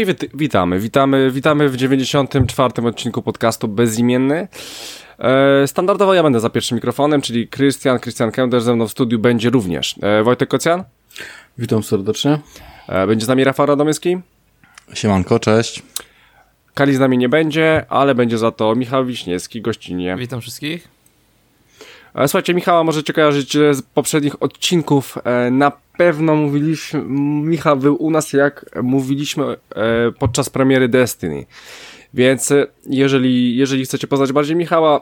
No i wit witamy, witamy, witamy w 94. odcinku podcastu Bezimienny. E, standardowo ja będę za pierwszym mikrofonem, czyli Krystian, Krystian Kender ze mną w studiu będzie również. E, Wojtek Kocjan? Witam serdecznie. E, będzie z nami Rafał Radomyski? Siemanko, cześć. Kali z nami nie będzie, ale będzie za to Michał Wiśniewski gościnnie. Witam wszystkich. E, słuchajcie, Michała możecie kojarzyć e, z poprzednich odcinków. E, na pewno mówiliśmy, Michał był u nas jak mówiliśmy podczas premiery Destiny. Więc jeżeli, jeżeli chcecie poznać bardziej Michała,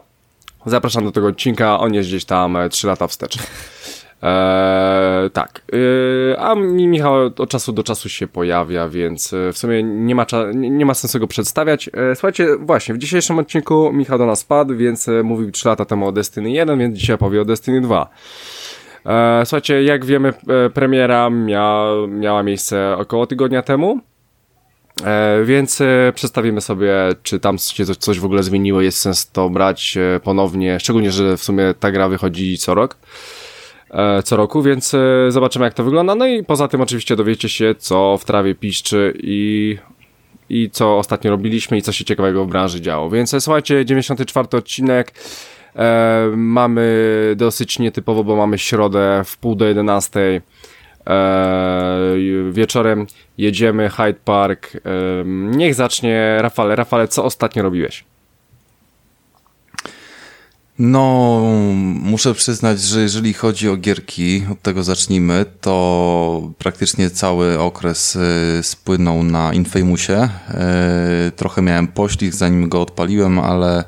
zapraszam do tego odcinka. On jest gdzieś tam 3 lata wstecz. Eee, tak. Eee, a Michał od czasu do czasu się pojawia, więc e, w sumie nie ma, nie ma sensu go przedstawiać. Eee, słuchajcie, właśnie, w dzisiejszym odcinku Michał do nas padł, więc e, mówił 3 lata temu o Destiny 1, więc dzisiaj powie o Destiny 2. Eee, słuchajcie, jak wiemy, e, premiera mia, miała miejsce około tygodnia temu. E, więc e, przedstawimy sobie, czy tam się coś, coś w ogóle zmieniło, jest sens to brać e, ponownie, szczególnie, że w sumie ta gra wychodzi co rok. E, co roku, więc e, zobaczymy jak to wygląda. No i poza tym oczywiście dowiecie się, co w trawie piszczy i, i co ostatnio robiliśmy i co się ciekawego w branży działo. Więc e, słuchajcie, 94 odcinek. E, mamy dosyć nietypowo, bo mamy środę w pół do 11. E, wieczorem jedziemy Hyde Park. E, niech zacznie Rafale. Rafale, co ostatnio robiłeś? No, muszę przyznać, że jeżeli chodzi o gierki, od tego zacznijmy, to praktycznie cały okres y, spłynął na Infamousie. Y, trochę miałem poślizg, zanim go odpaliłem, ale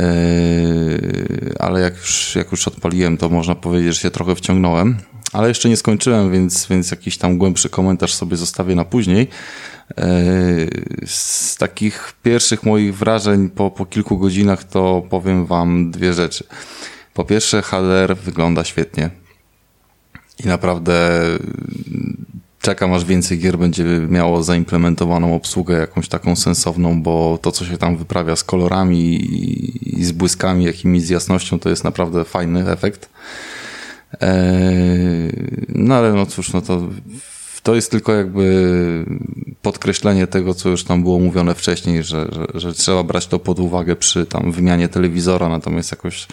y, ale jak już, jak już odpaliłem, to można powiedzieć, że się trochę wciągnąłem. Ale jeszcze nie skończyłem, więc, więc jakiś tam głębszy komentarz sobie zostawię na później. E, z takich pierwszych moich wrażeń po, po kilku godzinach to powiem Wam dwie rzeczy. Po pierwsze, HDR wygląda świetnie i naprawdę czekam aż więcej gier będzie miało zaimplementowaną obsługę jakąś taką sensowną, bo to co się tam wyprawia z kolorami i z błyskami, jakimiś z jasnością, to jest naprawdę fajny efekt. E, no ale no cóż, no to to jest tylko jakby podkreślenie tego, co już tam było mówione wcześniej, że, że, że, trzeba brać to pod uwagę przy tam wymianie telewizora, natomiast jakoś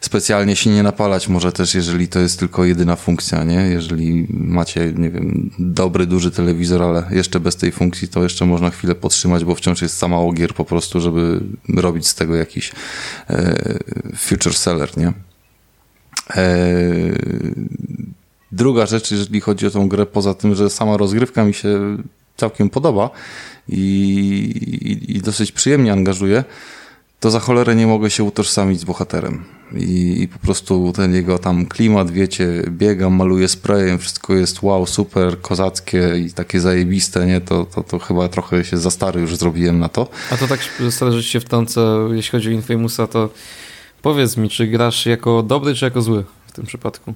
specjalnie się nie napalać może też, jeżeli to jest tylko jedyna funkcja, nie? Jeżeli macie, nie wiem, dobry, duży telewizor, ale jeszcze bez tej funkcji, to jeszcze można chwilę podtrzymać, bo wciąż jest za mało gier po prostu, żeby robić z tego jakiś e, future seller, nie? E, Druga rzecz, jeżeli chodzi o tą grę, poza tym, że sama rozgrywka mi się całkiem podoba i, i, i dosyć przyjemnie angażuje, to za cholerę nie mogę się utożsamić z bohaterem. I, I, po prostu ten jego tam klimat, wiecie, biegam, maluję sprayem, wszystko jest wow, super, kozackie i takie zajebiste, nie? To, to, to chyba trochę się za stary już zrobiłem na to. A to tak zależy się w tance, jeśli chodzi o Infamousa, to powiedz mi, czy grasz jako dobry, czy jako zły w tym przypadku?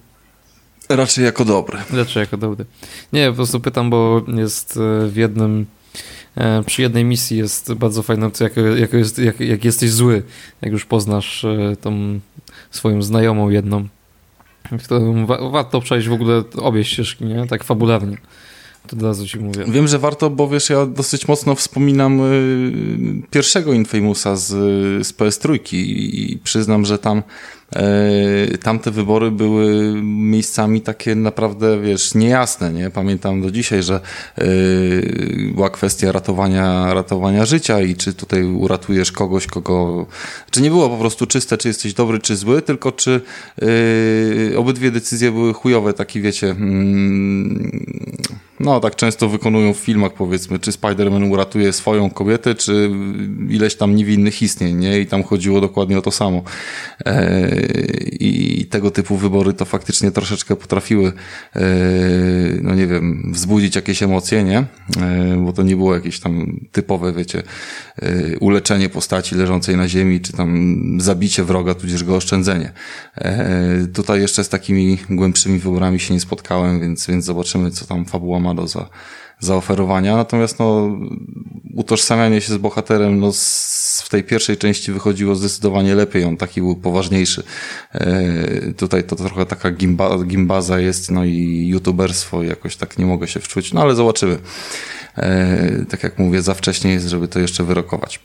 Raczej jako dobry. Raczej jako dobry. Nie, po prostu pytam, bo jest e, w jednym e, przy jednej misji jest bardzo fajne, jak, jak, jest, jak, jak jesteś zły, jak już poznasz e, tą swoją znajomą jedną, którą wa warto przejść w ogóle obie ścieżki, nie? Tak fabularnie. To od razu ci mówię. Wiem, że warto, bo wiesz, ja dosyć mocno wspominam y, pierwszego Infamousa z, z PS3 i, i przyznam, że tam tamte wybory były miejscami takie naprawdę, wiesz, niejasne, nie? Pamiętam do dzisiaj, że e, była kwestia ratowania, ratowania życia i czy tutaj uratujesz kogoś, kogo... Czy nie było po prostu czyste, czy jesteś dobry, czy zły, tylko czy e, obydwie decyzje były chujowe, taki wiecie... Mm, no, tak często wykonują w filmach, powiedzmy, czy Spider-Man uratuje swoją kobietę, czy ileś tam niewinnych istnień, nie? I tam chodziło dokładnie o to samo. I tego typu wybory to faktycznie troszeczkę potrafiły, no nie wiem, wzbudzić jakieś emocje, nie? Bo to nie było jakieś tam typowe, wiecie, uleczenie postaci leżącej na ziemi, czy tam zabicie wroga, tudzież go oszczędzenie. Tutaj jeszcze z takimi głębszymi wyborami się nie spotkałem, więc, więc zobaczymy, co tam fabuła ma do za, zaoferowania. Natomiast no, utożsamianie się z bohaterem no, z, w tej pierwszej części wychodziło zdecydowanie lepiej. On taki był poważniejszy. E, tutaj to trochę taka gimba, gimbaza jest, no i youtuberstwo jakoś tak nie mogę się wczuć, no ale zobaczymy. e, tak jak mówię, za wcześnie jest, żeby to jeszcze wyrokować.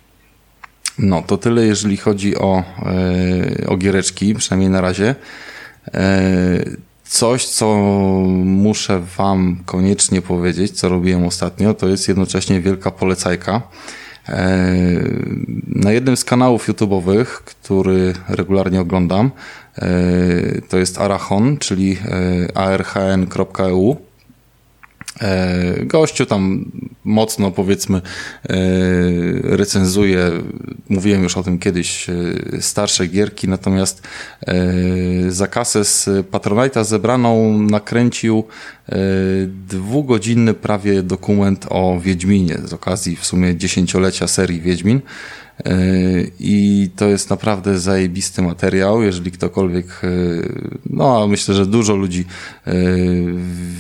No, to tyle, jeżeli chodzi o, e, o giereczki, przynajmniej na razie. E, coś, co muszę Wam koniecznie powiedzieć, co robiłem ostatnio, to jest jednocześnie wielka polecajka. E, na jednym z kanałów YouTube'owych, który regularnie oglądam, to jest Arachon, czyli arhn.eu E, gościu tam mocno, powiedzmy, e, recenzuje, mówiłem już o tym kiedyś, e, starsze gierki, natomiast za kasę z Patronite'a zebraną nakręcił dwugodzinny prawie dokument o Wiedźminie z okazji w sumie dziesięciolecia serii Wiedźmin. E, I to jest naprawdę zajebisty materiał, jeżeli ktokolwiek, e, no myślę, że dużo ludzi e,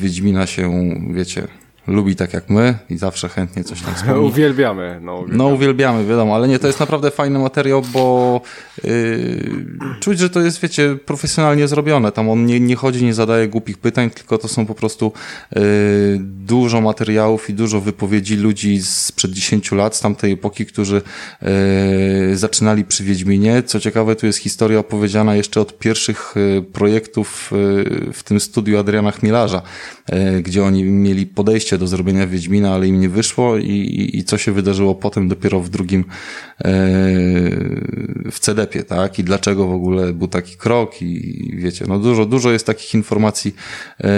Wiedźmina się, wiecie, lubi tak jak my i zawsze chętnie coś tam wspomni. Uwielbiamy. No uwielbiamy. no uwielbiamy, wiadomo, ale nie, to jest naprawdę fajny materiał, bo yy, czuć, że to jest, wiecie, profesjonalnie zrobione. Tam on nie, nie chodzi, nie zadaje głupich pytań, tylko to są po prostu yy, dużo materiałów i dużo wypowiedzi ludzi sprzed 10 lat, z tamtej epoki, którzy yy, zaczynali przy Wiedźminie. Co ciekawe, tu jest historia opowiedziana jeszcze od pierwszych yy, projektów yy, w tym studiu Adriana Chmielarza, yy, gdzie oni mieli podejście do zrobienia Wiedźmina, ale im nie wyszło i, i, i co się wydarzyło potem dopiero w drugim e, w CDP, tak? I dlaczego w ogóle był taki krok i wiecie, no dużo, dużo jest takich informacji, e,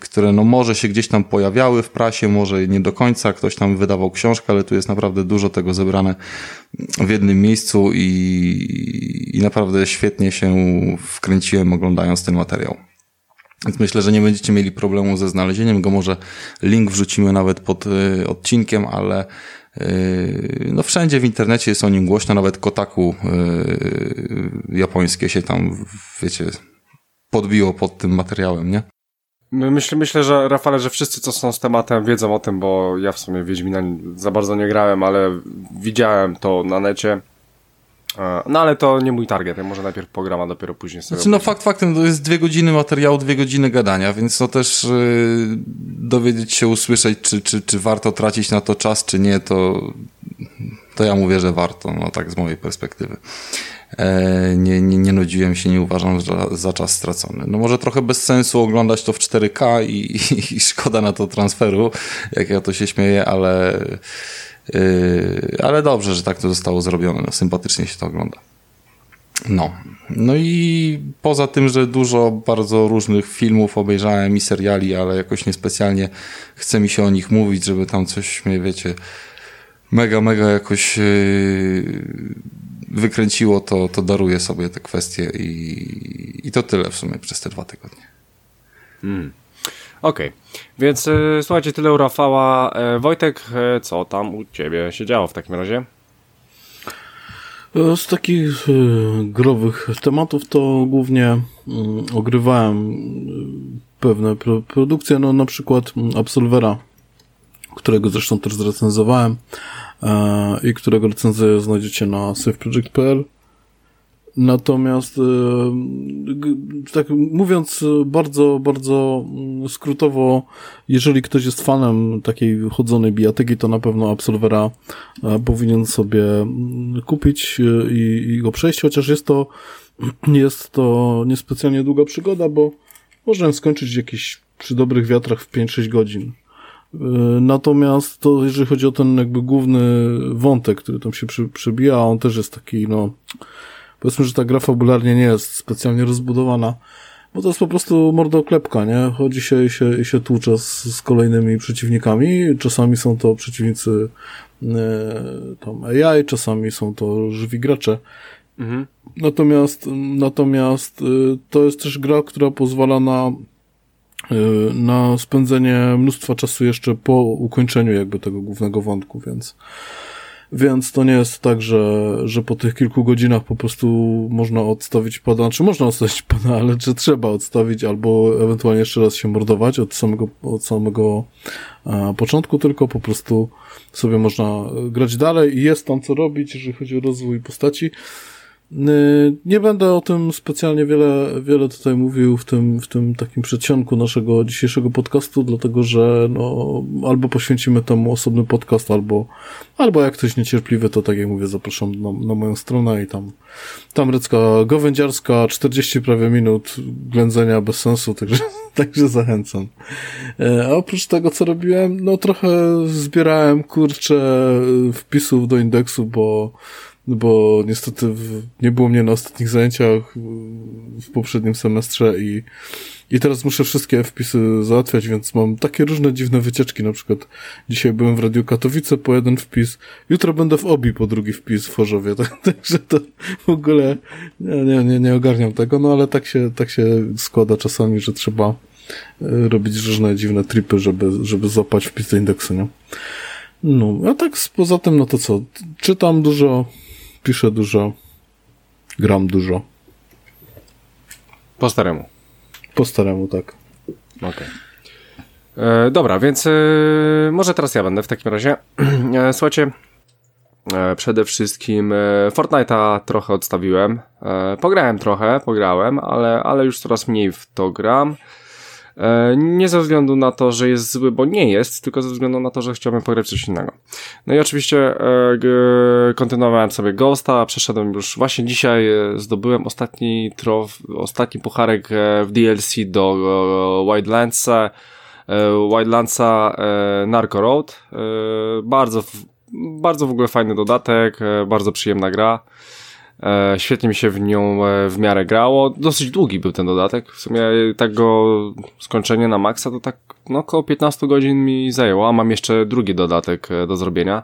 które no może się gdzieś tam pojawiały w prasie, może nie do końca, ktoś tam wydawał książkę, ale tu jest naprawdę dużo tego zebrane w jednym miejscu i, i naprawdę świetnie się wkręciłem oglądając ten materiał. Więc myślę, że nie będziecie mieli problemu ze znalezieniem go. Może link wrzucimy nawet pod y, odcinkiem, ale y, no wszędzie w internecie jest o nim głośno, nawet Kotaku y, japońskie się tam, wiecie, podbiło pod tym materiałem, nie? Myślę, myślę, że Rafale, że wszyscy, co są z tematem, wiedzą o tym, bo ja w sumie Wiedźmina za bardzo nie grałem, ale widziałem to na necie. No ale to nie mój target, ja może najpierw pogram, a dopiero później sobie... Znaczy, no fakt faktem, to jest dwie godziny materiału, dwie godziny gadania, więc to też yy, dowiedzieć się, usłyszeć, czy, czy, czy warto tracić na to czas, czy nie, to, to ja mówię, że warto, no tak z mojej perspektywy. E, nie, nie, nie nudziłem się, nie uważam za, za czas stracony. No może trochę bez sensu oglądać to w 4K i, i, i szkoda na to transferu, jak ja to się śmieję, ale ale dobrze, że tak to zostało zrobione. No, sympatycznie się to ogląda. No. No i poza tym, że dużo bardzo różnych filmów obejrzałem i seriali, ale jakoś niespecjalnie chce mi się o nich mówić, żeby tam coś mnie, wiecie, mega, mega jakoś yy, wykręciło, to, to daruję sobie te kwestie i, i to tyle w sumie przez te dwa tygodnie. Hmm. Okej, okay. więc y, słuchajcie, tyle u Rafała. E, Wojtek, e, co tam u Ciebie się działo w takim razie? Z takich y, growych tematów to głównie y, ogrywałem pewne pro, produkcje, no na przykład Absolvera, którego zresztą też zrecenzowałem i którego recenzję znajdziecie na saveproject.pl. Natomiast, e, tak mówiąc bardzo, bardzo mm, skrótowo, jeżeli ktoś jest fanem takiej chodzonej bijatyki, to na pewno Absolvera e, powinien sobie mm, kupić e, i, i go przejść, chociaż jest to, jest to niespecjalnie długa przygoda, bo można skończyć jakieś przy dobrych wiatrach w 5-6 godzin. Natomiast to, jeżeli chodzi o ten jakby główny wątek, który tam się przebija, on też jest taki, no, powiedzmy, że ta gra fabularnie nie jest specjalnie rozbudowana, bo to jest po prostu mordoklepka, nie? Chodzi się i się, i się tłucze z, z kolejnymi przeciwnikami. Czasami są to przeciwnicy e, tam AI, czasami są to żywi gracze. Mhm. Natomiast, natomiast e, to jest też gra, która pozwala na e, na spędzenie mnóstwa czasu jeszcze po ukończeniu jakby tego głównego wątku, więc więc to nie jest tak, że, że po tych kilku godzinach po prostu można odstawić pada, znaczy można odstawić pada, ale czy trzeba odstawić albo ewentualnie jeszcze raz się mordować od samego, od samego a, początku, tylko po prostu sobie można grać dalej i jest tam co robić, jeżeli chodzi o rozwój postaci. Nie będę o tym specjalnie wiele, wiele tutaj mówił w tym, w tym takim przedsionku naszego dzisiejszego podcastu, dlatego że no, albo poświęcimy temu osobny podcast, albo, albo jak ktoś niecierpliwy, to tak jak mówię, zapraszam na, na moją stronę i tam, tam Recka Gowędziarska, 40 prawie minut ględzenia bez sensu, także, także zachęcam. E, a oprócz tego, co robiłem, no trochę zbierałem kurcze wpisów do indeksu, bo bo niestety w, nie było mnie na ostatnich zajęciach w poprzednim semestrze i, i teraz muszę wszystkie wpisy załatwiać, więc mam takie różne dziwne wycieczki. Na przykład dzisiaj byłem w Radiu Katowice po jeden wpis, jutro będę w OBI po drugi wpis w Chorzowie, tak, także to w ogóle nie, nie, nie, nie ogarniam tego, no ale tak się, tak się składa czasami, że trzeba e, robić różne dziwne tripy, żeby, żeby złapać wpis do indeksu, nie? No, a tak poza tym, no to co, czytam dużo, piszę dużo, gram dużo. Po staremu. Po staremu, tak. Okej. Okay. E, dobra, więc e, może teraz ja będę w takim razie. E, słuchajcie, przede wszystkim Fortnite'a trochę odstawiłem. Pograłem trochę, pograłem, ale, ale już coraz mniej w to gram. E, nie ze względu na to, że jest zły, bo nie jest, tylko ze względu na to, że chciałbym pograć coś innego. No i oczywiście e, kontynuowałem sobie Ghosta, przeszedłem już właśnie dzisiaj, e, zdobyłem ostatni trof, ostatni pucharek w DLC do Wildlandsa, Wildlandsa Narco Road. Bardzo, bardzo w ogóle fajny dodatek, bardzo przyjemna gra. E, świetnie mi się w nią e, w miarę grało. Dosyć długi był ten dodatek. W sumie tego skończenie na maksa to tak no, około 15 godzin mi zajęło, a mam jeszcze drugi dodatek e, do zrobienia.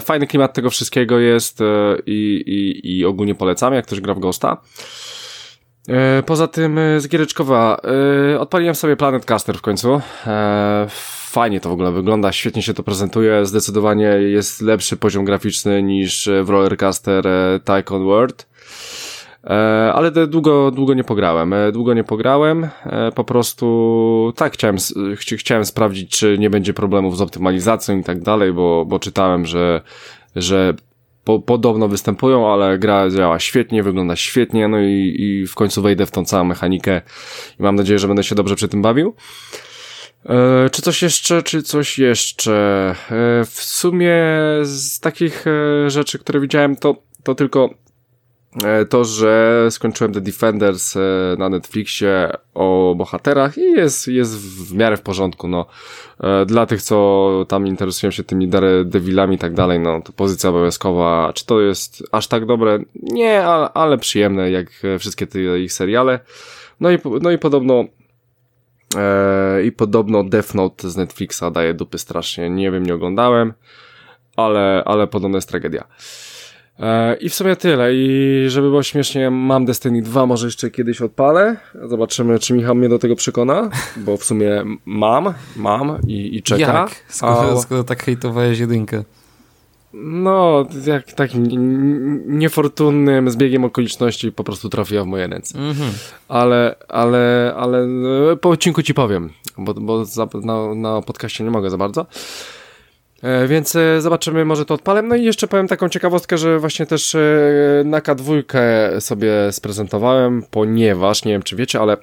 Fajny klimat tego wszystkiego jest i, i, i ogólnie polecam, jak ktoś gra w Ghosta. Poza tym z giereczkowa odpaliłem sobie Planet Caster w końcu fajnie to w ogóle wygląda, świetnie się to prezentuje, zdecydowanie jest lepszy poziom graficzny niż w Rollercaster e, Tycoon World. E, ale długo, długo nie pograłem. E, długo nie pograłem. Po prostu tak chciałem, ch chciałem sprawdzić, czy nie będzie problemów z optymalizacją i tak dalej, bo, bo czytałem, że, że po, podobno występują, ale gra działa świetnie, wygląda świetnie, no i, i w końcu wejdę w tą całą mechanikę i mam nadzieję, że będę się dobrze przy tym bawił. E, czy coś jeszcze, czy coś jeszcze? E, w sumie z takich e, rzeczy, które widziałem, to, to tylko to, że skończyłem The Defenders e, na Netflixie o bohaterach i jest, jest w miarę w porządku, no. E, dla tych, co tam interesują się tymi Devilami i tak dalej, no, to pozycja obowiązkowa. Czy to jest aż tak dobre? Nie, ale, ale przyjemne, jak wszystkie te ich seriale. No i, no i podobno Eee, I podobno Death Note z Netflixa daje dupy strasznie. Nie wiem, nie oglądałem, ale, ale podobno jest tragedia. I w sumie tyle. I żeby było śmiesznie, mam Destiny 2, może jeszcze kiedyś odpalę. Zobaczymy, czy Michał mnie do tego przekona, bo w sumie mam, mam i, i czeka. Jak? Skoro, a... skoro tak hejtowałeś jedynkę. No, jak takim niefortunnym zbiegiem okoliczności po prostu trafiła w moje ręce. Mm -hmm. Ale, ale, ale no, po odcinku ci powiem, bo, bo za, na, na podcaście nie mogę za bardzo. E, więc e, zobaczymy, może to odpalę. No i jeszcze powiem taką ciekawostkę, że właśnie też e, na K2 sobie sprezentowałem, ponieważ, nie wiem czy wiecie, ale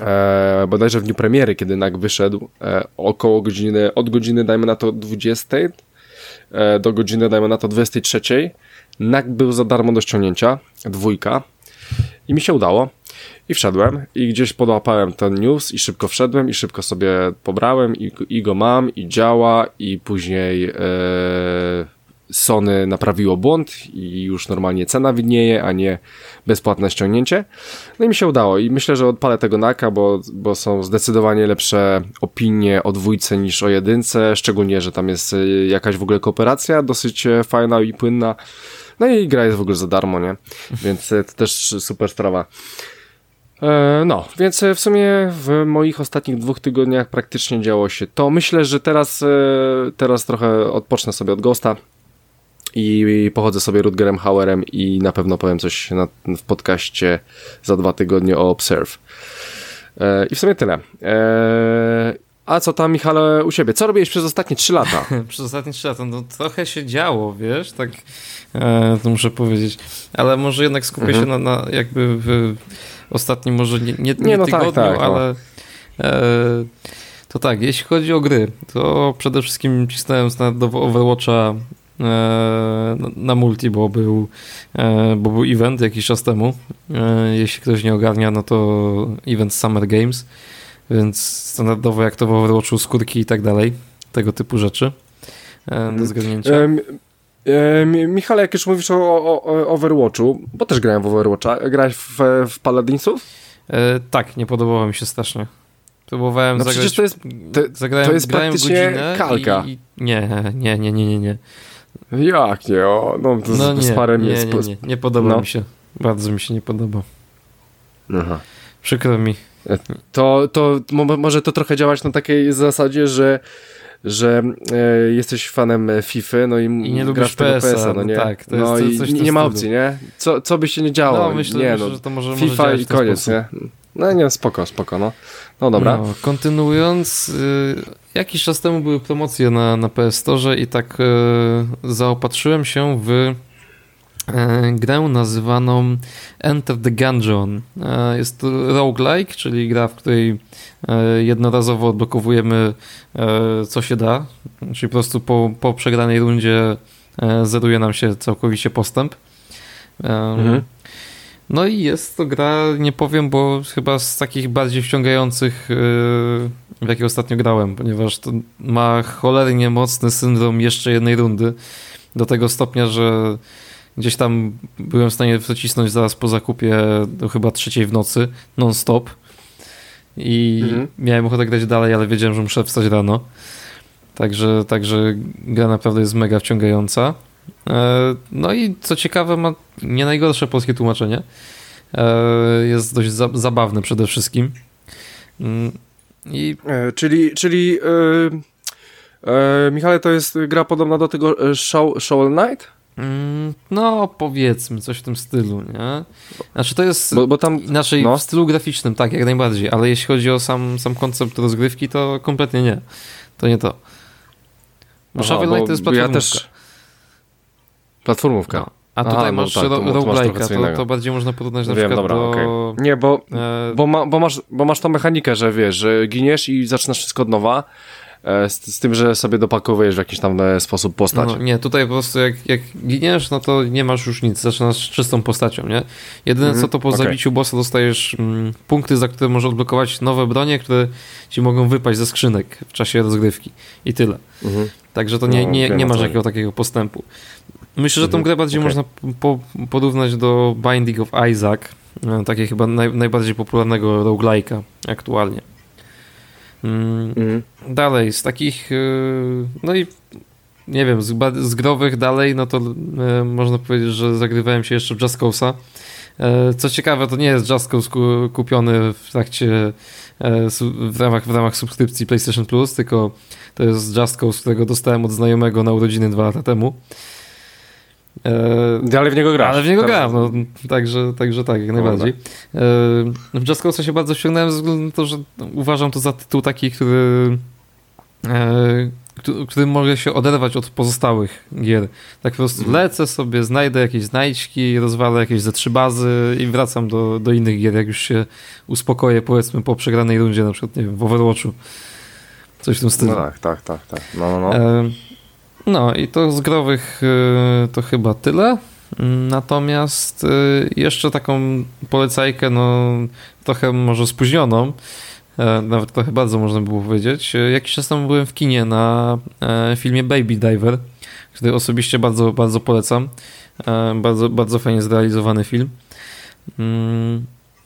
e, bodajże w dniu premiery, kiedy NAK wyszedł, e, około godziny, od godziny dajmy na to 20, E, do godziny, dajmy na to 23. NAK był za darmo do ściągnięcia, dwójka. I mi się udało. I wszedłem i gdzieś podłapałem ten news i szybko wszedłem i szybko sobie pobrałem i, i go mam i działa i później e, Sony naprawiło błąd i już normalnie cena widnieje, a nie bezpłatne ściągnięcie. No i mi się udało i myślę, że odpalę tego naka, bo, bo są zdecydowanie lepsze opinie o dwójce niż o jedynce, szczególnie, że tam jest e, jakaś w ogóle kooperacja dosyć e, fajna i płynna. No i gra jest w ogóle za darmo, nie? Więc to też super sprawa. No, więc w sumie w moich ostatnich dwóch tygodniach praktycznie działo się to. Myślę, że teraz, teraz trochę odpocznę sobie od Ghosta, i pochodzę sobie Rutgerem Hauerem i na pewno powiem coś na, w podcaście za dwa tygodnie o Observe. E, I w sumie tyle. E, A co tam, Michale, u siebie? Co robiłeś przez ostatnie 3 lata? przez ostatnie 3 lata, no trochę się działo, wiesz, tak e, to muszę powiedzieć. Ale może jednak skupię mhm. się na, na, jakby w ostatnim, może nie, nie, nie, nie no tak, tygodniu, tak, tak, ale no. e, to tak, jeśli chodzi o gry, to przede wszystkim cisnąłem standardowo Overwatcha e, na multi, bo był, e, bo był event jakiś czas temu. E, jeśli ktoś nie ogarnia, no to event Summer Games więc standardowo jak to w Overwatchu skórki i tak dalej, tego typu rzeczy do mhm. zgadnięcia. E, Michale, jak już mówisz o, o, o, Overwatchu, bo też grałem w Overwatcha, grałeś w, w Paladinsów? E, tak, nie podobało mi się strasznie. Próbowałem no zagrać. to jest, to, zagrałem, to jest praktycznie kalka. I, i, nie, nie, nie, nie, nie, nie. Jak nie? O, no, to no z, nie, parę nie, nie, nie, nie podoba no. mi się. Bardzo mi się nie podoba. Aha. Przykro mi. To, to może to trochę działać na takiej zasadzie, że że e, jesteś fanem FIFA, no i, I nie lubisz PS-a, PS no nie? tak, to no jest, i nie ma opcji, nie? Co, co by się nie działo? No, myślę, nie, myślę no, że to może FIFA może i koniec, sposób. nie? No nie, spoko, spoko, no. No dobra. No, kontynuując, y, jakiś czas temu były promocje na, na PS Store i tak y, zaopatrzyłem się w E, grę nazywaną Enter the Gungeon. E, jest to roguelike, czyli gra, w której jednorazowo odblokowujemy co się da, czyli po prostu po, po przegranej rundzie zeruje nam się całkowicie postęp. Mhm. No i jest to gra, nie powiem, bo chyba z takich bardziej wciągających, w jakie ostatnio grałem, ponieważ to ma cholernie mocny syndrom jeszcze jednej rundy, do tego stopnia, że Gdzieś tam byłem w stanie wycisnąć zaraz po zakupie do chyba trzeciej w nocy, non-stop. I mhm. miałem ochotę grać dalej, ale wiedziałem, że muszę wstać rano. Także, także gra naprawdę jest mega wciągająca. E, no i co ciekawe, ma nie najgorsze polskie tłumaczenie. E, jest dość za zabawne przede wszystkim. Mm, I... E, czyli, czyli e, Michale, to jest gra podobna do tego Show, Shovel Knight? Mm, no, powiedzmy, coś w tym stylu, nie? Znaczy to jest bo, bo tam, inaczej no. w stylu graficznym, tak, jak najbardziej, ale jeśli chodzi o sam, sam koncept rozgrywki, to kompletnie nie. To nie to. Shovel Knight to jest platformówka. Ja też... Platformówka. No. A tutaj Aha, no masz no tak, roguelike'a, to, to, to, bardziej można porównać na Wiem, przykład dobra, do... Okay. Nie, bo, e... bo, ma, bo, masz, bo masz tą mechanikę, że wiesz, że giniesz i zaczynasz wszystko od nowa, z, z, tym, że sobie dopakowujesz w jakiś tam e, sposób postać. No, nie, tutaj po prostu jak, jak giniesz, no to nie masz już nic, zaczynasz czystą postacią, nie? Jedyne mm -hmm. co to po okay. zabiciu bossa dostajesz mm, punkty, za które możesz odblokować nowe bronie, które ci mogą wypaść ze skrzynek w czasie rozgrywki i tyle. Mm -hmm. Także to nie, no, nie, nie masz jakiego takiego postępu. Myślę, że tą mhm. grę bardziej okay. można po, porównać do Binding of Isaac, e, takiego chyba naj, najbardziej popularnego roguelike'a aktualnie. Mm. Dalej, z takich, y, no i nie wiem, z, z growych dalej, no to e, można powiedzieć, że zagrywałem się jeszcze w Just Cause'a. E, co ciekawe, to nie jest Just Cause kupiony w trakcie, e, w ramach, w ramach subskrypcji PlayStation Plus, tylko to jest Just Cause, którego dostałem od znajomego na urodziny dwa lata temu. E, ale w niego grasz. Ale w niego tak. gram, no, także, także tak, jak najbardziej. E, w Just Cause'a się bardzo wciągnąłem ze względu na to, że uważam to za tytuł taki, który e, którym mogę się oderwać od pozostałych gier. Tak po prostu mhm. lecę sobie, znajdę jakieś znajdźki, rozwalę jakieś ze trzy bazy i wracam do, do innych gier, jak już się uspokoję, powiedzmy, po przegranej rundzie, na przykład, nie wiem, w Overwatchu. Coś w tym stylu. No tak, tak, tak. tak. No, no, no. No i to z growych y, to chyba tyle. Natomiast y, jeszcze taką polecajkę, no trochę może spóźnioną, e, nawet trochę bardzo można było powiedzieć. E, jakiś czas temu byłem w kinie na e, filmie Baby Diver, który osobiście bardzo, bardzo polecam. Bardzo, bardzo fajnie zrealizowany film.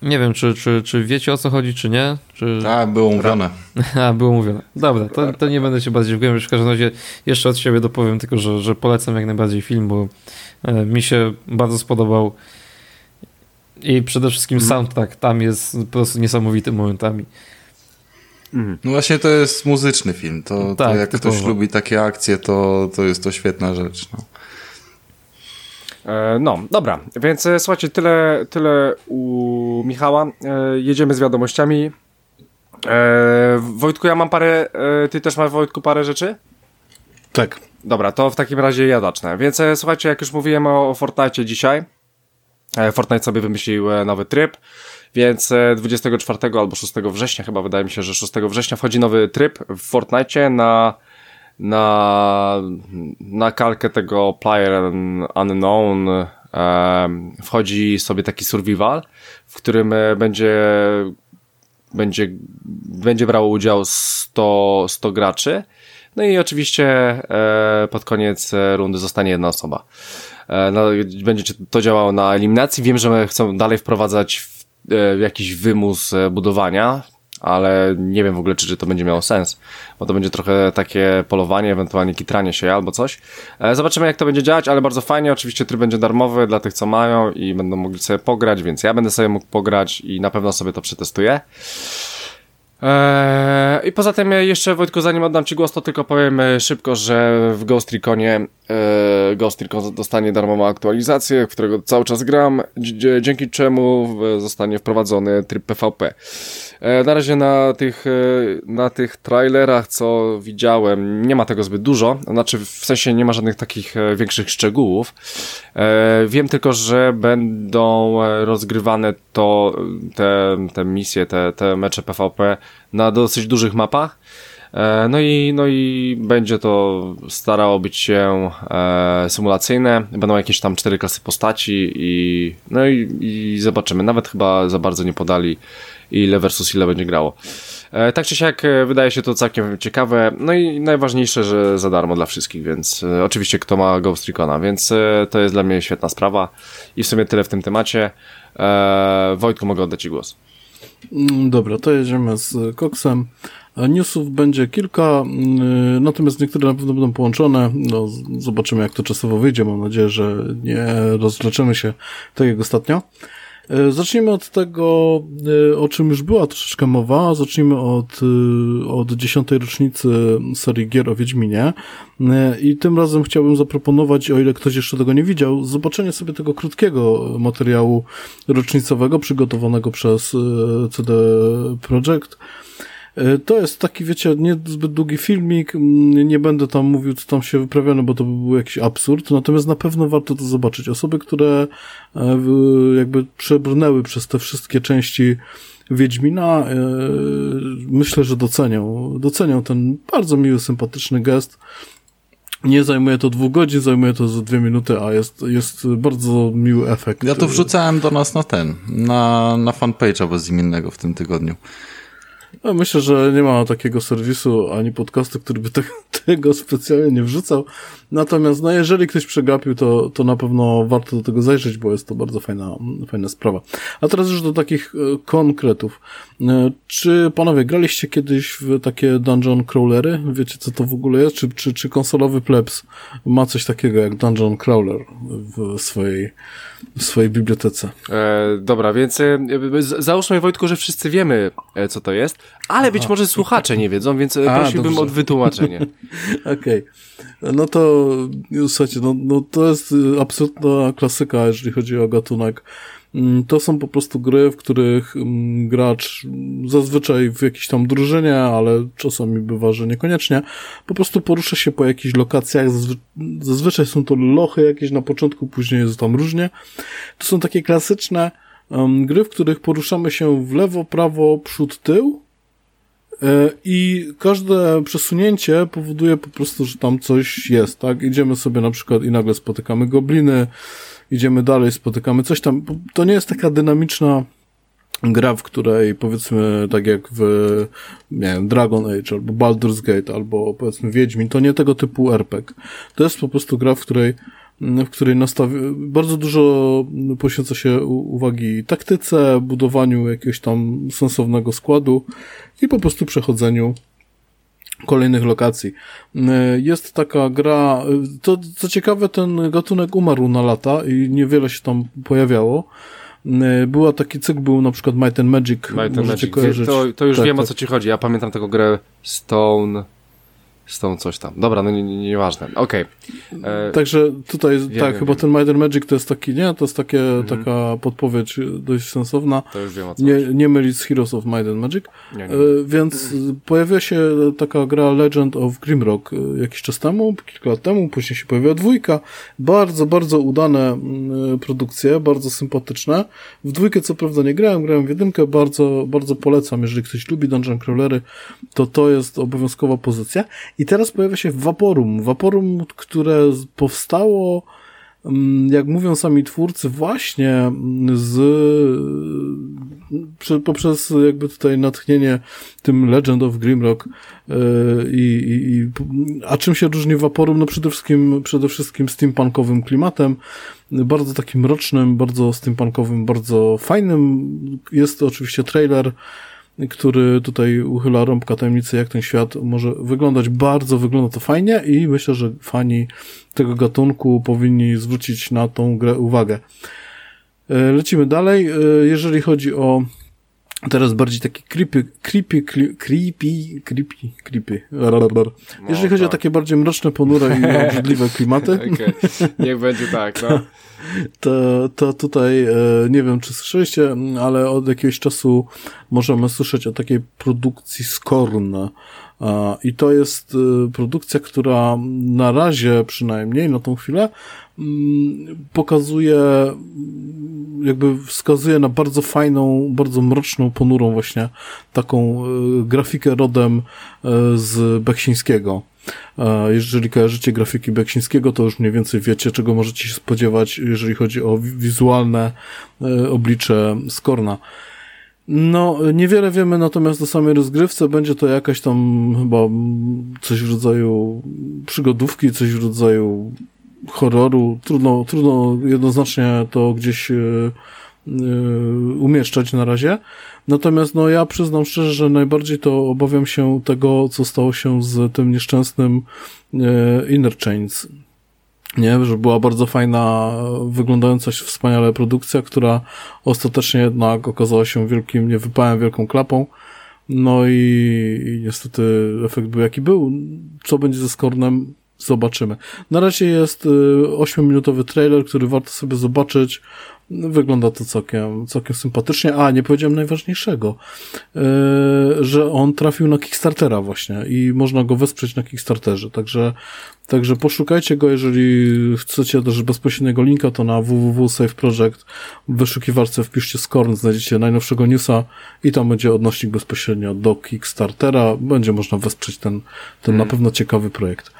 Nie wiem, czy, czy, czy wiecie o co chodzi, czy nie? Czy... A, było mówione. A, było mówione. Dobra, to, to nie będę się bardziej wgłębiać. W każdym razie jeszcze od siebie dopowiem tylko, że, że polecam jak najbardziej film, bo e, mi się bardzo spodobał i przede wszystkim mm. soundtrack tam jest po prostu niesamowity momentami. Mm. No właśnie to jest muzyczny film. To, tak, to jak typowo. ktoś lubi takie akcje, to, to jest to świetna rzecz. No. E, no, dobra, więc e, słuchajcie, tyle, tyle u Michała. E, jedziemy z wiadomościami. Wojtku, ja mam parę, ty też masz Wojtku parę rzeczy? Tak. Dobra, to w takim razie ja zacznę. Więc słuchajcie, jak już mówiłem o, o Fortnite dzisiaj, Fortnite sobie wymyślił nowy tryb, więc e, 24 albo 6 września, chyba wydaje mi się, że 6 września wchodzi nowy tryb w Fortnite na na, na kalkę tego Player Unknown wchodzi sobie taki survival, w którym e, będzie będzie, będzie brało udział 100, 100 graczy. No i oczywiście e, pod koniec e, rundy zostanie jedna osoba. No, będzie to działało na eliminacji. Wiem, że chcą dalej wprowadzać jakiś wymus budowania, ale nie wiem w ogóle, czy, czy to będzie miało sens, bo to będzie trochę takie polowanie, ewentualnie kitranie się albo coś. E, zobaczymy, jak to będzie działać, ale bardzo fajnie. Oczywiście tryb będzie darmowy dla tych, co mają i będą mogli sobie pograć, więc ja będę sobie mógł pograć i na pewno sobie to przetestuję. Eee, I poza tym jeszcze Wojtku, zanim oddam Ci głos, to tylko powiem e, szybko, że w Ghost Reconie e, Ghost Recon dostanie darmową aktualizację, w którego cały czas gram, dzi- dzięki czemu e, zostanie wprowadzony tryb PvP. E, na razie na tych, e, na tych trailerach, co widziałem, nie ma tego zbyt dużo, znaczy w sensie nie ma żadnych takich e, większych szczegółów. E, wiem tylko, że będą e, rozgrywane to, te, te misje, te, te mecze PvP na dosyć dużych mapach. E, No i, no i będzie to starało być się e, symulacyjne. Będą jakieś tam cztery klasy postaci i no i, i zobaczymy. Nawet chyba za bardzo nie podali ile versus ile będzie grało. E, tak czy siak e, wydaje się to całkiem ciekawe. No i najważniejsze, że za darmo dla wszystkich, więc e, oczywiście kto ma Ghost Recona, więc e, to jest dla mnie świetna sprawa. I w sumie tyle w tym temacie. Wojtku, mogę oddać Ci głos. Mm, Dobra, to jedziemy z koksem. Newsów będzie kilka, mm, natomiast niektóre na pewno będą połączone. No, zobaczymy, jak to czasowo wyjdzie. Mam nadzieję, że nie rozleczymy się tak jak ostatnio. E, Zacznijmy od tego, e, o czym już była troszeczkę mowa. Zacznijmy od, od dziesiątej rocznicy serii gier o Wiedźminie. I tym razem chciałbym zaproponować, o ile ktoś jeszcze tego nie widział, zobaczenie sobie tego krótkiego materiału rocznicowego przygotowanego przez CD Projekt. E, To jest taki, wiecie, niezbyt długi filmik, nie będę tam mówił, co tam się wyprawia, no bo to by był jakiś absurd, natomiast na pewno warto to zobaczyć. Osoby, które e, jakby przebrnęły przez te wszystkie części Wiedźmina, e, myślę, że docenią, docenią ten bardzo miły, sympatyczny gest. Nie zajmuje to dwóch godzin, zajmuje to za dwie minuty, a jest, jest bardzo miły efekt. Ja to wrzucałem do nas na ten, na, na fanpage'a bezimiennego w tym tygodniu. Ja myślę, że nie ma takiego serwisu ani podcastu, który by tego, tego specjalnie nie wrzucał. Natomiast, no, jeżeli ktoś przegapił, to, to na pewno warto do tego zajrzeć, bo jest to bardzo fajna, fajna sprawa. A teraz już do takich e, konkretów. E, Czy panowie graliście kiedyś w takie dungeon crawlery? Wiecie, co to w ogóle jest? Czy, czy, czy konsolowy plebs ma coś takiego jak dungeon crawler w swojej, w swojej bibliotece? E, dobra, więc e, załóżmy Wojtku, że wszyscy wiemy, co to jest, ale być może słuchacze nie wiedzą, więc e, A, prosiłbym dobrze. o wytłumaczenie. Okej. No to słuchajcie, no, no to jest y, absolutna klasyka, jeżeli chodzi o gatunek. Mm, To są po prostu gry, w których mm, gracz zazwyczaj w jakiejś tam drużynie, ale czasami bywa, że niekoniecznie, po prostu porusza się po jakichś lokacjach. Zazwy zazwyczaj są to lochy jakieś na początku, później jest tam różnie. To są takie klasyczne em, gry, w których poruszamy się w lewo, prawo, przód, tył. E, I każde przesunięcie powoduje po prostu, że tam coś jest, tak? Idziemy sobie na przykład i nagle spotykamy gobliny, idziemy dalej, spotykamy coś tam. To nie jest taka dynamiczna gra, w której powiedzmy tak jak w, nie wiem, Dragon Age albo Baldur's Gate albo powiedzmy Wiedźmin, to nie tego typu RPG. To jest po prostu gra, w której w której nastawi... bardzo dużo poświęca się uwagi taktyce, budowaniu jakiegoś tam sensownego składu i po prostu przechodzeniu kolejnych lokacji. Y, Jest taka gra, to co ciekawe, ten gatunek umarł na lata i niewiele się tam pojawiało. Y, Była taki cykl, był na przykład Might and Magic, Might and Magic. To, to już Tak, wiem, o tak. co ci chodzi. Ja pamiętam taką grę Stone... tą coś tam. Dobra, no nieważne. Nie, nie. Okej. Okay. Także tutaj, tak, wiem, chyba wiem. ten Might and Magic to jest taki, nie? To jest takie, Mhm. taka podpowiedź dość sensowna. To już wiem o co Nie, chodzi. nie mylić z Heroes of Might and Magic. Nie, E, nie. Więc pojawiła się taka gra Legend of Grimrock e, jakiś czas temu, kilka lat temu, później się pojawiła dwójka. Bardzo, bardzo udane mm, produkcje, bardzo sympatyczne. W dwójkę co prawda nie grałem, grałem w jedynkę, bardzo, bardzo polecam, jeżeli ktoś lubi dungeon crawlery, to to jest obowiązkowa pozycja. I teraz pojawia się Vaporum. Vaporum, które powstało mm, jak mówią sami twórcy, właśnie mm, z, prze, poprzez jakby tutaj natchnienie tym Legend of Grimrock yy, i, i, a czym się różni Vaporum? No przede wszystkim, przede wszystkim steampunkowym klimatem, bardzo takim mrocznym, bardzo steampunkowym, bardzo fajnym. Jest to oczywiście trailer, który tutaj uchyla rąbka tajemnicy, jak ten świat może wyglądać. Bardzo wygląda to fajnie i myślę, że fani tego gatunku powinni zwrócić na tą grę uwagę. E, Lecimy dalej. E, Jeżeli chodzi o teraz bardziej taki creepy, creepy, cli- creepy, creepy, creepy. Blablabla. Jeżeli chodzi o tak. takie bardziej mroczne, ponure i obrzydliwe klimaty, Okej, niech będzie tak, no. to, to tutaj e, nie wiem, czy słyszeliście, ale od jakiegoś czasu możemy słyszeć o takiej produkcji Skorn. I to jest e, produkcja, która na razie przynajmniej na tą chwilę pokazuje, jakby wskazuje na bardzo fajną, bardzo mroczną, ponurą właśnie taką e, grafikę rodem z Beksińskiego. Jeżeli kojarzycie grafiki Beksińskiego, to już mniej więcej wiecie, czego możecie się spodziewać, jeżeli chodzi o wi- wizualne e, oblicze Skorna. No, niewiele wiemy natomiast o samej rozgrywce. Będzie to jakaś tam chyba coś w rodzaju przygodówki, coś w rodzaju horroru. Trudno, trudno jednoznacznie to gdzieś e, e, umieszczać na razie. Natomiast no ja przyznam szczerze, że najbardziej to obawiam się tego, co stało się z tym nieszczęsnym e, Inner Chains. Nie, że była bardzo fajna, wyglądająca wspaniale produkcja, która ostatecznie jednak okazała się wielkim niewypałem, wielką klapą. No i, i niestety efekt był jaki był. Co będzie ze Skornem? Zobaczymy. Na razie jest y, 8-minutowy trailer, który warto sobie zobaczyć. Wygląda to całkiem, całkiem sympatycznie. A, nie powiedziałem najważniejszego, yy, że on trafił na Kickstartera właśnie i można go wesprzeć na Kickstarterze. Także, także poszukajcie go, jeżeli chcecie też bezpośredniego linka, to na www.save project w wyszukiwarce wpiszcie Skorn, znajdziecie najnowszego newsa i tam będzie odnośnik bezpośrednio do Kickstartera. Będzie można wesprzeć ten, ten na pewno ciekawy projekt.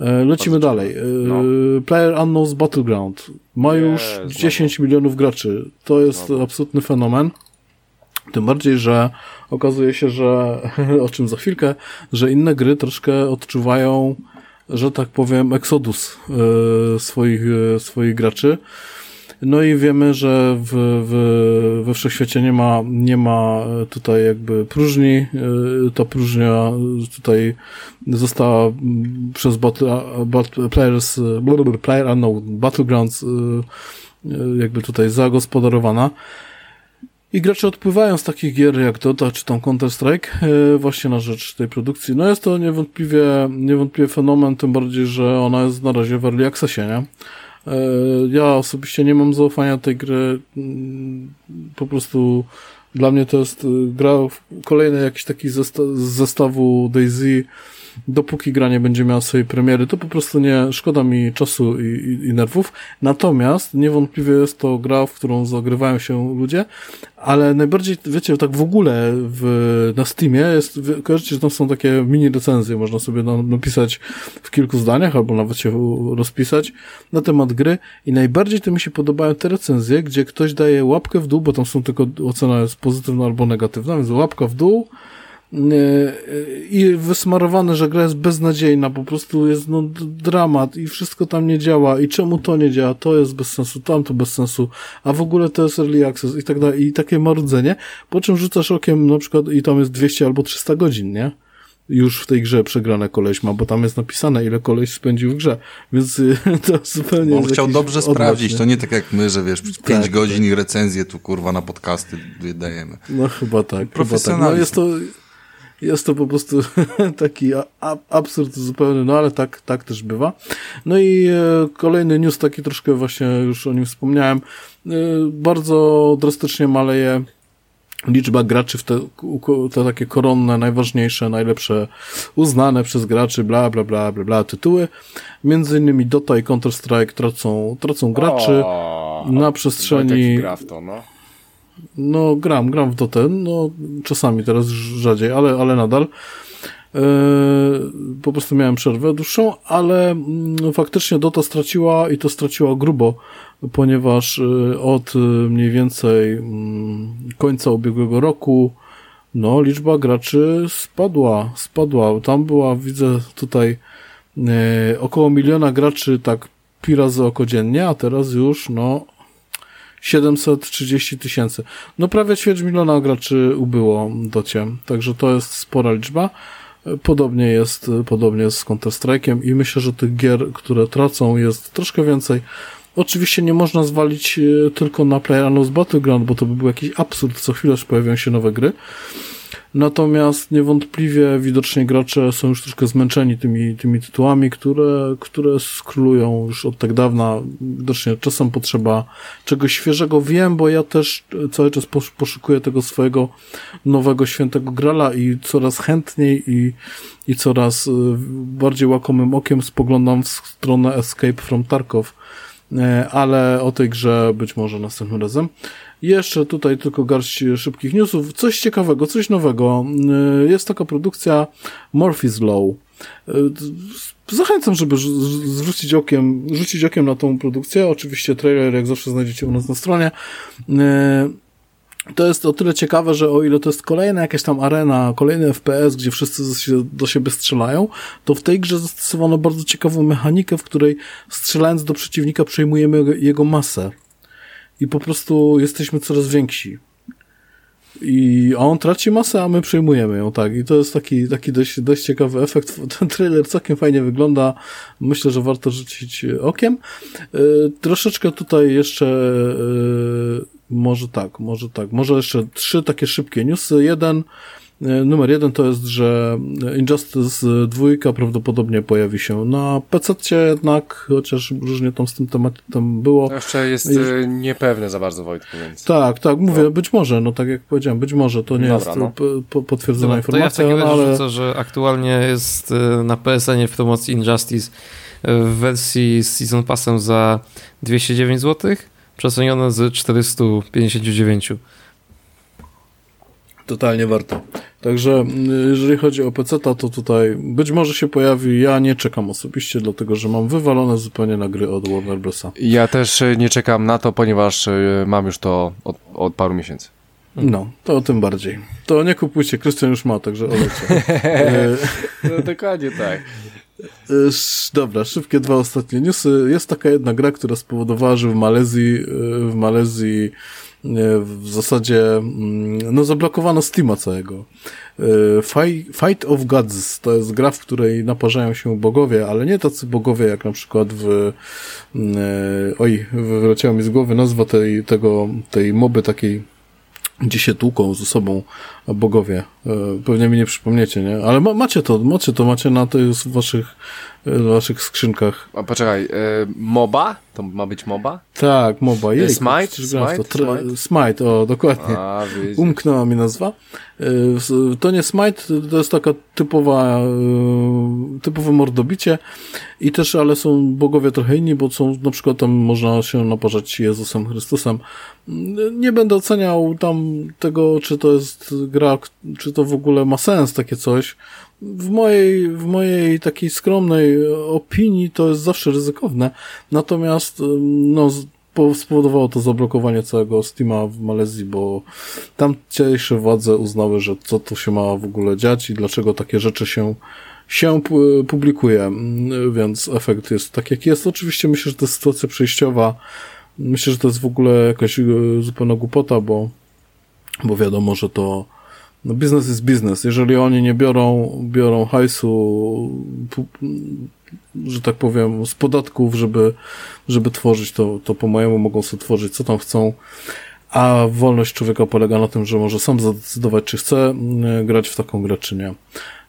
E, Lecimy Bardzo dalej. No. Player Unknown's Battleground ma już znowu. 10 milionów graczy. To jest Znowu. absolutny fenomen. Tym bardziej, że okazuje się, że o czym za chwilkę, że inne gry troszkę odczuwają, że tak powiem, eksodus e, swoich, e, swoich graczy. No i wiemy, że w, w, we wszechświecie nie ma, nie ma tutaj jakby próżni. E, Ta próżnia tutaj została przez battle, battle, players, Player Unknown Battlegrounds e, e, jakby tutaj zagospodarowana. I gracze odpływają z takich gier jak Dota czy tam Counter-Strike e, właśnie na rzecz tej produkcji. No jest to niewątpliwie, niewątpliwie fenomen, tym bardziej, że ona jest na razie w Early Accessie, nie? E, Ja osobiście nie mam zaufania tej gry. Mm, Po prostu dla mnie to jest y, gra w- kolejny jakiś taki z zestawu Daisy. Dopóki gra nie będzie miała swojej premiery, to po prostu nie szkoda mi czasu i, i, i nerwów. Natomiast niewątpliwie jest to gra, w którą zagrywają się ludzie, ale najbardziej, wiecie, tak w ogóle w, na Steamie jest, kojarzycie, że tam są takie mini recenzje, można sobie na- napisać w kilku zdaniach, albo nawet się rozpisać na temat gry i najbardziej to mi się podobają te recenzje, gdzie ktoś daje łapkę w dół, bo tam są tylko ocena jest pozytywna albo negatywna, więc łapka w dół, i wysmarowane, że gra jest beznadziejna, po prostu jest no, dramat i wszystko tam nie działa i czemu to nie działa, to jest bez sensu, tamto bez sensu, a w ogóle to jest early access i tak dalej i takie marudzenie, po czym rzucasz okiem na przykład i tam jest 200 albo 300 godzin, nie? Już w tej grze przegrane koleś ma, bo tam jest napisane, ile koleś spędził w grze, więc y, to zupełnie on chciał dobrze odwrót, sprawdzić, nie? to nie tak jak my, że wiesz, 5 Tak, godzin i recenzję tu kurwa na podcasty wydajemy. No chyba tak. Chyba tak. No jest to, jest to po prostu taki absurd zupełny, no ale tak, tak też bywa. No i e, kolejny news, taki troszkę właśnie już o nim wspomniałem, e, bardzo drastycznie maleje liczba graczy w te, te takie koronne, najważniejsze, najlepsze, uznane przez graczy, bla, bla, bla, bla, bla, tytuły. Między innymi Dota i Counter-Strike tracą, tracą graczy o, na przestrzeni... Gra w to, no. No, gram, gram w Dotę, no, czasami, teraz rzadziej, ale, ale nadal. Yy, po prostu miałem przerwę dłuższą, ale mm, faktycznie Dota straciła i to straciła grubo, ponieważ yy, od yy, mniej więcej mm, końca ubiegłego roku no, liczba graczy spadła, spadła. Tam była, widzę tutaj około miliona graczy tak pi razy oko dziennie, a teraz już, no, 730 tysięcy. No prawie ćwierć miliona graczy ubyło docie, także to jest spora liczba. Podobnie jest, podobnie jest z Counter-Strike'em i myślę, że tych gier, które tracą jest troszkę więcej. Oczywiście nie można zwalić e, tylko na PlayerUnknown's Battleground, bo to by był jakiś absurd, co chwilę pojawiają się nowe gry. Natomiast niewątpliwie widocznie gracze są już troszkę zmęczeni tymi, tymi tytułami, które, które skrólują już od tak dawna. Widocznie czasem potrzeba czegoś świeżego. Wiem, bo ja też cały czas poszukuję tego swojego nowego świętego grala i coraz chętniej i, i coraz y, bardziej łakomym okiem spoglądam w stronę Escape from Tarkov e, ale o tej grze być może następnym razem. Jeszcze tutaj tylko garść szybkich newsów. Coś ciekawego, coś nowego. Y, jest taka produkcja Murphy's Law. Y, zachęcam, żeby zwrócić okiem, rzucić okiem na tą produkcję. Oczywiście trailer, jak zawsze, znajdziecie u nas na stronie. Y, to jest o tyle ciekawe, że o ile to jest kolejna jakaś tam arena, kolejny FPS, gdzie wszyscy do siebie strzelają, to w tej grze zastosowano bardzo ciekawą mechanikę, w której strzelając do przeciwnika przejmujemy jego masę i po prostu jesteśmy coraz więksi. I, a on traci masę, a my przejmujemy ją, tak. I to jest taki, taki dość, dość ciekawy efekt. Ten trailer całkiem fajnie wygląda. Myślę, że warto rzucić okiem. Yy, troszeczkę tutaj jeszcze, yy, może tak, może tak, może jeszcze trzy takie szybkie newsy. Jeden, numer jeden to jest, że Injustice 2 prawdopodobnie pojawi się na PC jednak, chociaż różnie tam z tym tematem było. To jeszcze jest Już... E, niepewne za bardzo Wojtku, więc. Tak, tak, mówię, no. być może, no tak jak powiedziałem, być może to nie Dobra, jest no. potwierdzona Dobra, informacja. To ja w takim ale... rzucę, że aktualnie jest e, na PSN w promocji Injustice w wersji z Season Passem za 209 zł, przecenione z 459. Totalnie warto. Także y, jeżeli chodzi o PC, to tutaj być może się pojawi. Ja nie czekam osobiście, dlatego że mam wywalone zupełnie na gry od Warner Brosa. Ja też y, nie czekam na to, ponieważ y, mam już to od, od paru miesięcy. No, to tym bardziej. To nie kupujcie, Krystian już ma, także olecie. no dokładnie tak. Dobra, szybkie dwa ostatnie newsy. Jest taka jedna gra, która spowodowała, że w Malezji, w Malezji w zasadzie mm, no zablokowano Steama całego. E, Fight of Gods to jest gra, w której naparzają się bogowie, ale nie tacy bogowie jak na przykład w mm, e, oj, wyleciała mi z głowy nazwa tej, tego, tej moby takiej gdzie się tłuką ze sobą bogowie. E, pewnie mi nie przypomniecie, nie? Ale ma, macie to, macie to, macie na tych waszych, w waszych skrzynkach. A poczekaj, MOBA? To ma być MOBA? Tak, MOBA. Jej, Smite? Smite? Smite? Smite, o, dokładnie. A, Umknęła mi nazwa. E, to nie Smite, to jest taka typowa, e, typowe mordobicie i też, ale są bogowie trochę inni, bo są, na przykład tam można się naparzać Jezusem Chrystusem. Nie będę oceniał tam tego, czy to jest gra, czy to w ogóle ma sens, takie coś. W mojej, w mojej takiej skromnej opinii to jest zawsze ryzykowne. Natomiast, no, spowodowało to zablokowanie całego Steama w Malezji, bo tamtejsze władze uznały, że co tu się ma w ogóle dziać i dlaczego takie rzeczy się się publikuje, więc efekt jest tak jak jest. Oczywiście myślę, że to jest sytuacja przejściowa. Myślę, że to jest w ogóle jakaś e, zupełna głupota, bo, bo wiadomo, że to no biznes jest biznes. Jeżeli oni nie biorą, biorą hajsu, że tak powiem, z podatków, żeby, żeby tworzyć, to, to po mojemu mogą sobie tworzyć, co tam chcą. a wolność człowieka polega na tym, że może sam zadecydować, czy chce y, grać w taką grę, czy nie.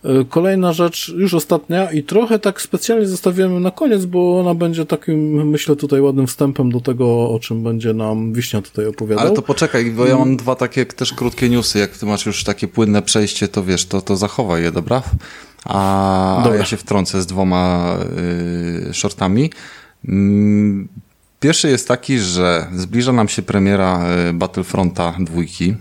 Y, kolejna rzecz, już ostatnia i trochę tak specjalnie zostawiamy na koniec, bo ona będzie takim, myślę, tutaj ładnym wstępem do tego, o czym będzie nam Wiśnia tutaj opowiadał. Ale to poczekaj, bo ja mam dwa takie też krótkie newsy. Jak ty masz już takie płynne przejście, to wiesz, to, to zachowaj je, dobra? A, ja się wtrącę z dwoma y, shortami. Mm, Pierwszy jest taki, że zbliża nam się premiera Battlefronta dwójki,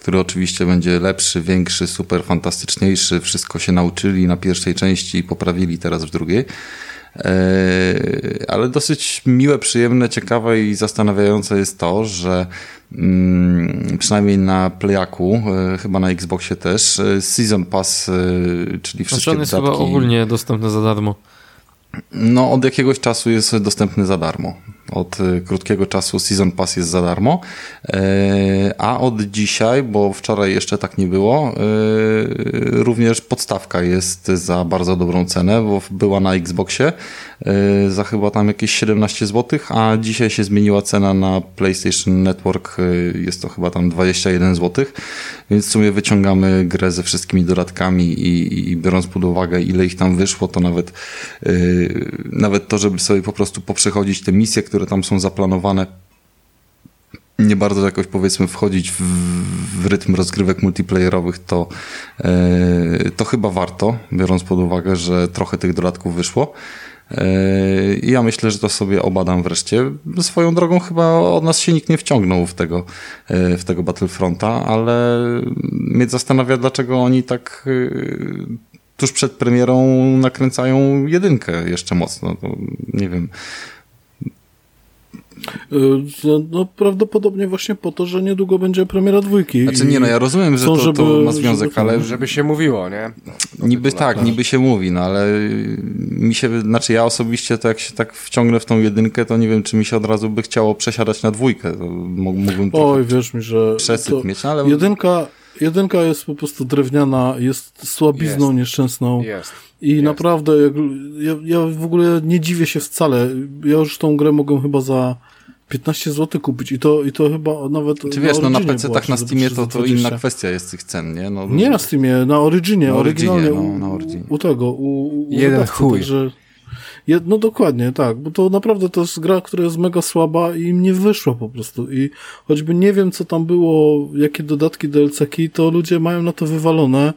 który oczywiście będzie lepszy, większy, super fantastyczniejszy. Wszystko się nauczyli na pierwszej części i poprawili teraz w drugiej. Ale dosyć miłe, przyjemne, ciekawe i zastanawiające jest to, że mm, przynajmniej na Playaku, chyba na Xboxie też, Season Pass, czyli wszystkie znaczy on chyba ogólnie dostępny za darmo. No, od jakiegoś czasu jest dostępny za darmo. Od y, krótkiego czasu Season Pass jest za darmo, e, a od dzisiaj, bo wczoraj jeszcze tak nie było, e, również podstawka jest za bardzo dobrą cenę, bo była na Xboxie e, za chyba tam jakieś 17 zł, a dzisiaj się zmieniła cena na PlayStation Network, jest to chyba tam 21 zł, więc w sumie wyciągamy grę ze wszystkimi dodatkami i, i biorąc pod uwagę ile ich tam wyszło, to nawet nawet to, żeby sobie po prostu poprzechodzić te misje, które tam są zaplanowane, nie bardzo jakoś powiedzmy wchodzić w, w rytm rozgrywek multiplayerowych, to, e, to chyba warto, biorąc pod uwagę, że trochę tych dodatków wyszło. I ja myślę, że to sobie obadam wreszcie. Swoją drogą chyba od nas się nikt nie wciągnął w tego, e, w tego Battlefronta, ale mnie zastanawia, dlaczego oni tak tuż przed premierą nakręcają jedynkę jeszcze mocno. To nie wiem. No, no, prawdopodobnie właśnie po to, że niedługo będzie premiera dwójki. Znaczy nie, no ja rozumiem, że to, żeby, to ma związek, żeby, ale... Żeby się mówiło, nie? niby tak, niby się mówi, no ale mi się, znaczy ja osobiście to jak się tak wciągnę w tą jedynkę, to nie wiem, czy mi się od razu by chciało przesiadać na dwójkę. Mógłbym Oj, wiesz mi, że... Przesyt mieć, no, ale... Jedynka, jedynka jest po prostu drewniana, jest słabizną jest. nieszczęsną. Jest. I jest. naprawdę, jak, ja, ja w ogóle nie dziwię się wcale. Ja już tą grę mogę chyba za 15 zł kupić i to, i to chyba nawet. Czy wiesz, no na PC tak na Steamie to, to inna kwestia jest tych cen, nie? No, nie na Steamie, na Originie, na Originie, no, na Originie. U, u tego, u, u Jeden chuj. Także, no dokładnie, tak, bo to naprawdę to jest gra, która jest mega słaba i im nie wyszła po prostu i choćby nie wiem, co tam było, jakie dodatki DLC-ki, to ludzie mają na to wywalone,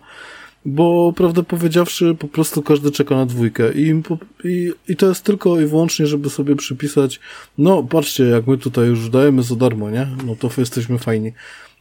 bo prawdę powiedziawszy, po prostu każdy czeka na dwójkę I, i, i to jest tylko i wyłącznie, żeby sobie przypisać, no patrzcie, jak my tutaj już dajemy za darmo, nie? No to jesteśmy fajni.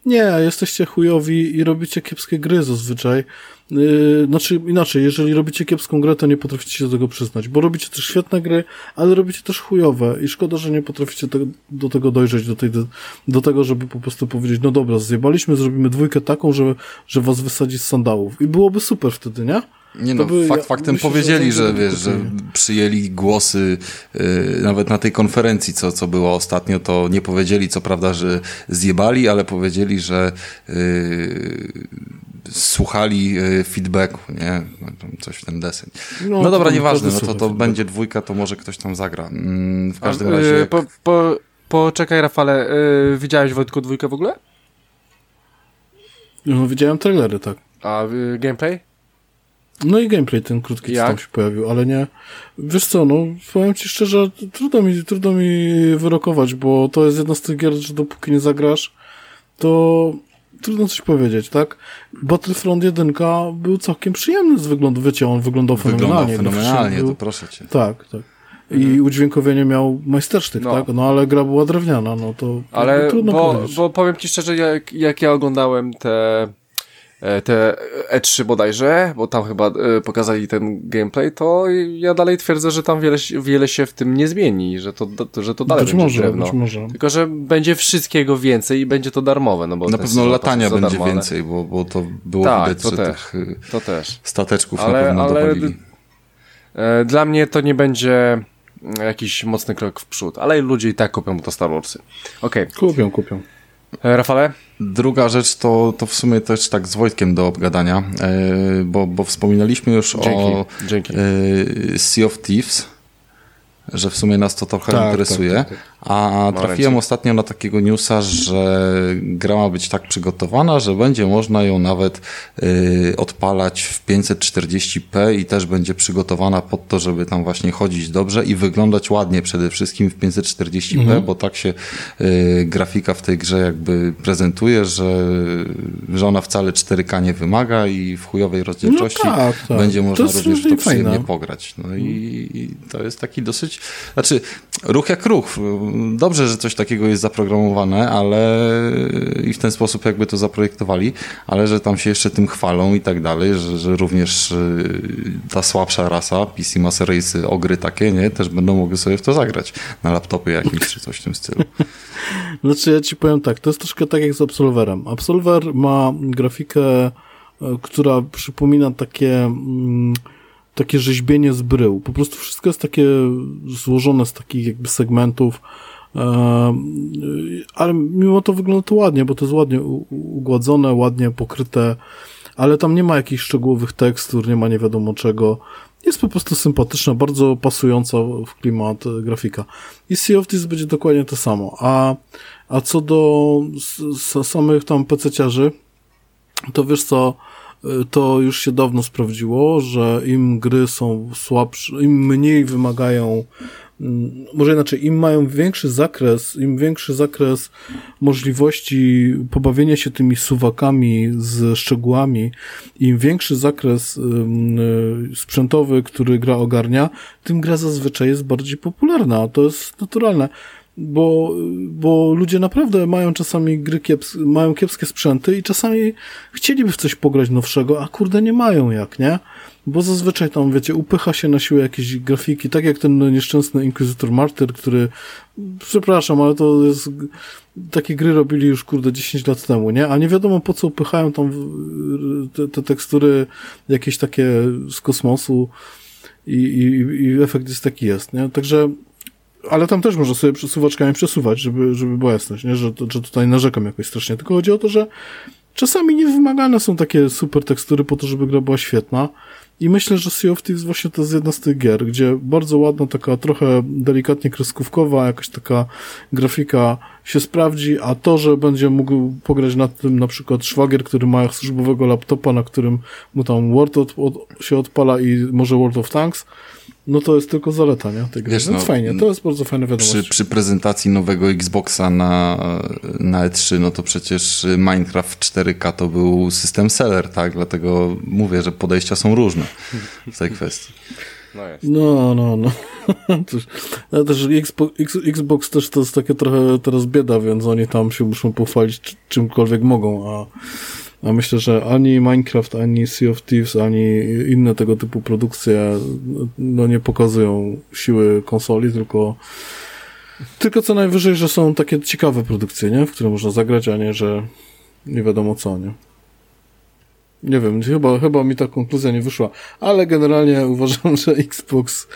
Nie, jesteście chujowi i robicie kiepskie gry zazwyczaj. Yy, znaczy inaczej, jeżeli robicie kiepską grę, to nie potraficie się do tego przyznać, bo robicie też świetne gry, ale robicie też chujowe i szkoda, że nie potraficie te, do tego dojrzeć, do, tej, do, do tego, żeby po prostu powiedzieć, no dobra, zjebaliśmy, zrobimy dwójkę taką, że, że was wysadzi z sandałów. I byłoby super wtedy, nie? Nie no, by, fakt faktem myślę, powiedzieli, że, że wiesz, że przyjęli głosy yy, nawet na tej konferencji, co, co było ostatnio, to nie powiedzieli co prawda, że zjebali, ale powiedzieli, że yy, słuchali yy, feedbacku, nie? No, coś w ten deseń. No, no dobra, nieważne, no to, to będzie dwójka, to może ktoś tam zagra. Mm, w każdym A, razie... Yy, po, po, poczekaj Rafale, yy, widziałeś Wojtku dwójkę w ogóle? No widziałem trailery, tak. A y, gameplay? No i gameplay ten krótki, co tam się pojawił, ale nie. Wiesz co, no powiem ci szczerze, trudno mi, trudno mi wyrokować, bo to jest jedna z tych gier, że dopóki nie zagrasz, to trudno coś powiedzieć, tak? Battlefront 1 był całkiem przyjemny z wyglądu, wiecie, on wyglądał fenomenalnie. Wyglądał fenomenalnie, był... to proszę cię. Tak, tak. I mhm. udźwiękowienie miał majstersztyk, no. tak? No ale gra była drewniana, no to ale trudno bo, powiedzieć. bo powiem ci szczerze, jak, jak ja oglądałem te te E3 bodajże, bo tam chyba e, pokazali ten gameplay, to ja dalej twierdzę, że tam wiele, wiele się w tym nie zmieni, że to, że to dalej być będzie może, drewno. Być może. Tylko, że będzie wszystkiego więcej i będzie to darmowe, no bo Na pewno latania będzie więcej, bo, bo to było tak, widać, to że też, tych to też. stateczków ale, na pewno ale dowalili. E, dla mnie to nie będzie jakiś mocny krok w przód, ale ludzie i tak kupią to Star Warsy. Okay. Kupią, kupią. E, Rafale? Druga rzecz to, to w sumie też tak z Wojtkiem do obgadania, e, bo, bo wspominaliśmy już dzięki, o dzięki. E, sea of Thieves. Że w sumie nas to trochę Tak, interesuje. tak, tak, A trafiłem ostatnio na takiego newsa, że gra ma być tak przygotowana, że będzie można ją nawet y, odpalać w 540p i też będzie przygotowana pod to, żeby tam właśnie chodzić dobrze i wyglądać ładnie przede wszystkim w 540p, Mhm. bo tak się y, grafika w tej grze jakby prezentuje, że, że ona wcale 4K nie wymaga i w chujowej rozdzielczości No tak, tak. będzie można również to przyjemnie pograć. No i, i to jest taki dosyć, znaczy ruch jak ruch. Dobrze, że coś takiego jest zaprogramowane, ale i w ten sposób jakby to zaprojektowali, ale że tam się jeszcze tym chwalą i tak dalej, że, że również y, ta słabsza rasa, PC Master Race, ogry takie, nie, też będą mogły sobie w to zagrać na laptopie jakimś czy coś w tym stylu. Znaczy ja ci powiem tak, to jest troszkę tak jak z Absolverem. Absolver ma grafikę, e, która przypomina takie, mm, takie rzeźbienie z brył. Po prostu wszystko jest takie złożone z takich jakby segmentów, e, ale mimo to wygląda to ładnie, bo to jest ładnie ugładzone, ładnie pokryte, ale tam nie ma jakichś szczegółowych tekstur, nie ma nie wiadomo czego. Jest po prostu sympatyczna, bardzo pasująca w klimat grafika. I Sea of Thieves będzie dokładnie to samo. A, a co do samych tam pececiarzy, to wiesz co, to już się dawno sprawdziło, że im gry są słabsze, im mniej wymagają, mm, może inaczej, im mają większy zakres, im większy zakres możliwości pobawienia się tymi suwakami z szczegółami, im większy zakres y, sprzętowy, który gra ogarnia, tym gra zazwyczaj jest bardziej popularna. To jest naturalne bo, bo ludzie naprawdę mają czasami gry kieps mają kiepskie sprzęty i czasami chcieliby w coś pograć nowszego, a kurde nie mają jak, nie? Bo zazwyczaj tam, wiecie, upycha się na siłę jakieś grafiki, tak jak ten nieszczęsny Inquisitor Martyr, który, przepraszam, ale to jest, takie gry robili już, kurde, 10 lat temu, nie? A nie wiadomo po co upychają tam te, te tekstury jakieś takie z kosmosu i, i, i efekt jest taki jest, nie? Także ale tam też można sobie przesuwaczkami przesuwać, żeby, żeby była jasność, nie? Że, że tutaj narzekam jakoś strasznie. Tylko chodzi o to, że czasami niewymagane są takie super tekstury po to, żeby gra była świetna. I myślę, że Sea of Thieves właśnie to jest jedna z tych gier, gdzie bardzo ładna, taka trochę delikatnie kreskówkowa, jakaś taka grafika się sprawdzi, a to, że będzie mógł pograć na tym na przykład szwagier, który ma służbowego laptopa, na którym mu tam Word od, od, się odpala i może World of Tanks, no to jest tylko zaleta, nie? Tej gry. Wiesz, Więc no, fajnie, to jest bardzo fajna wiadomość. Przy, przy prezentacji nowego Xboxa na, na E3, no to przecież Minecraft 4K to był system seller, tak? Dlatego mówię, że podejścia są różne w tej kwestii. No jest. No, no, no. Też- Ale też Xbox, Xbox też to jest takie trochę teraz bieda, więc oni tam się muszą pochwalić czy- czymkolwiek mogą, a, a myślę, że ani Minecraft, ani Sea of Thieves, ani inne tego typu produkcje no nie pokazują siły konsoli, tylko tylko co najwyżej, że są takie ciekawe produkcje, nie? W które można zagrać, a nie, że nie wiadomo co, nie? Nie wiem, chyba, chyba mi ta konkluzja nie wyszła, ale generalnie uważam, że Xbox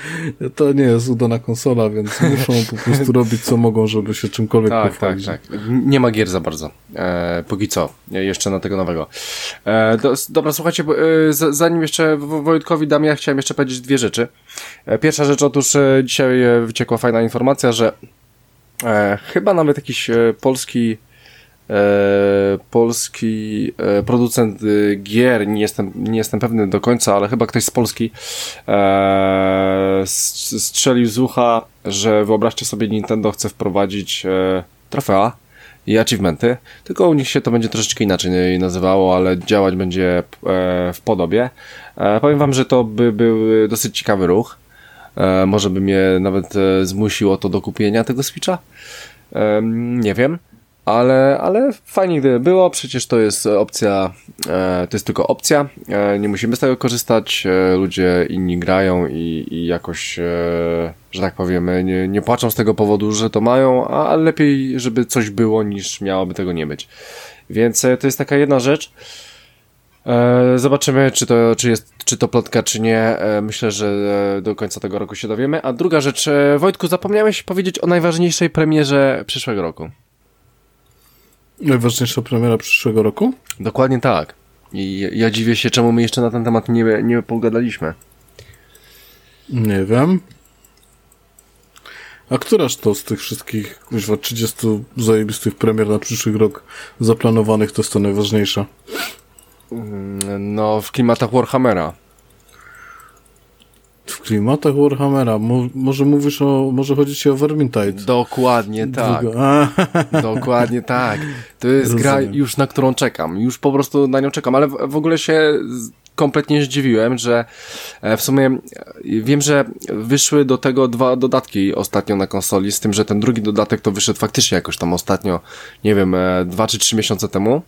to nie jest udana konsola, więc muszą po prostu robić co mogą, żeby się czymkolwiek Tak, tak, pochwalić. tak. Nie ma gier za bardzo. E, póki co. Jeszcze na tego nowego. E, do, dobra, słuchajcie, bo, e, z- zanim jeszcze Wo- Wojtkowi dam, ja chciałem jeszcze powiedzieć dwie rzeczy. E, pierwsza rzecz, otóż e, dzisiaj e, wyciekła fajna informacja, że e, chyba nawet jakiś polski polski e, producent e, gier, nie jestem, nie jestem pewny do końca, ale chyba ktoś z Polski e, strzelił z ucha, że wyobraźcie sobie Nintendo chce wprowadzić e, trofea i achievementy, tylko u nich się to będzie troszeczkę inaczej nazywało, ale działać będzie e, w podobie. E, powiem wam, że to by był dosyć ciekawy ruch. E, może by mnie nawet e, zmusiło to do kupienia tego Switcha. Nie wiem, ale, ale fajnie gdyby było, przecież to jest opcja, e, to jest tylko opcja, e, nie musimy z tego korzystać, e, ludzie inni grają i, i jakoś, e, że tak powiemy, nie, nie płaczą z tego powodu, że to mają, a lepiej, żeby coś było niż miałoby tego nie być. Więc e, to jest taka jedna rzecz. E, Zobaczymy, czy to, czy jest, czy to plotka, czy nie. Myślę, że do końca tego roku się dowiemy. A druga rzecz, Wojtku, zapomniałeś powiedzieć o najważniejszej premierze przyszłego roku. Najważniejsza premiera przyszłego roku? Dokładnie tak. I ja- dziwię się, czemu my jeszcze na ten temat nie, nie pogadaliśmy. Nie wiem. A któraż to z tych wszystkich, kuźwa, 30 zajebistych premier na przyszły rok zaplanowanych to jest to najważniejsza? Mm, No, w klimatach Warhammera. W klimatach Warhammera. Mo może mówisz o, może chodzi ci o Vermintide? Dokładnie tak. Dokładnie tak. To jest gra Rozumiem. już na którą czekam. Już po prostu na nią czekam, ale w, w ogóle się kompletnie zdziwiłem, że e, w sumie e, wiem, że wyszły do tego dwa dodatki ostatnio na konsoli, z tym, że ten drugi dodatek to wyszedł faktycznie jakoś tam ostatnio, nie wiem, e, dwa czy trzy miesiące temu.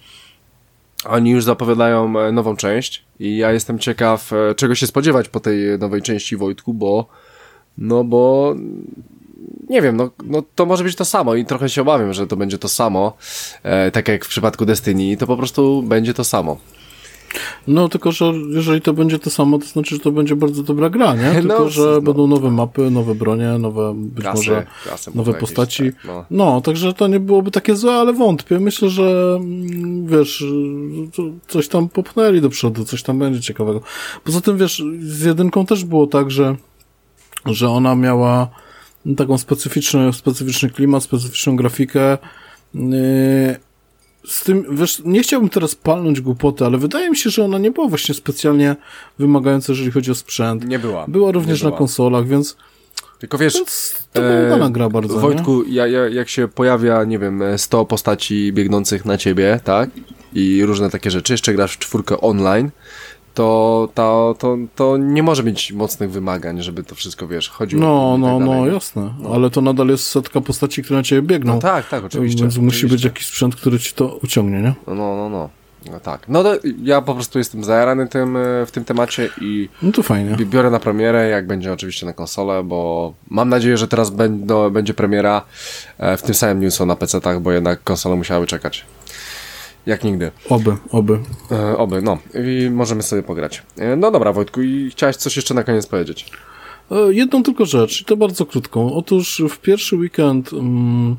Oni już zapowiadają e, nową część i ja jestem ciekaw, e, czego się spodziewać po tej nowej części Wojtku, bo no bo nie wiem, no, no to może być to samo i trochę się obawiam, że to będzie to samo, e, tak jak w przypadku Destiny, to po prostu będzie to samo. No tylko, że jeżeli to będzie to samo, to znaczy, że to będzie bardzo dobra gra, nie? Tylko, No, że no. będą nowe mapy, nowe bronie, nowe być Klasy, może klasy nowe postaci. jakieś, tak, no. No, także to nie byłoby takie złe, ale wątpię. Myślę, że mm, wiesz, coś tam popchnęli do przodu, coś tam będzie ciekawego. Poza tym, wiesz, z jedynką też było tak, że, że ona miała taką specyficzny, specyficzny klimat, specyficzną grafikę. Z tym, wiesz, nie chciałbym teraz palnąć głupoty, ale wydaje mi się, że ona nie była właśnie specjalnie wymagająca, jeżeli chodzi o sprzęt. Nie była. Była również nie na była. konsolach, więc, Tylko wiesz, to była udana gra bardzo? Wojtku, ja, ja, jak się pojawia, nie wiem, 100 postaci biegnących na ciebie, tak? I różne takie rzeczy, jeszcze grasz w czwórkę online, to, to, to, to nie może mieć mocnych wymagań, żeby to wszystko, wiesz, chodziło. No, tak no, dalej. no, jasne. Ale to nadal jest setka postaci, które na ciebie biegną. No tak, tak, oczywiście. Więc musi oczywiście. być jakiś sprzęt, który ci to uciągnie, nie? No, no, no, no. No tak. No to ja po prostu jestem zajarany tym, e, w tym temacie i No to fajnie. bi- biorę na premierę, jak będzie oczywiście na konsolę, bo mam nadzieję, że teraz będą, będzie premiera e, w tym samym co na PC-tach, bo jednak konsole musiały czekać. Jak nigdy. Oby, oby. E, oby, no. I możemy sobie pograć. E, no dobra, Wojtku, i chciałeś coś jeszcze na koniec powiedzieć. E, Jedną tylko rzecz, i to bardzo krótką. Otóż w pierwszy weekend, mm,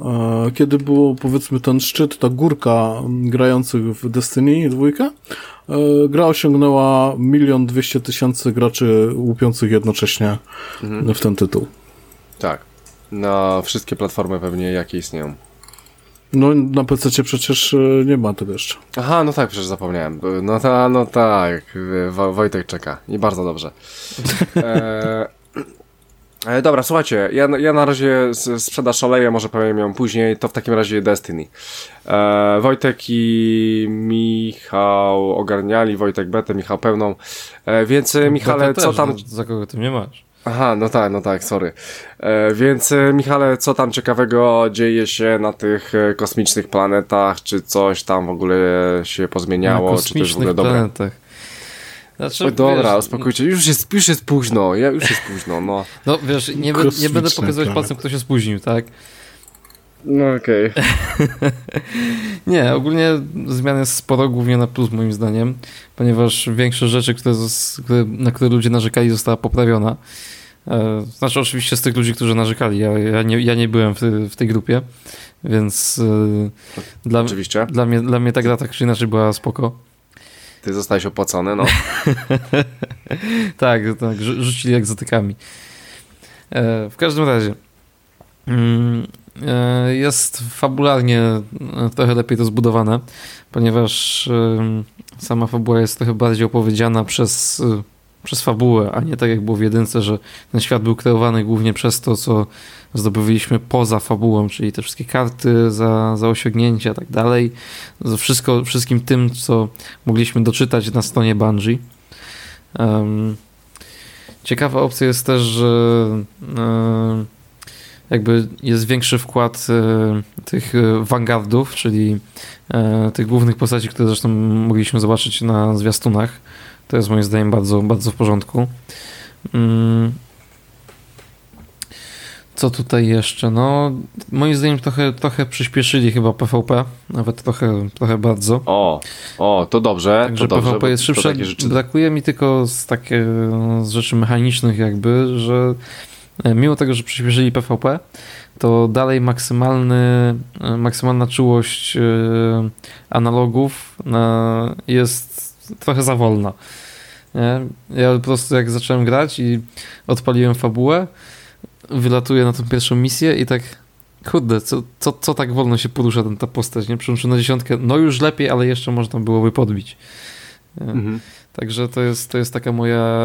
e, kiedy było powiedzmy ten szczyt, ta górka grających w Destiny dwójkę, e, gra osiągnęła milion dwieście tysięcy graczy łupiących jednocześnie w ten tytuł. Tak. Na wszystkie platformy pewnie, jakie istnieją. No na PC przecież e, nie ma tego jeszcze. Aha, no tak, przecież zapomniałem. No, ta, no tak, Wo- Wojtek czeka i bardzo dobrze. E, e, dobra, słuchajcie, ja, ja na razie sprzedaż oleję, może powiem ją później, to w takim razie Destiny. E, Wojtek i Michał ogarniali, Wojtek betę, Michał pełną, e, więc e, Michale, co też, tam... no, Za kogo ty mnie masz? Aha, no tak, no tak, sorry. E, więc e, Michale, co tam ciekawego dzieje się na tych e, kosmicznych planetach? Czy coś tam w ogóle się pozmieniało? Na Czy to jest w ogóle kosmicznych dobre? planetach. Znaczy, Oj, dobra, wiesz, uspokójcie, już jest, już jest późno, ja, już jest późno, no. No wiesz, nie, nie będę pokazywać palcem, kto się spóźnił, tak? No okej. Nie, ogólnie zmian jest sporo, głównie na plus moim zdaniem, ponieważ większość rzeczy, które, na które ludzie narzekali, została poprawiona. E, Znaczy oczywiście z tych ludzi, którzy narzekali, ja, ja, nie, ja nie byłem w, ty- w tej grupie, więc e, dla, Oczywiście, dla, mnie, dla mnie ta gra tak czy inaczej była spoko. ty zostałeś opłacony, no. Tak, tak, rzu- rzucili egzotykami. E, w każdym razie mm, jest fabularnie e, trochę lepiej to zbudowane, ponieważ sama fabuła jest trochę bardziej opowiedziana przez, e, przez fabułę, a nie tak jak było w jedynce, że ten świat był kreowany głównie przez to, co zdobywaliśmy poza fabułą, czyli te wszystkie karty za, za osiągnięcia i tak dalej. Wszystko, wszystkim tym, co mogliśmy doczytać na stronie Bungie. Ciekawa opcja jest też, że e, jakby jest większy wkład e, tych e, vanguardów, czyli e, tych głównych postaci, które zresztą mogliśmy zobaczyć na zwiastunach. To jest moim zdaniem bardzo, bardzo w porządku. Mm. Co tutaj jeszcze? No, moim zdaniem trochę, trochę przyspieszyli chyba PvP, nawet trochę, trochę bardzo. O, o, to dobrze, Także to dobrze, PvP jest bo to szybsze. rzeczy... Brakuje mi tylko z takie z rzeczy mechanicznych jakby, że e, mimo tego, że przyspieszyli PvP, to dalej maksymalny, e, maksymalna czułość e, analogów na, jest trochę za wolna. Ja po prostu jak zacząłem grać i odpaliłem fabułę, wylatuje na tą pierwszą misję i tak kurde, co, co, co tak wolno się porusza ten, ta postać, nie? Przyłączył na dziesiątkę, no już lepiej, ale jeszcze można byłoby podbić. E, Mhm. Także to jest, to jest taka moja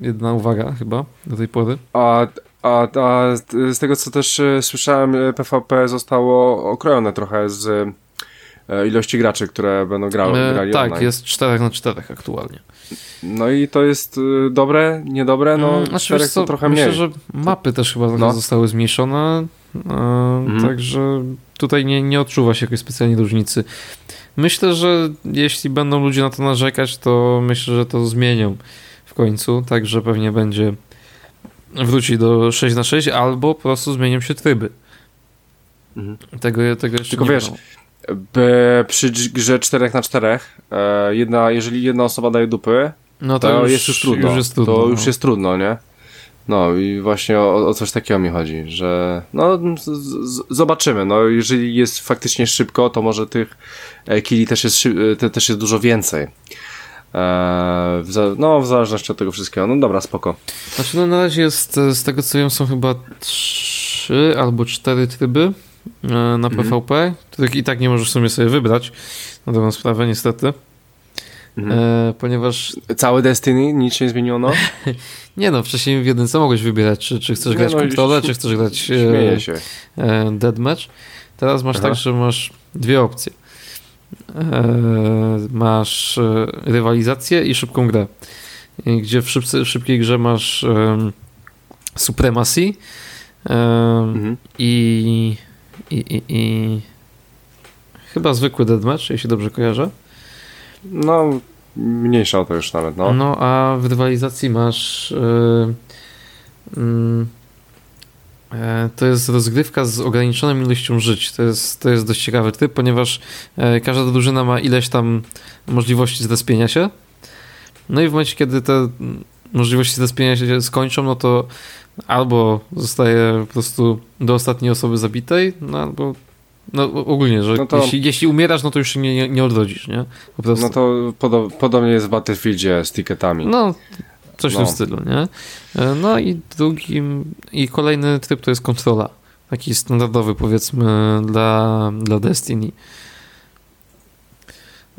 jedna uwaga chyba do tej pory. A, a, a z tego, co też e, słyszałem, e, PvP zostało okrojone trochę z e, ilości graczy, które będą grały, E, tak, online. jest 4 na 4 aktualnie. No i to jest e, dobre, niedobre? No, Mm, znaczy, czterech wiesz co, to trochę myślę, mniej. że mapy też chyba No. zostały zmniejszone, e, Mhm. także tutaj nie, nie odczuwa się jakiejś specjalnej różnicy. Myślę, że jeśli będą ludzie na to narzekać, to myślę, że to zmienią w końcu, także pewnie będzie wróci do 6 na 6 albo po prostu zmienią się tryby. Mhm. Tego, tego jeszcze Tylko nie wiesz. By, przy grze 4 na 4 e, jedna, jeżeli jedna osoba daje dupy, no to, jest już trudno. Już jest trudno to no. już jest trudno, nie? No i właśnie o, o coś takiego mi chodzi, że no z, z, zobaczymy, no jeżeli jest faktycznie szybko, to może tych e, killi też jest, e, te, też jest dużo więcej. E, w, za- no w zależności od tego wszystkiego, no dobra, spoko. Znaczy no na razie jest, e, z tego co wiem, są chyba trzy albo cztery tryby e, na Mhm. PvP, których i tak nie możesz sobie sobie wybrać, na dobrą sprawę niestety, Mhm. e, ponieważ Całe Destiny, nic się nie zmieniło, no? nie no, wcześniej w jedynce mogłeś wybierać, czy, czy chcesz Nie, grać no, kontrolę, czy chcesz grać e, e, deathmatch. Teraz masz Aha. tak, że masz dwie opcje. E, masz e, rywalizację i szybką grę. Gdzie w, szybce, szybkiej grze masz em, supremacy em, Mhm. i, i, i, i chyba zwykły deathmatch, jeśli dobrze kojarzę. No, mniejsza o to już nawet, no. No, a w rywalizacji masz. e, to jest rozgrywka z ograniczoną ilością żyć. To jest, to jest dość ciekawy tryb, ponieważ e, każda drużyna ma ileś tam możliwości zrespienia się. No i w momencie, kiedy te możliwości zrespienia się skończą, no to albo zostaje po prostu do ostatniej osoby zabitej, no albo. No ogólnie, że No to- jeśli, jeśli umierasz, no to już się nie, nie, odrodzisz, nie? No to podo- podobnie jest w Battlefieldzie z ticketami. No, coś w No. tym stylu, nie? E, No i drugim, i kolejny tryb to jest kontrola. Taki standardowy, powiedzmy, dla, dla Destiny.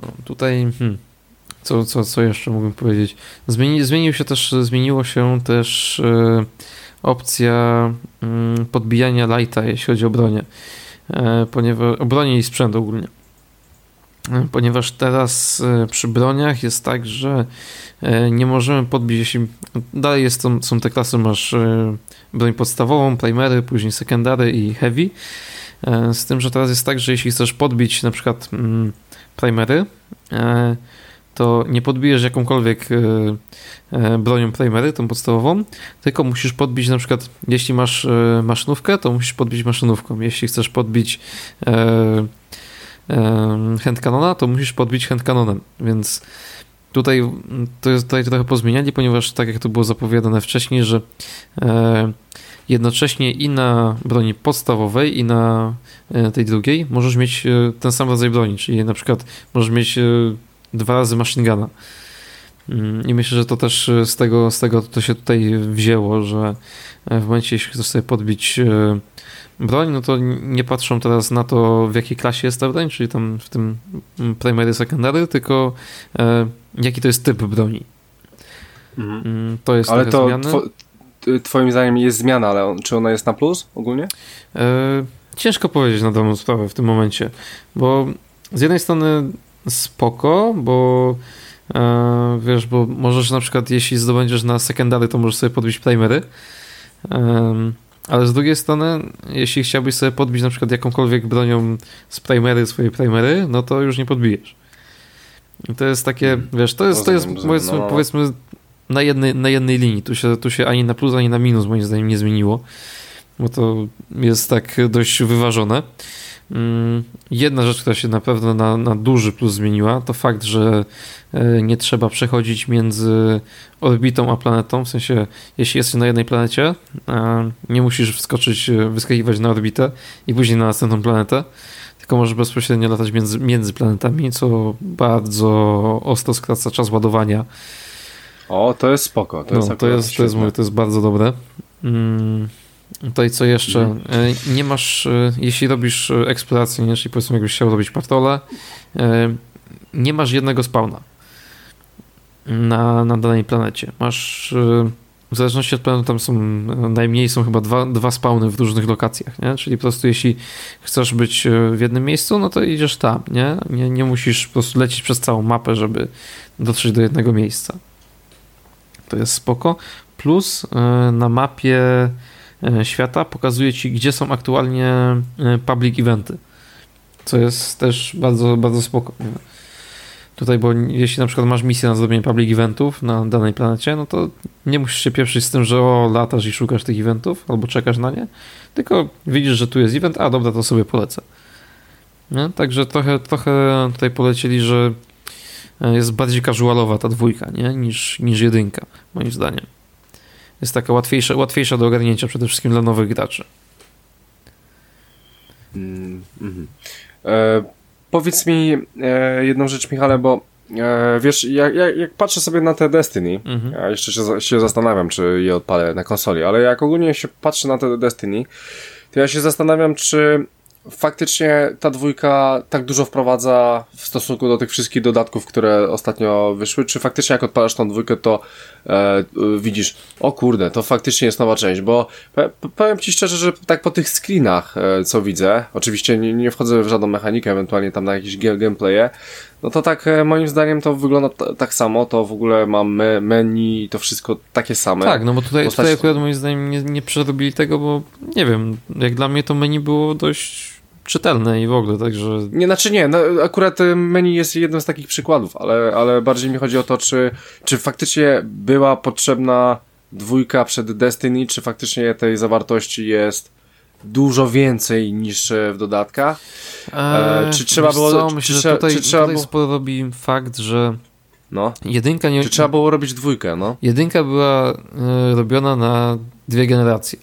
No, tutaj, hmm, co, co, co jeszcze mógłbym powiedzieć? Zmieni, zmienił się też, zmieniło się też e, opcja mm, podbijania lighta, jeśli chodzi o bronię. E, ponieważ, o bronię i sprzęt ogólnie. Ponieważ teraz e, przy broniach jest tak, że E, nie możemy podbić, jeśli dalej jest, są, te klasy, masz e, broń podstawową, primery, później secondary i heavy, z tym, że teraz jest tak, że jeśli chcesz podbić na przykład mm, primery, to nie podbijesz jakąkolwiek bronią primery, tą podstawową, tylko musisz podbić na przykład, jeśli masz maszynówkę, to musisz podbić maszynówką, jeśli chcesz podbić handcanona, to musisz podbić handcanonem, więc Tutaj mm, to jest tutaj trochę pozmieniali, ponieważ tak jak to było zapowiadane wcześniej, że e, jednocześnie i na broni podstawowej i na e, tej drugiej możesz mieć e, ten sam rodzaj broni, czyli na przykład możesz mieć dwa razy machine guna. Mm, I myślę, że to też z tego, z tego to się tutaj wzięło, że w momencie, jeśli chcesz sobie podbić broń, no to nie patrzą teraz na to, w jakiej klasie jest ta broń, czyli tam w tym mm, primary, secondary, tylko e, jaki to jest typ broni. Mhm. Mm, To jest Ale to two, twoim zdaniem jest zmiana, ale on, czy ona jest na plus ogólnie? E, ciężko powiedzieć na daną sprawę w tym momencie, bo z jednej strony spoko, bo e, wiesz, bo możesz na przykład, jeśli zdobędziesz na secondary, to możesz sobie podbić primery, Em, ale z drugiej strony, jeśli chciałbyś sobie podbić na przykład jakąkolwiek bronią z primery, swojej primery, no to już nie podbijesz. I to jest takie, wiesz, to jest, to jest powiedzmy, powiedzmy na jednej, na jednej linii. Tu się, tu się ani na plus, ani na minus moim zdaniem nie zmieniło, bo to jest tak dość wyważone. Mm, Jedna rzecz, która się naprawdę na, na duży plus zmieniła, to fakt, że e, nie trzeba przechodzić między orbitą a planetą. W sensie, jeśli jesteś na jednej planecie, e, nie musisz wskoczyć, e, wyskakiwać na orbitę i później na następną planetę, tylko możesz bezpośrednio latać między, między planetami, co bardzo ostro skraca czas ładowania. O, to jest spoko. To no, jest, to jest, to jest, to jest bardzo dobre. Mm, Tutaj co jeszcze? E, Nie masz, e, jeśli robisz e, eksplorację, czyli powiedzmy jakbyś chciał robić patrole, nie masz jednego spawna na, na danej planecie. Masz, w zależności od planu, tam są, najmniej są chyba dwa, dwa spawny w różnych lokacjach, nie? czyli po prostu jeśli chcesz być w jednym miejscu, no to idziesz tam, nie? Nie, nie musisz po prostu lecieć przez całą mapę, żeby dotrzeć do jednego miejsca. To jest spoko. Plus na mapie świata pokazuje ci, gdzie są aktualnie e, public eventy. Co jest też bardzo, bardzo spoko. Tutaj, bo jeśli na przykład masz misję na zrobienie public eventów na danej planecie, no to nie musisz się pieprzyć z tym, że o, latasz i szukasz tych eventów, albo czekasz na nie, tylko widzisz, że tu jest event, a dobra, to sobie polecę. Nie? Także trochę, trochę tutaj polecieli, że e, jest bardziej casualowa ta dwójka, nie? Niż, niż jedynka, moim zdaniem. Jest taka łatwiejsza, łatwiejsza do ogarnięcia przede wszystkim dla nowych graczy. Mm, mhm. E, powiedz mi e, jedną rzecz, Michale, bo e, wiesz, jak, jak, jak patrzę sobie na te Destiny, Mhm. ja jeszcze się, się zastanawiam, czy je odpalę na konsoli, ale jak ogólnie się patrzę na te Destiny, to ja się zastanawiam, czy faktycznie ta dwójka tak dużo wprowadza w stosunku do tych wszystkich dodatków, które ostatnio wyszły, czy faktycznie jak odpalasz tą dwójkę, to e, y, widzisz, o kurde, to faktycznie jest nowa część, bo powiem Ci szczerze, że tak po tych screenach, e, co widzę, oczywiście nie, nie wchodzę w żadną mechanikę, ewentualnie tam na jakieś gameplaye, no to tak e, moim zdaniem to wygląda tak samo, to w ogóle mam me- menu i to wszystko takie same. Tak, no bo tutaj, Postać- tutaj akurat moim zdaniem nie, nie przerobili tego, bo nie wiem, jak dla mnie to menu było dość czytelne i w ogóle, także Nie, znaczy nie, no, akurat y, menu jest jednym z takich przykładów, ale, ale bardziej mi chodzi o to, czy, czy faktycznie była potrzebna dwójka przed Destiny, czy faktycznie tej zawartości jest dużo więcej niż e, w dodatkach. E, czy trzeba było- Co? czy Myślę, że trzeba- tutaj, czy trzeba tutaj było- sporo robi fakt, że No. jedynka nie... Czy trzeba było robić dwójkę, no? Jedynka była e, robiona na dwie generacje.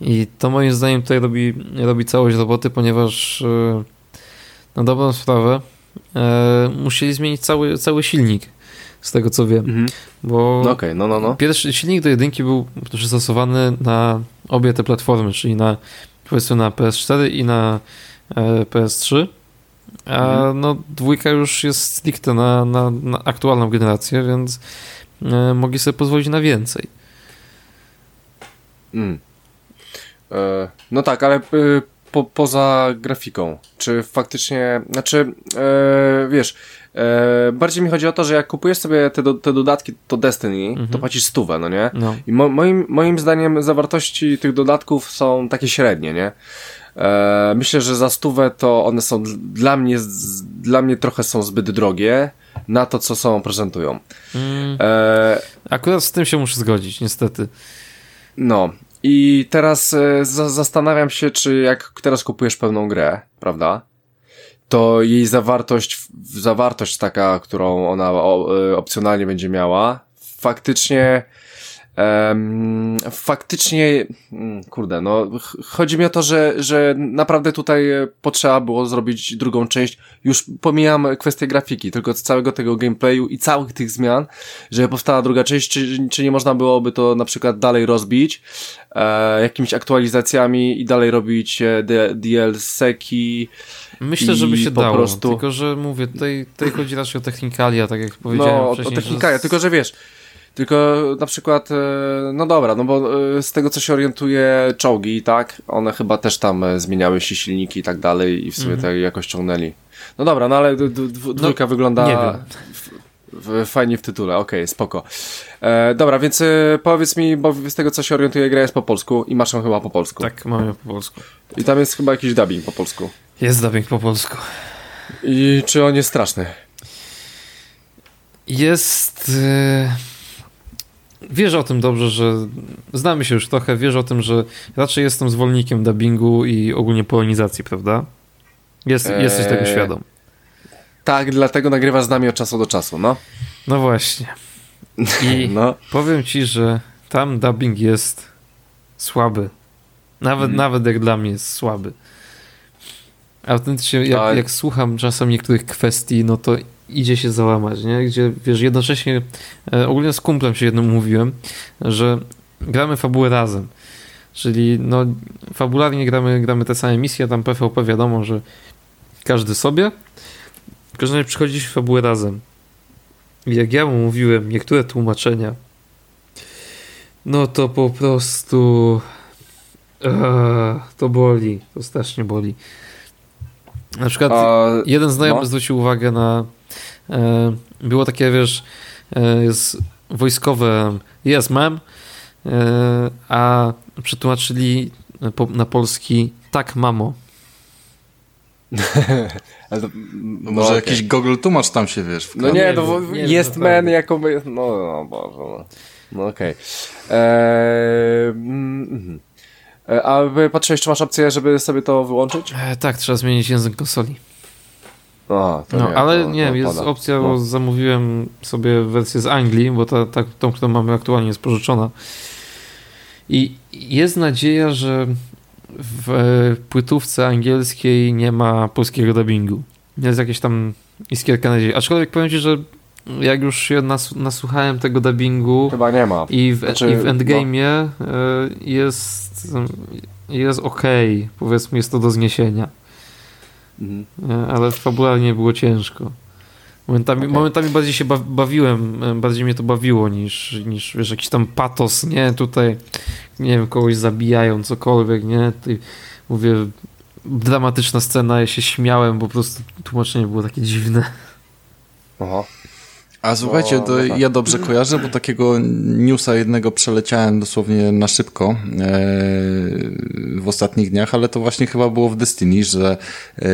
I to moim zdaniem tutaj robi, robi całość roboty, ponieważ e, na dobrą sprawę e, musieli zmienić cały, cały silnik, z tego co wiem. Mhm. Bo No okej, no, no, no. pierwszy silnik do jedynki był przystosowany na obie te platformy, czyli na powiedzmy na PS4 i na e, PS3. A Mhm. no dwójka już jest stricte na, na, na aktualną generację, więc mogli sobie pozwolić na więcej. Mm. E, no tak, ale y, po, poza grafiką, czy faktycznie, znaczy, e, wiesz, e, bardziej mi chodzi o to, że jak kupujesz sobie te, do, te dodatki do Destiny, Mhm. to płacisz stówę, no nie? No. I mo, moim, moim zdaniem zawartości tych dodatków są takie średnie, nie? E, myślę, że za stówę to one są dl- dla mnie, z, dla mnie trochę są zbyt drogie na to, co są prezentują. Mm, E, akurat z tym się muszę zgodzić, niestety. No. I teraz e, za, zastanawiam się, czy jak teraz kupujesz pełną grę, prawda? To jej zawartość, zawartość taka, którą ona e, opcjonalnie będzie miała, faktycznie em, faktycznie mm, kurde, no ch- chodzi mi o to, że, że naprawdę tutaj e, potrzeba było zrobić drugą część. Już pomijam kwestię grafiki, tylko całego tego gameplayu i całych tych zmian, żeby powstała druga część, czy, czy nie można byłoby to na przykład dalej rozbić e, jakimiś aktualizacjami i dalej robić e, DLC-ki. Myślę, żeby się po dało, prostu- tylko że mówię, tutaj, tutaj chodzi raczej o technikalia, tak jak powiedziałem No, o, o wcześniej. technikalia, tylko że wiesz, tylko na przykład, e, no dobra, no bo e, z tego co się orientuje, czołgi, tak, one chyba też tam e, zmieniały się silniki i tak dalej i w sumie Mhm. tak jakoś ciągnęli. No dobra, no ale dw- dwójka wygląda nie wiem. w, w, fajnie w tytule, okej, spoko. E, dobra, więc powiedz mi, bo z tego co się orientuje, gra jest po polsku i masz ją chyba po polsku. Tak, mamy po polsku. I tam jest chyba jakiś dubbing po polsku. Jest dubbing po polsku. I czy on jest straszny? Jest. Wiesz o tym dobrze, że znamy się już trochę, wiesz o tym, że raczej jestem zwolennikiem dubbingu i ogólnie polonizacji, prawda? Jest, Jesteś tego Eee. świadom. Tak, dlatego nagrywasz z nami od czasu do czasu, no. No właśnie. I No. powiem ci, że tam dubbing jest słaby. Nawet, Mhm. nawet jak dla mnie jest słaby. Autentycznie, jak, Ale- jak słucham czasem niektórych kwestii, no to idzie się załamać, nie? Gdzie, wiesz, jednocześnie, e, ogólnie z kumplem się jednym mówiłem, że gramy fabułę razem. Czyli no, fabularnie gramy, gramy te same misje, tam PvP wiadomo, że każdy sobie. W każdym razie przychodzi fabuły razem. I jak ja mu mówiłem niektóre tłumaczenia, no to po prostu Eee, to boli, to strasznie boli. Na przykład A, jeden znajomy no. zwrócił uwagę na e, było takie, wiesz, e, jest wojskowe yes ma'am, e, a przetłumaczyli po, na polski tak mamo. ale to, No może okej. jakiś Google tłumacz tam się, wiesz, No nie, Nie to wiem, nie jest wiem, man naprawdę. jako... No, no Boże, no. No okej. Eee, mm, mhm. A wy- patrzyłeś, czy masz opcję, żeby sobie to wyłączyć? E, tak, trzeba zmienić język konsoli. A, No, nie, ale to, nie, to jest pada. opcja, No. bo zamówiłem sobie wersję z Anglii, bo ta, ta, tą, którą mamy aktualnie jest pożyczona. I jest nadzieja, że w e, płytówce angielskiej nie ma polskiego dubbingu. Jest jakieś tam iskierka nadziei. Aczkolwiek powiem ci, że jak już się nas, nasłuchałem tego dubbingu Chyba nie ma. i w, Znaczy, i w endgame'ie e, jest jest okej, powiedzmy jest to do zniesienia. Mhm. E, ale fabularnie było ciężko. Momentami, Okej. momentami bardziej się ba- bawiłem, e, bardziej mnie to bawiło niż, niż wiesz, jakiś tam patos, nie? Tutaj, nie wiem, kogoś zabijają, cokolwiek, nie? Tutaj, mówię, dramatyczna scena, ja się śmiałem, bo po prostu tłumaczenie było takie dziwne. Aha. A słuchajcie, No, to tak. ja dobrze kojarzę, bo takiego newsa jednego przeleciałem dosłownie na szybko e, w ostatnich dniach, ale to właśnie chyba było w Destiny, że e,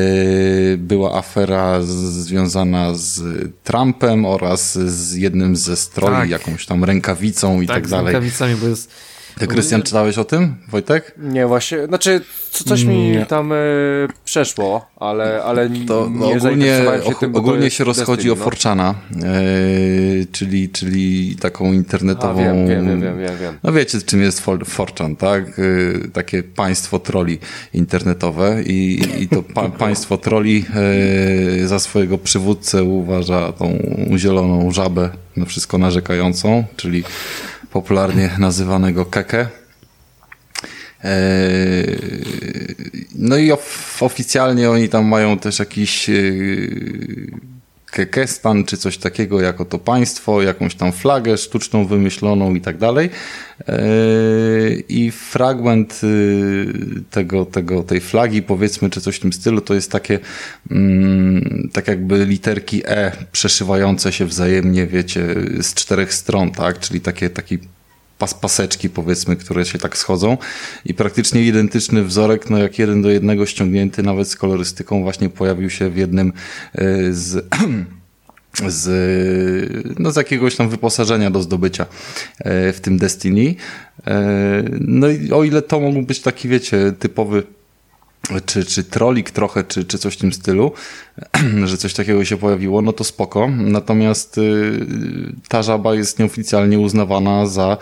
była afera z, związana z Trumpem oraz z jednym ze stroi, Tak. jakąś tam rękawicą i tak, z dalej. rękawicami, bo jest... Ty, Krystian, czytałeś o tym, Wojtek? Nie, właśnie, znaczy co, coś mi Nie. tam e, przeszło, ale, ale To nie no, ogólnie, zainteresowałem się tym, ogólnie się rozchodzi Destiny, o no. Forczana, e, czyli, czyli taką A, internetową... wiem, wiem, wiem, wiem, wiem, wiem. No wiecie, czym jest For- Forchan, tak? Y, Takie państwo troli internetowe i, i to pa, państwo troli y, za swojego przywódcę uważa tą zieloną żabę na wszystko narzekającą, czyli popularnie nazywanego Keke. No i of, oficjalnie oni tam mają też jakiś yy, Kekestan czy coś takiego jako to państwo, jakąś tam flagę sztuczną wymyśloną i tak dalej. Eee, I fragment yy, tego, tego, tej flagi, powiedzmy, czy coś w tym stylu, to jest takie mm, tak jakby literki E przeszywające się wzajemnie, wiecie, z czterech stron, tak? Czyli takie, taki pas, paseczki, powiedzmy, które się tak schodzą i praktycznie identyczny wzorek, no jak jeden do jednego ściągnięty, nawet z kolorystyką, właśnie pojawił się w jednym y, z z, no, z jakiegoś tam wyposażenia do zdobycia e, w tym Destiny. E, No i o ile to mógł być taki, wiecie, typowy czy, czy trolik trochę, czy, czy coś w tym stylu, że coś takiego się pojawiło, no to spoko. Natomiast y, ta żaba jest nieoficjalnie uznawana za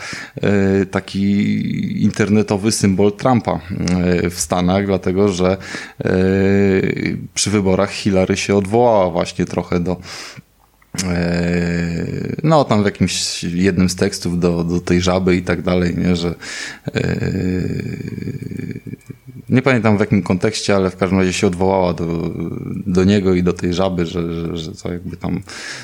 y, taki internetowy symbol Trumpa y, w Stanach, dlatego że y, przy wyborach Hillary się odwołała właśnie trochę do no tam w jakimś jednym z tekstów do, do tej żaby i tak dalej, nie, że eee, nie pamiętam w jakim kontekście, ale w każdym razie się odwołała do, do niego i do tej żaby, że, że, że to jakby tam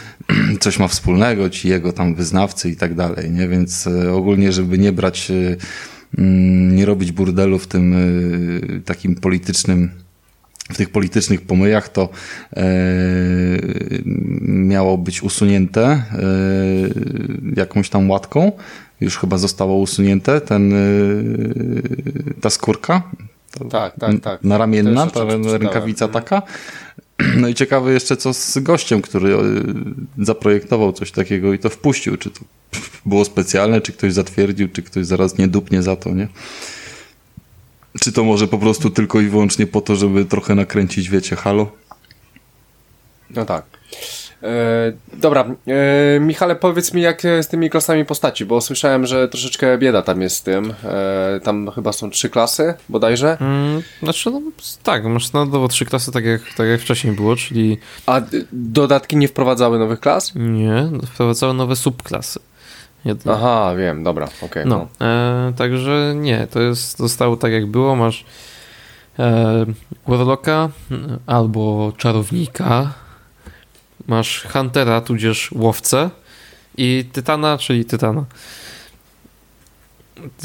coś ma wspólnego, ci jego tam wyznawcy i tak dalej, nie, więc e, ogólnie, żeby nie brać, e, mm, nie robić burdelu w tym e, takim politycznym w tych politycznych pomyjach to e, miało być usunięte e, jakąś tam łatką. Już chyba zostało usunięte ten, e, ta skórka. Tak, tak, tak. Naramienna, ta rękawica taka. No i ciekawe jeszcze co z gościem, który e, zaprojektował coś takiego i to wpuścił. Czy to było specjalne, czy ktoś zatwierdził, czy ktoś zaraz nie dupnie za to, nie? Czy to może po prostu tylko i wyłącznie po to, żeby trochę nakręcić, wiecie, halo? No tak. E, dobra, e, Michale, powiedz mi jak z tymi klasami postaci, bo słyszałem, że troszeczkę bieda tam jest z tym. E, tam chyba są trzy klasy bodajże. Mm, znaczy, no tak, masz standardowo trzy klasy, tak jak, tak jak wcześniej było, czyli A dodatki nie wprowadzały nowych klas? nie, wprowadzały nowe subklasy. Jedynie. Aha, wiem, dobra, okej. No, e, także nie, to jest, zostało tak jak było, masz e, Warlocka mm, albo Czarownika, masz Huntera, tudzież Łowcę i Tytana, czyli Tytana.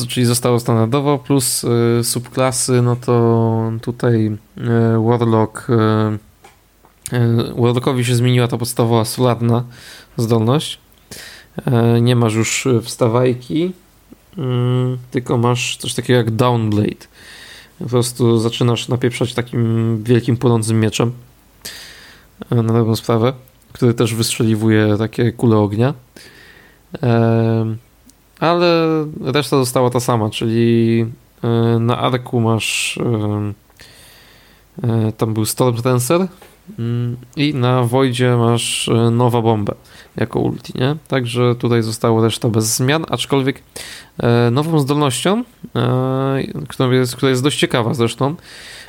Czyli zostało standardowo, plus e, subklasy, no to tutaj e, Warlock e, Warlockowi się zmieniła ta podstawowa solarna zdolność. E, Nie masz już wstawajki, mm, tylko masz coś takiego jak Downblade. Po prostu zaczynasz napieprzać takim wielkim płonącym mieczem e, na dobrą sprawę, który też wystrzeliwuje takie kule ognia. E, Ale reszta została ta sama, czyli e, na arku masz e, e, tam był Storm Tensor mm, i na Voidzie masz e, nowa bombę jako ulti, nie? Także tutaj została reszta bez zmian, aczkolwiek e, nową zdolnością, e, która, jest, która jest dość ciekawa zresztą,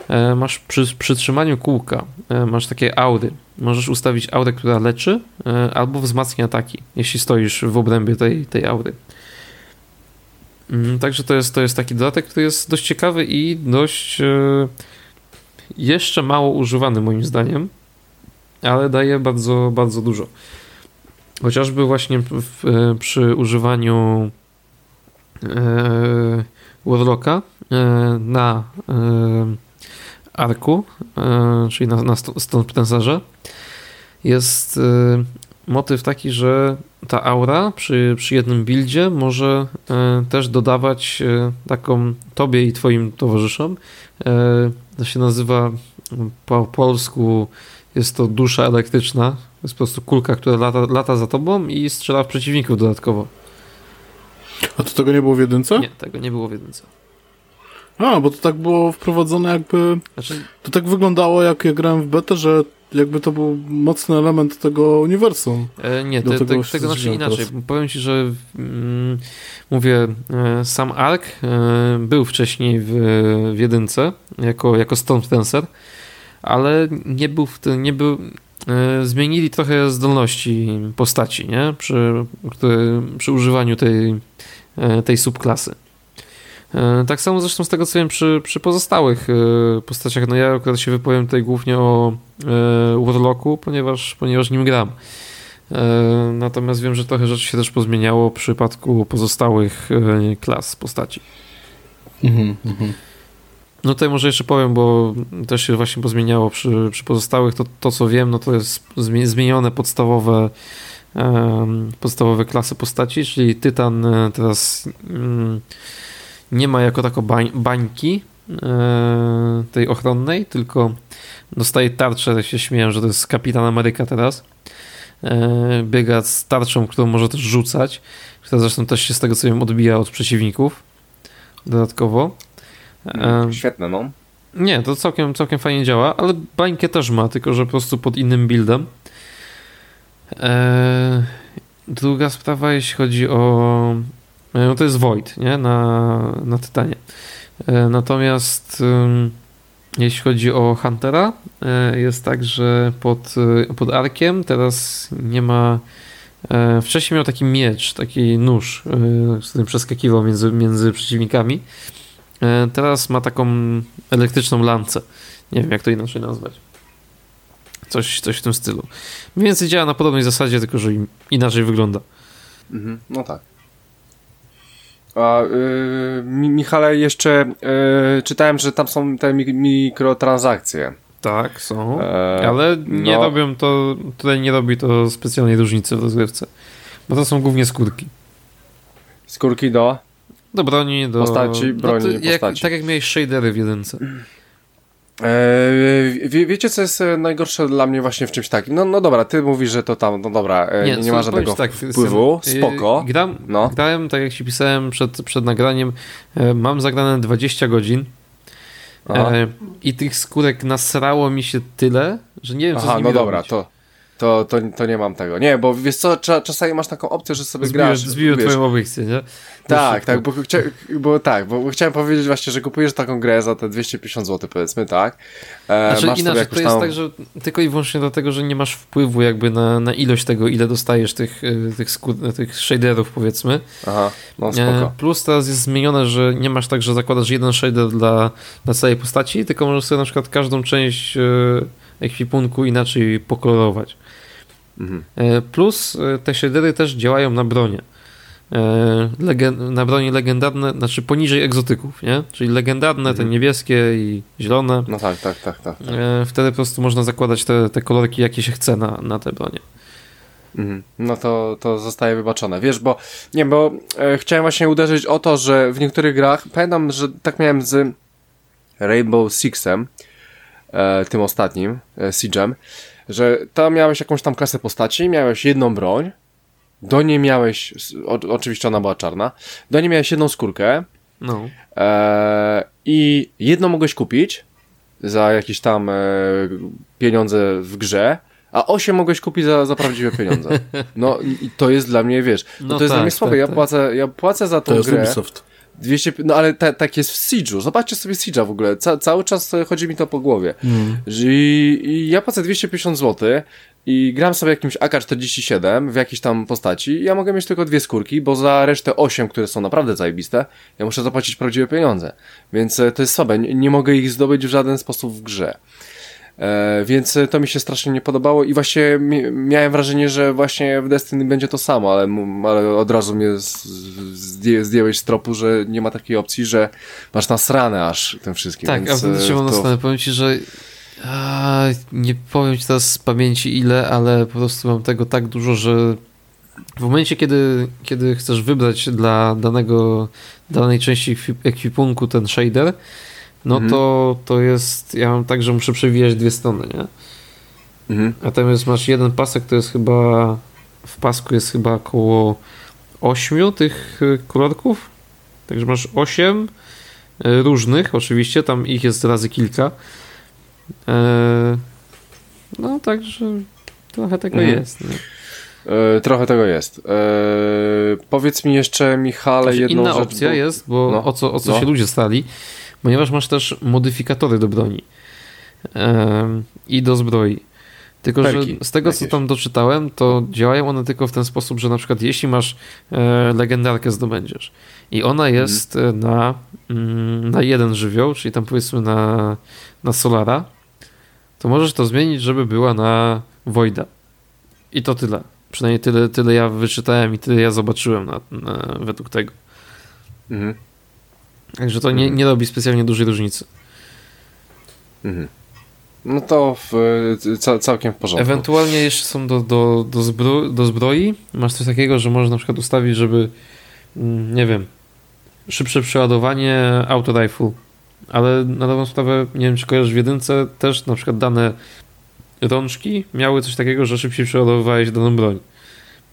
e, masz przy przytrzymaniu kółka, e, masz takie aury. Możesz ustawić aurę, która leczy e, albo wzmacnia ataki, jeśli stoisz w obrębie tej, tej aury. Mm, Także to jest, to jest taki dodatek, który jest dość ciekawy i dość e, jeszcze mało używany moim zdaniem, ale daje bardzo, bardzo dużo. Chociażby właśnie w, w, przy używaniu e, Warlocka e, na e, arku, e, czyli na, na Stone Tensorze, jest e, motyw taki, że ta aura przy, przy jednym buildzie może e, też dodawać e, taką tobie i twoim towarzyszom. To się nazywa po polsku jest to dusza elektryczna. To jest po prostu kulka, która lata, lata za tobą i strzela w przeciwników dodatkowo. A to tego nie było w jedynce? Nie, tego nie było w jedynce. A, bo to tak było wprowadzone jakby... Znaczy, To tak wyglądało, jak ja grałem w betę, że jakby to był mocny element tego uniwersum. e, nie, te, tego te, tego znaczy inaczej. teraz. Powiem ci, że mm, mówię, e, sam Ark e, był wcześniej w, w jedynce jako, jako Storm Tensor, ale nie był w nie był e, zmienili trochę zdolności postaci, nie? Przy, który, przy używaniu tej, tej subklasy. E, Tak samo zresztą z tego co wiem przy, przy pozostałych e, postaciach. No ja akurat się wypowiem tutaj głównie o e, Warlocku, ponieważ, ponieważ nim gram. Natomiast wiem, że trochę rzeczy się też pozmieniało w przypadku pozostałych klas postaci. Mhm, mhm. No tutaj może jeszcze powiem, bo też się właśnie pozmieniało przy, przy pozostałych. To, to co wiem, no to jest zmie- zmienione podstawowe podstawowe klasy postaci, czyli Tytan teraz mm, nie ma jako tako bań, bańki e, tej ochronnej, tylko dostaje tarczę, się śmieją, że to jest Kapitan Ameryka teraz. E, biega z tarczą, którą może też rzucać, która zresztą też się z tego co wiem odbija od przeciwników dodatkowo. E, Świetne, no. nie, to całkiem, całkiem fajnie działa, ale bańkę też ma, tylko że po prostu pod innym buildem. Druga sprawa, jeśli chodzi o. e, No to jest Void, nie? Na, na Tytanie. E, natomiast jeśli chodzi o Huntera, e, jest tak, że pod, pod arkiem teraz nie ma. Wcześniej miał taki miecz, taki nóż, z którym przeskakiwał między, między przeciwnikami. Teraz ma taką elektryczną lancę. Nie wiem, jak to inaczej nazwać. Coś, coś w tym stylu. Mniej więcej działa na podobnej zasadzie, tylko że inaczej wygląda. Mhm, no tak. A, y, Mi- Michale, jeszcze y, czytałem, że tam są te mi mikrotransakcje. Tak, są. E, Ale nie no. robią to, tutaj nie robi to specjalnej różnicy w rozgrywce. Bo to są głównie skórki. Skórki do... Do broni, do... Postaci, broni, no to jak, postaci. Tak jak miałeś shadery w jedynce. E, wie, wiecie, co jest e, najgorsze dla mnie właśnie w czymś takim? No, no dobra, ty mówisz, że to tam, no dobra, e, nie, nie ma żadnego tak, wpływu, jestem- spoko. y, Gram, No. Grałem, tak jak ci pisałem przed, przed nagraniem, mam zagrane 20 godzin Aha, i tych skórek nasrało mi się tyle, że nie wiem, co z Aha nimi no dobra, robić. to... to, to, to nie mam tego. Nie, bo wiesz co, cza, czasami masz taką opcję, że sobie Zbiłem, grasz. wiesz, twoją obiekcję, nie? Tak, tak, bo, chcia, bo tak, bo chciałem powiedzieć właśnie, że kupujesz taką grę za te 250 zł powiedzmy, tak? E, Znaczy masz inaczej, to jest tam... tak, że tylko i wyłącznie dlatego, że nie masz wpływu jakby na, na ilość tego, ile dostajesz tych, y, tych, sku- tych shaderów powiedzmy. Aha, no E, spoko. Plus teraz jest zmienione, że nie masz tak, że zakładasz jeden shader dla, dla całej postaci, tylko możesz sobie na przykład każdą część e, ekwipunku inaczej pokolorować. Mhm. E, Plus e, te shadery też działają na bronie. E, Legen- na broni legendarne, znaczy poniżej egzotyków, nie? Czyli legendarne, te Mhm. niebieskie i zielone. No tak, tak, tak, tak. E, Wtedy po prostu można zakładać te, te kolorki, jakie się chce na, na te bronie. Mhm. No to, to zostaje wybaczone. Wiesz, bo nie, bo e, chciałem właśnie uderzyć o to, że w niektórych grach, pamiętam, że tak miałem z Rainbow Sixem, e, tym ostatnim, e, Siege'em, że tam miałeś jakąś tam klasę postaci, miałeś jedną broń, do niej miałeś, o, oczywiście ona była czarna, do niej miałeś jedną skórkę No. e, i jedną mogłeś kupić za jakieś tam e, pieniądze w grze, a 8 mogłeś kupić za, za prawdziwe pieniądze. No i to jest dla mnie, wiesz, no, No to jest dla tak, mnie słabe. tak, ja, tak. płacę, ja płacę za tą To jest grę. Ubisoft. 200, no ale ta, tak jest w Siege'u. Zobaczcie sobie Siege'a w ogóle. Ca, cały czas chodzi mi to po głowie. Mm. Że I, I ja płacę 250 zł i gram sobie jakimś AK-47 w jakiejś tam postaci i ja mogę mieć tylko dwie skórki, bo za resztę 8, które są naprawdę zajebiste, ja muszę zapłacić prawdziwe pieniądze. Więc e, to jest słabe. Nie, nie mogę ich zdobyć w żaden sposób w grze. E, więc e, to mi się strasznie nie podobało i właśnie mi, miałem wrażenie, że właśnie w Destiny będzie to samo, ale, ale od razu mnie zdję, zdjęłeś z tropu, że nie ma takiej opcji, że masz nasrane aż tym wszystkim. Tak, więc, a wtedy e, się to- na stronę. Powiem ci, że a, nie powiem ci teraz z pamięci ile, ale po prostu mam tego tak dużo, że w momencie, kiedy, kiedy chcesz wybrać dla danego, danej części ekwi- ekwipunku ten shader, no Mhm. to, to jest, ja mam tak, że muszę przewijać dwie strony, nie? Mhm. Natomiast masz jeden pasek, to jest chyba, w pasku jest chyba około ośmiu tych y, kolorków, także masz osiem y, różnych, oczywiście, tam ich jest razy kilka. E, No, także trochę tego Mhm. jest. Nie? E, trochę tego jest. E, powiedz mi jeszcze, Michale, Znaczy, jedną Inna rzecz. opcja bo- jest, bo no, o co, o co no. się ludzie stali, ponieważ masz też modyfikatory do broni i do zbroi. Tylko, Perki że z tego, co jakieś. tam doczytałem, to działają one tylko w ten sposób, że na przykład jeśli masz e, legendarkę zdobędziesz i ona Mhm. jest e, na, mm, na jeden żywioł, czyli tam powiedzmy na, na Solara, to możesz to zmienić, żeby była na Voida. I to tyle. Przynajmniej tyle, tyle ja wyczytałem i tyle ja zobaczyłem na, na, według tego. Mhm. Także to nie, Mhm. nie robi specjalnie dużej różnicy. Mhm. No to w, ca, całkiem w porządku. Ewentualnie jeszcze są do, do, do, zbro, do zbroi. Masz coś takiego, że możesz na przykład ustawić, żeby mm, nie wiem, szybsze przeładowanie auto rifle. Ale na dobrą sprawę, nie wiem czy kojarzysz w jedynce, też na przykład dane rączki miały coś takiego, że szybciej przeładowywałeś daną broń.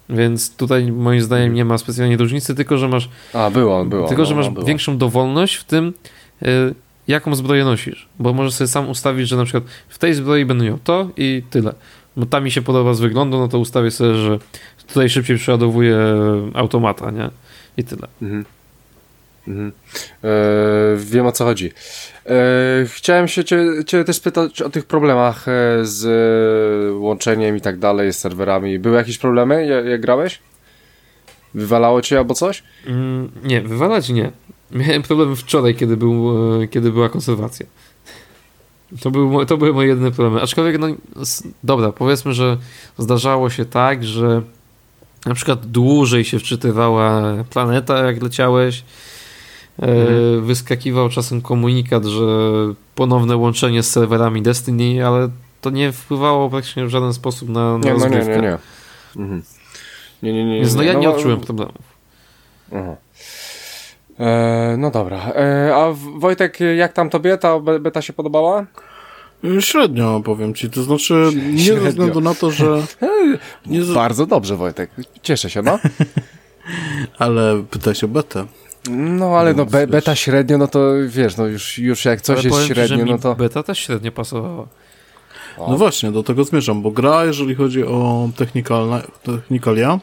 Więc tutaj moim zdaniem nie ma specjalnie różnicy, tylko że masz A, było, było. Tylko, że masz no, było. większą dowolność w tym, y, jaką zbroję nosisz. Bo możesz sobie sam ustawić, że na przykład w tej zbroi będę miał to i tyle. Bo ta mi się podoba z wyglądu, no to ustawię sobie, że tutaj szybciej przeładowuje automata, nie? I tyle. Mhm. Mhm. E, wiem o co chodzi. E, chciałem się cię, cię też spytać o tych problemach e, z łączeniem i tak dalej, z serwerami. Były jakieś problemy, jak, jak grałeś? Wywalało cię albo coś? Mm, nie, wywalać nie. Miałem problem wczoraj, kiedy, był, kiedy była konserwacja. To, był, to były moje jedyne problemy. Aczkolwiek, no, dobra, powiedzmy, że zdarzało się tak, że na przykład dłużej się wczytywała planeta, jak leciałeś. E, Mhm. Wyskakiwał czasem komunikat, że ponowne łączenie z serwerami Destiny, ale to nie wpływało praktycznie w żaden sposób na, na Nie, no nie, nie, nie. Mhm. Nie, nie, nie. Więc no ja nie no, odczułem problemów. Aha. E, no dobra. E, a Wojtek, jak tam tobie ta be- beta się podobała? Średnio, powiem ci. To znaczy, nie Średnio. ze względu na to, że... Nie z... Bardzo dobrze, Wojtek. Cieszę się, no. Ale pytałeś o betę. No ale no, be, Wiesz. beta średnio, no to wiesz, no już, już jak coś Ale jest ci, średnio, mi no to... beta też średnio pasowała. No właśnie, do tego zmierzam, bo gra, jeżeli chodzi o technikalia,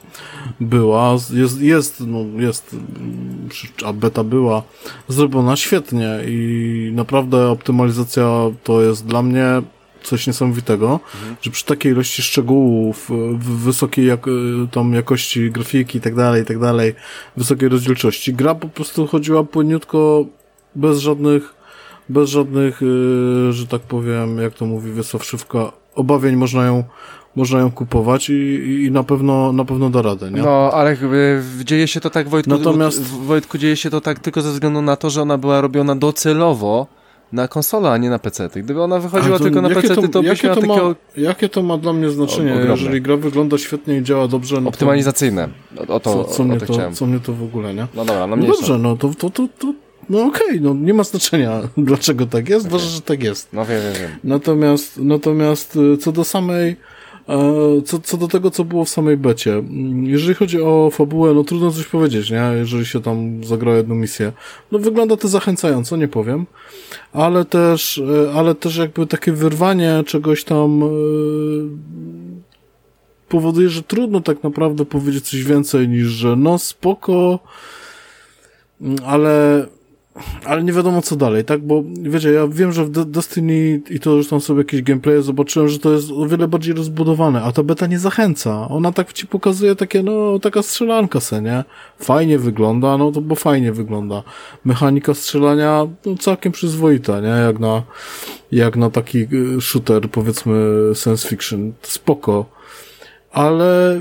była, jest, jest, no jest, a beta była zrobiona świetnie i naprawdę optymalizacja to jest dla mnie coś niesamowitego, mhm. że przy takiej ilości szczegółów, w wysokiej jak, tam jakości grafiki i tak dalej, i tak dalej, wysokiej rozdzielczości, gra po prostu chodziła płyniutko, bez żadnych bez żadnych, yy, że tak powiem, jak to mówi Wiesław Szywka, obawień można ją można ją kupować i, i na pewno na pewno da radę, nie? No, ale dzieje się to tak, Wojtku, Natomiast... Wojtku, dzieje się to tak tylko ze względu na to, że ona była robiona docelowo na konsolę, a nie na PC. Gdyby ona wychodziła to, tylko na PC, to, to jakie to, takiego... ma, jakie to ma dla mnie znaczenie? O, Jeżeli gra wygląda świetnie i działa dobrze, no Optymalizacyjne. O to, co, co, mnie to, co mnie to w ogóle, nie? No dobra, no, no dobrze, no to, to, to, to no okej, okay, no nie ma znaczenia, dlaczego tak jest, okay. ważne, że tak jest. No wiem, wiem, wiem. Natomiast, natomiast y, co do samej, e, co, co do tego, co było w samej becie. Mm, jeżeli chodzi o fabułę, no trudno coś powiedzieć, nie? Jeżeli się tam zagra jedną misję. No wygląda to zachęcająco, nie powiem. Ale też, e, ale też jakby takie wyrwanie czegoś tam e, powoduje, że trudno tak naprawdę powiedzieć coś więcej niż, że no spoko, mm, ale ale nie wiadomo co dalej, tak? Bo wiecie, ja wiem, że w Destiny i to już tam sobie jakieś gameplaye zobaczyłem, że to jest o wiele bardziej rozbudowane, a ta beta nie zachęca. Ona tak ci pokazuje takie, no, taka strzelanka se, nie? Fajnie wygląda, no to bo fajnie wygląda. Mechanika strzelania, no całkiem przyzwoita, nie? Jak na, jak na taki y, shooter, powiedzmy, science fiction. Spoko. Ale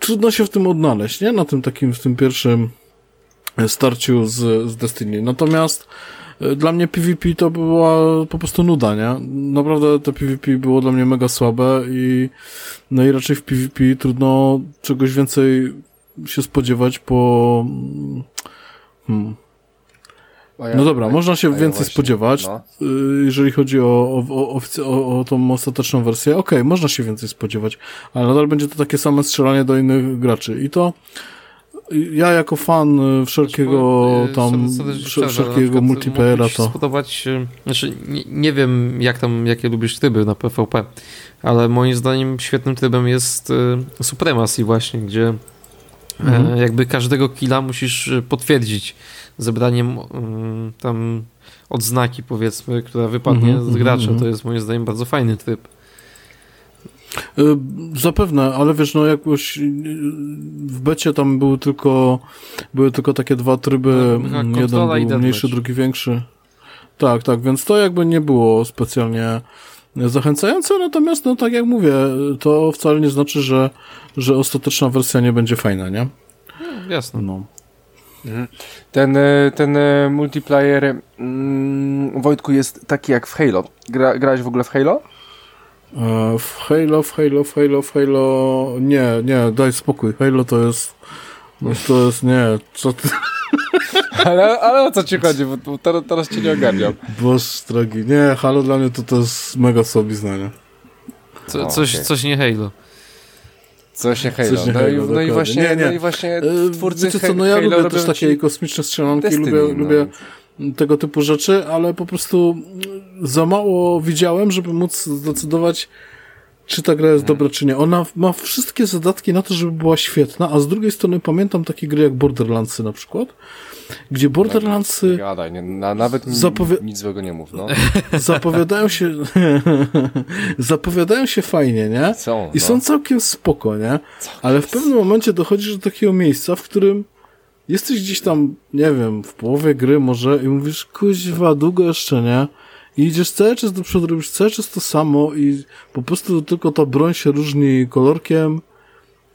trudno się w tym odnaleźć, nie? Na tym takim, w tym pierwszym starciu z, z Destiny. Natomiast e, dla mnie PvP to była po prostu nuda, nie? Naprawdę to PvP było dla mnie mega słabe i no i raczej w PvP trudno czegoś więcej się spodziewać po hmm. No dobra, można się więcej właśnie, spodziewać, no. Y, jeżeli chodzi o, o, o, o, o tą ostateczną wersję. Okej, okay, można się więcej spodziewać, ale nadal będzie to takie same strzelanie do innych graczy. I to ja jako fan y, wszelkiego y, tam, wszelkiego multiplayera to... spodobać, y, znaczy nie, nie, wiem jak tam, jakie lubisz tryby na PvP, ale moim zdaniem świetnym trybem jest Supremacy właśnie, gdzie mhm. jakby każdego killa musisz potwierdzić zebraniem tam odznaki powiedzmy, która wypadnie mhm, z gracza. Mhm, to jest moim zdaniem bardzo fajny tryb. Y, zapewne, ale wiesz, no jakoś y, w becie tam były tylko były tylko takie dwa tryby, no, jeden był mniejszy, drugi większy. Tak, tak, więc to jakby nie było specjalnie zachęcające, natomiast no tak jak mówię, to wcale nie znaczy, że, że ostateczna wersja nie będzie fajna, nie? No, jasne. No. Mhm. Ten, ten multiplayer mm, Wojtku jest taki jak w Halo. Gra, grałeś w ogóle w Halo? E, w Halo, w Halo, w Halo, w Halo... Nie, nie, daj spokój. Halo to jest... No to jest, nie, co ty... Ale, ale o co ci chodzi, bo teraz, teraz cię nie ogarniam. Boż drogi, nie, Halo dla mnie to, to jest mega słabizna, nie? Co, coś, okay. coś nie Halo. Coś nie Halo. Coś nie no, Halo i, no, i, właśnie, nie, nie. no i właśnie e, twórcy Wiecie co, no ja Halo lubię też takie kosmiczne strzelanki, Destiny, lubię, no. lubię tego typu rzeczy, ale po prostu za mało widziałem, żeby móc zdecydować, czy ta gra jest dobra, czy nie. Ona ma wszystkie zadatki na to, żeby była świetna, a z drugiej strony pamiętam takie gry jak Borderlandsy na przykład, gdzie Borderlandsy... Gadaj, nie, na, nawet nic złego nie mów, no. Zapowiadają się zapowiadają się fajnie, nie? Są, I no. są całkiem spoko, nie? Ale w pewnym momencie dochodzisz do takiego miejsca, w którym jesteś gdzieś tam, nie wiem, w połowie gry może i mówisz, kuźwa, długo jeszcze, nie? I idziesz cały czas do przodu, robisz cały czas to samo i po prostu tylko ta broń się różni kolorkiem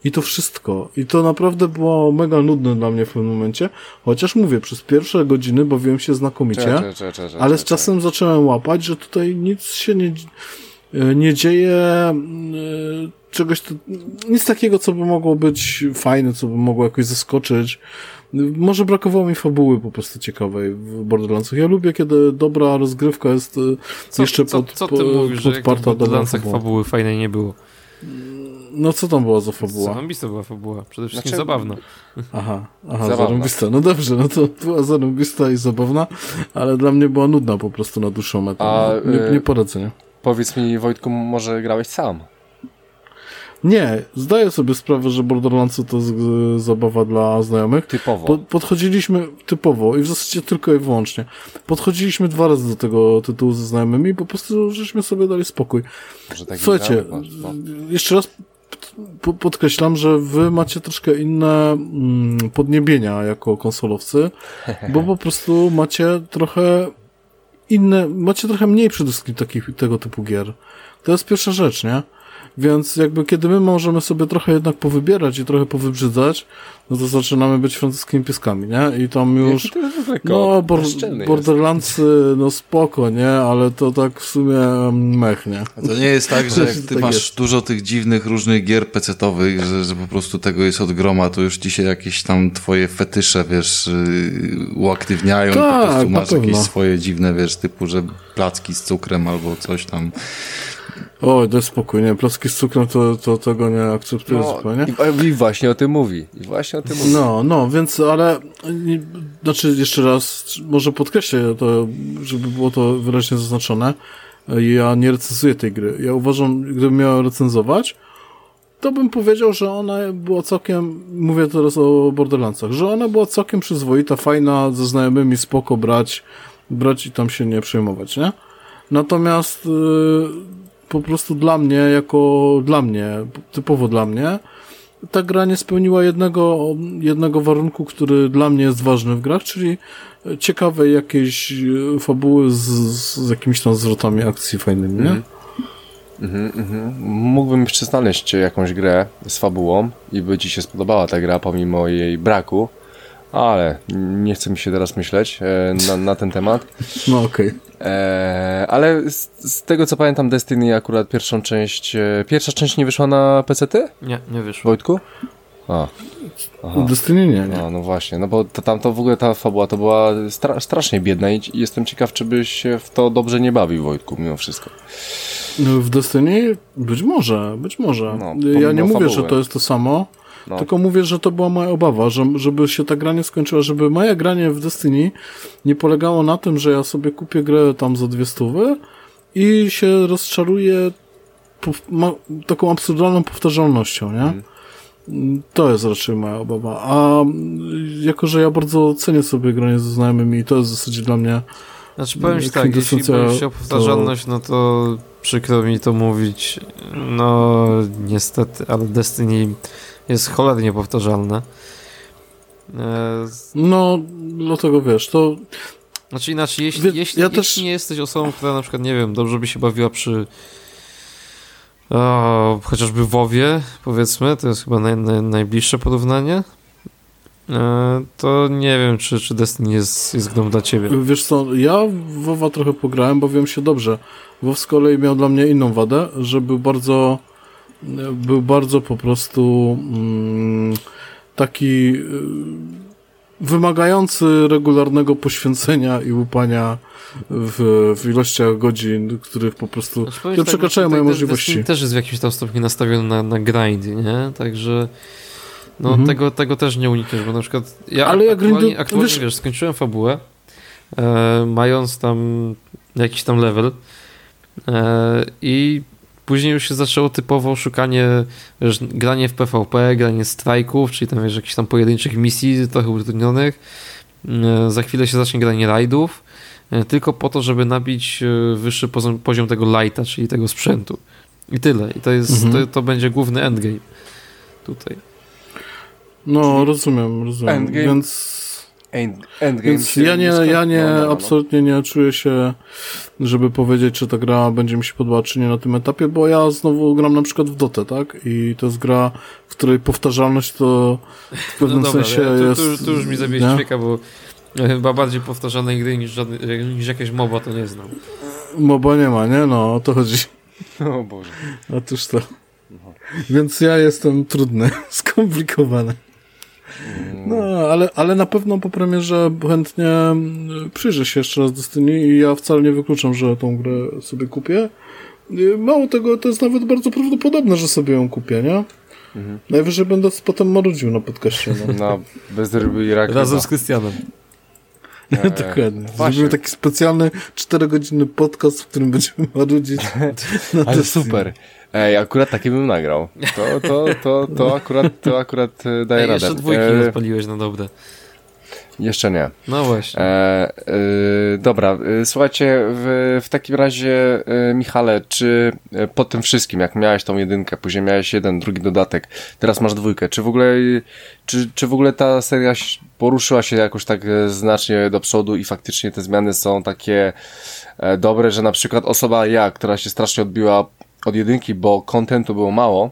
i to wszystko. I to naprawdę było mega nudne dla mnie w pewnym momencie. Chociaż mówię, przez pierwsze godziny bawiłem się znakomicie, cze, cze, cze, ale z czasem zacząłem łapać, że tutaj nic się nie, nie dzieje, e, czegoś, nic takiego, co by mogło być fajne, co by mogło jakoś zaskoczyć. Może brakowało mi fabuły po prostu ciekawej w Borderlandsach. Ja lubię, kiedy dobra rozgrywka jest e, co, jeszcze co, pod, co ty po, mówisz, podparta że w Borderlandsach fabuły fajnej nie było? No co tam była za fabuła? Zarąbista była fabuła, przede wszystkim znaczy... zabawna. Aha, aha, zarąbista. No dobrze, no to była zarąbista i zabawna, ale dla mnie była nudna po prostu na dłuższą metę. A, nie, nie poradzę, nie? powiedz mi, Wojtku, może grałeś sam? Nie, zdaję sobie sprawę, że Borderlands to jest zabawa dla znajomych. Typowo. Po, podchodziliśmy typowo i w zasadzie tylko i wyłącznie. Podchodziliśmy dwa razy do tego tytułu ze znajomymi i po prostu żeśmy sobie dali spokój. Może tak Słuchajcie, no. jeszcze raz po- podkreślam, że wy macie troszkę inne mm, podniebienia jako konsolowcy, bo po prostu macie trochę inne, macie trochę mniej przede wszystkim takich, tego typu gier. To jest pierwsza rzecz, nie? Więc jakby kiedy my możemy sobie trochę jednak powybierać i trochę powybrzydzać, no to zaczynamy być francuskimi pieskami, nie? I tam już... No, bor. Borderlandsy, no spoko, nie? Ale to tak w sumie mech, nie? A to nie jest tak, że jak ty Tak masz jest. dużo tych dziwnych, różnych gier pecetowych, że, że po prostu tego jest od groma, to już ci się jakieś tam twoje fetysze, wiesz, yy, uaktywniają i po Tak, prostu masz jakieś swoje dziwne, wiesz, typu, że placki z cukrem albo coś tam. Oj, daj spokój, nie? Placki z cukrem to, to tego nie akceptuję No, zupełnie. i, I właśnie o tym mówi. I właśnie o tym mówi. No, no, więc, ale, nie, znaczy jeszcze raz, może podkreślę to, żeby było to wyraźnie zaznaczone. Ja nie recenzuję tej gry. Ja uważam, gdybym miał recenzować, to bym powiedział, że ona była całkiem, mówię teraz o Borderlandsach, że ona była całkiem przyzwoita, fajna, ze znajomymi spoko brać, brać i tam się nie przejmować, nie? Natomiast y, po prostu dla mnie, jako dla mnie, typowo dla mnie, ta gra nie spełniła jednego, jednego warunku, który dla mnie jest ważny w grach, czyli ciekawej jakiejś e, fabuły z, z jakimiś tam zwrotami akcji fajnymi, nie? Mhm. Mhm, mhm. Mógłbym jeszcze znaleźć jakąś grę z fabułą i by ci się spodobała ta gra pomimo jej braku, ale nie chce mi się teraz myśleć e, na, na ten temat. No okej. E, ale z, z tego co pamiętam Destiny akurat pierwszą część, e, pierwsza część nie wyszła na PC-ty, Nie, nie wyszło. Wojtku? A. Aha. Destiny nie, nie. No, no właśnie, no bo to, tam to w ogóle ta fabuła to była stra strasznie biedna i jestem ciekaw, czy byś się w to dobrze nie bawił, Wojtku, mimo wszystko. No, W Destiny? Być może, być może. No, ja nie mówię, fabuły. że to jest to samo, No. tylko mówię, że to była moja obawa, że, żeby się ta gra nie skończyła, żeby moje granie w Destiny nie polegało na tym, że ja sobie kupię grę tam za dwie stówy i się rozczaruję taką absurdalną powtarzalnością, nie? Mhm. To jest raczej moja obawa. A mm, jako, że ja bardzo cenię sobie granie ze znajomymi i to jest w zasadzie dla mnie Znaczy powiem ci tak, jeśli boisz się o powtarzalność, no to przykro mi to mówić. No niestety, ale Destiny jest cholernie powtarzalne. E, no, dlatego wiesz, to Znaczy inaczej, jeśli, Wie- jeśli, ja jeśli też- nie jesteś osobą, która na przykład, nie wiem, dobrze by się bawiła przy o, chociażby WoWie, powiedzmy, to jest chyba naj, naj, najbliższe porównanie, e, to nie wiem, czy, czy Destiny jest, jest grą dla ciebie. Wiesz co, ja WoWa trochę pograłem, bawiłem się dobrze. WoW z kolei miał dla mnie inną wadę, że był bardzo był bardzo po prostu mm, taki y, wymagający regularnego poświęcenia i łupania w, w ilościach godzin, których po prostu Znaczy, powiem które tak, przekraczają moje Destiny możliwości. też jest w jakimś tam stopniu nastawiony na, na grind, nie? Także no Mhm. tego, tego też nie unikniesz, bo na przykład ja Ale ja aktualnie, grindu- aktualnie wiesz- wiesz, skończyłem fabułę, e, mając tam jakiś tam level e, i później już się zaczęło typowo szukanie, wiesz, granie w PvP, granie strajków, czyli tam wiesz, jakichś tam pojedynczych misji, trochę utrudnionych. E, za chwilę się zacznie granie rajdów, e, tylko po to, żeby nabić e, wyższy poziom, poziom tego lighta, czyli tego sprzętu. I tyle. I to jest, Mhm. to, to będzie główny endgame tutaj. No, rozumiem, rozumiem. Endgame Więc End, endgame Więc ja nie, ja nie, no, no, no, absolutnie nie czuję się, żeby powiedzieć, czy ta gra będzie mi się podobała, czy nie na tym etapie, bo ja znowu gram na przykład w Dotę, tak? I to jest gra, w której powtarzalność to w pewnym no dobra, sensie ja, tu, jest... tu, tu już mi zabierz nie? ćwieka, bo chyba bardziej powtarzalnej gry niż, żadny, niż jakieś MOBA to nie znam. Moba nie ma, nie? No, o to chodzi. O Boże. Otóż to. Więc ja jestem trudny, skomplikowany. No, ale, ale na pewno po premierze chętnie mm, przyjrzę się jeszcze raz Destiny i ja wcale nie wykluczam, że tą grę sobie kupię. Y, Mało tego, to jest nawet bardzo prawdopodobne, że sobie ją kupię, nie? Mhm. Najwyżej będę potem marudził na podcaście. No. Na bez ryby i rak. Razem z Krystianem. E, Dokładnie. właśnie. Zrobimy taki specjalny 4-godzinny podcast, w którym będziemy marudzić. na Ale super. Ej, akurat taki bym nagrał. To, to, to, to akurat, to akurat e, daje Ej, radę. jeszcze dwójki E, nie odpaliłeś na dobre. Jeszcze nie. No właśnie. E, e, dobra, e, słuchajcie, w, w takim razie, e, Michale, czy po tym wszystkim, jak miałeś tą jedynkę, później miałeś jeden, drugi dodatek, teraz masz dwójkę, czy w ogóle, czy, czy w ogóle ta seria poruszyła się jakoś tak znacznie do przodu i faktycznie te zmiany są takie dobre, że na przykład osoba ja, która się strasznie odbiła od jedynki, bo kontentu było mało,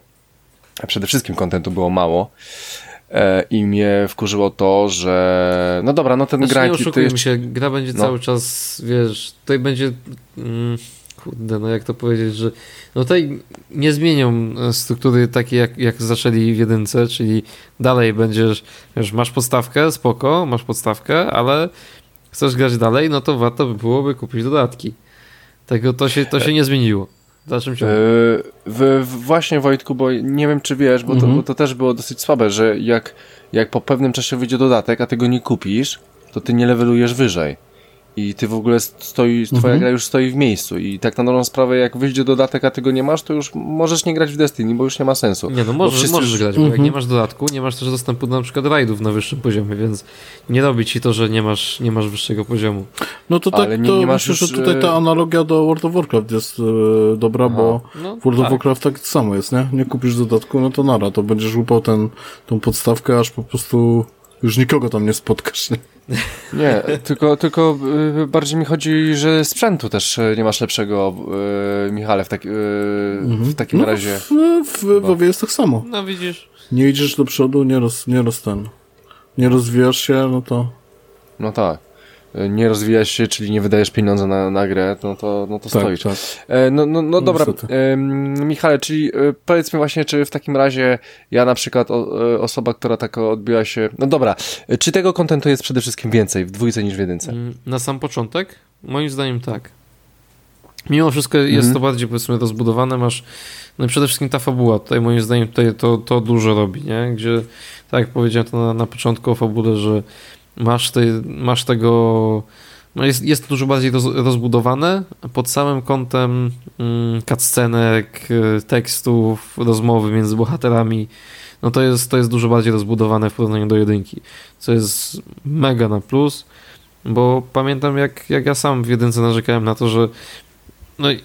a przede wszystkim kontentu było mało, i mnie wkurzyło to, że no dobra, no ten Znaczy, nie grind to oszukujmy jeszcze... się, gra będzie No. cały czas, wiesz, tutaj będzie, mm, kurde, no jak to powiedzieć, że no tutaj nie zmienią e, struktury takiej jak, jak zaczęli w jedynce, czyli dalej będziesz, wiesz, masz podstawkę, spoko, masz podstawkę, ale chcesz grać dalej, no to warto by byłoby kupić dodatki. Tego to się, to się nie zmieniło. E, W, właśnie Wojtku, bo nie wiem czy wiesz, bo, to, Mhm. bo to też było dosyć słabe, że jak, jak po pewnym czasie wyjdzie dodatek, a ty go nie kupisz, to ty nie levelujesz wyżej. I ty w ogóle stoi, twoja Mhm. gra już stoi w miejscu. I tak na dobrą sprawę, jak wyjdzie dodatek, a ty go nie masz, to już możesz nie grać w Destiny, bo już nie ma sensu. Nie, no możesz, wszyscy możesz grać, bo jak Mhm. nie masz dodatku, nie masz też dostępu do na przykład rajdów na wyższym poziomie, więc nie robi ci to, że nie masz, nie masz wyższego poziomu. No to tak, Ale nie- to nie masz myślę, już, że tutaj ta e, analogia do World of Warcraft jest e, dobra, bo No, w World of tak. Warcraft tak samo jest, nie? Nie kupisz dodatku, no to nara, to będziesz łupał ten, tą podstawkę, aż po prostu już nikogo tam nie spotkasz, nie? Nie, tylko, tylko y, bardziej mi chodzi, że sprzętu też y, nie masz lepszego, y, Michale, w, taki, w takim no, razie. W, w WoWie jest tak samo. No widzisz, Nie idziesz do przodu, nie roz, nie roz ten. Nie rozwijasz się, no to... No tak. Nie rozwijasz się, czyli nie wydajesz pieniądze na, na grę, no to, no to Tak, stoisz. tak. E, no, no, no dobra, niestety. em, Michale, czyli e, powiedz mi właśnie, czy w takim razie ja na przykład o, e, osoba, która tak odbiła się, no dobra, e, czy tego kontentu jest przede wszystkim więcej w dwójce niż w jedynce? mm, na sam początek, moim zdaniem tak. Mimo wszystko jest Mhm. to bardziej powiedzmy rozbudowane, masz no i przede wszystkim ta fabuła, tutaj moim zdaniem tutaj to, to dużo robi, nie? Gdzie, tak jak powiedziałem to na, na początku o fabule, że masz, te, masz tego, no jest, jest dużo bardziej roz, rozbudowane pod samym kątem mm, cutscenek, y, tekstów, rozmowy między bohaterami, no to jest, to jest dużo bardziej rozbudowane w porównaniu do jedynki, co jest mega na plus, bo pamiętam jak, jak ja sam w jedynce narzekałem na to, że no i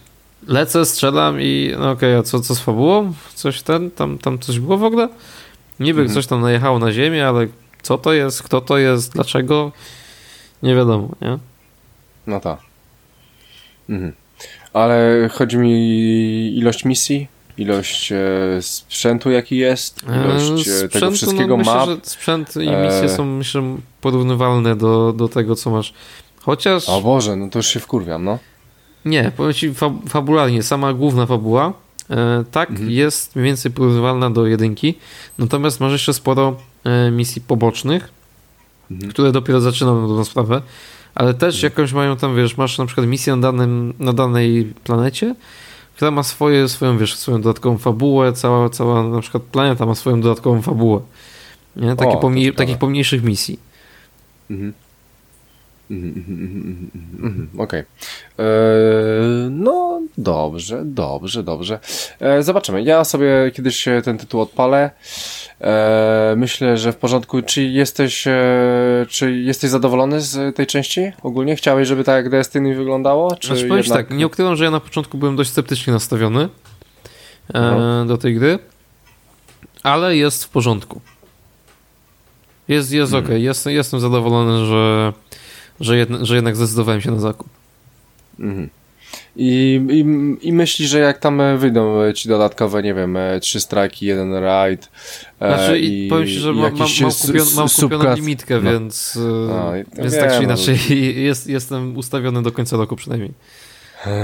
lecę, strzelam i no okej, a co, co z fabułą? Coś ten, tam, tam coś było w ogóle? Niby Mhm. coś tam najechało na ziemię, ale co to jest, kto to jest, dlaczego? Nie wiadomo, nie? No tak. Mhm. Ale chodzi mi ilość misji, ilość e, sprzętu jaki jest, ilość e, tego Sprzętu, wszystkiego no, myślę, map. że sprzęt i E. misje są myślę porównywalne do, do tego, co masz. Chociaż O Boże, no to już się wkurwiam, no. nie, powiem ci fa fabularnie, sama główna fabuła e, tak Mhm. jest mniej więcej porównywalna do jedynki, natomiast masz jeszcze sporo e, misji pobocznych, Mhm. które dopiero zaczynam na dobrą sprawę, ale też jakąś mają tam, wiesz, masz na przykład misję na, danym, na danej planecie, która ma swoje, swoją, wiesz, swoją dodatkową fabułę, cała, cała na przykład planeta ma swoją dodatkową fabułę. Nie? Takie O, takich pomniejszych misji. Mhm. Mhm, mhm, mhm, mhm, mhm, Okej. Eee, No, dobrze, dobrze, dobrze. Eee, zobaczymy. Ja sobie kiedyś e, ten tytuł odpalę. Eee, myślę, że w porządku. Czy jesteś, e, czy jesteś zadowolony z tej części? Ogólnie chciałeś, żeby tak jak Destiny wyglądało? Czy Znaczy, jednak... tak, nie ukrywam, że ja na początku byłem dość sceptycznie nastawiony e, Aha. do tej gry, ale jest w porządku. Jest, jest Hmm. okej, jestem, jestem zadowolony, że, że, jedn, że jednak zdecydowałem się na zakup. Mhm. I, i, I myślisz, że jak tam wyjdą ci dodatkowe, nie wiem, e, trzy strajki, jeden rajd. e, Znaczy, i powiem ci, że mam, mam, kupion, mam kupioną limitkę, no. więc, No, e, i- więc wiem, tak czy no. inaczej jest, jestem ustawiony do końca roku przynajmniej.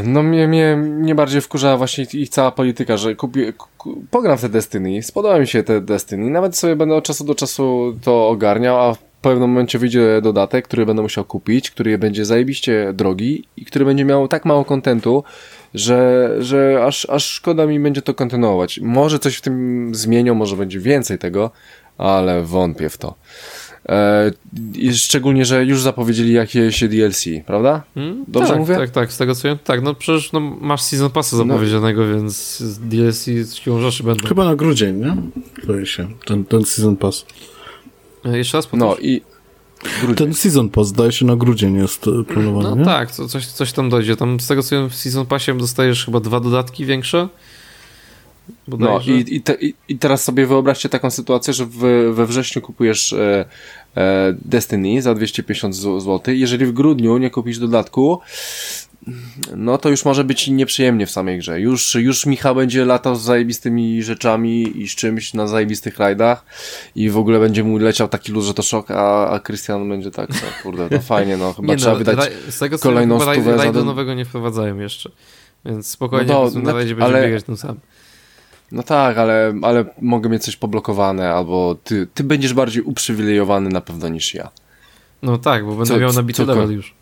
No mnie, mnie, mnie bardziej wkurzała właśnie ich- ich cała polityka, że kupię, ku, pogram w te Destiny, spodoba mi się te Destiny, nawet sobie będę od czasu do czasu to ogarniał, a pewnym momencie wyjdzie dodatek, który będę musiał kupić, który będzie zajebiście drogi i który będzie miał tak mało kontentu, że, że aż, aż szkoda mi będzie to kontynuować. Może coś w tym zmienią, może będzie więcej tego, ale wątpię w to. E, szczególnie, że już zapowiedzieli jakieś DLC, prawda? Hmm? Dobrze tak, mówię? Tak, tak, z tego co ja... Tak, no przecież no, masz Season Passa zapowiedzianego, no. więc DLC siłą rzeczy będą. Chyba na grudzień, nie? Zdaje się, ten, ten Season Pass. E, jeszcze raz No i... Grudzień. Ten Season Pass, zdaje się, na grudzień jest e, planowany, No nie? tak, coś, coś tam dojdzie. Tam z tego co wiem, w Season Passie dostajesz chyba dwa dodatki większe. No i, i, te, i, teraz sobie wyobraźcie taką sytuację, że w, we wrześniu kupujesz e, e, Destiny za 250 zł. Jeżeli w grudniu nie kupisz dodatku, no to już może być nieprzyjemnie w samej grze. Już, już Michał będzie latał z zajebistymi rzeczami i z czymś na zajebistych rajdach i w ogóle będzie mu leciał taki luz, że to szok, a, a Krystian będzie tak, no kurde, to fajnie, no chyba nie trzeba no, wydać raj, z tego, kolejną stówę rajdu za... nowego nie wprowadzają jeszcze, więc spokojnie no to, na razie będzie biegać tym samym. No tak, ale, ale mogę mieć coś poblokowane, albo ty, ty będziesz bardziej uprzywilejowany na pewno niż ja. No tak, bo będę co, miał nabity co, level już.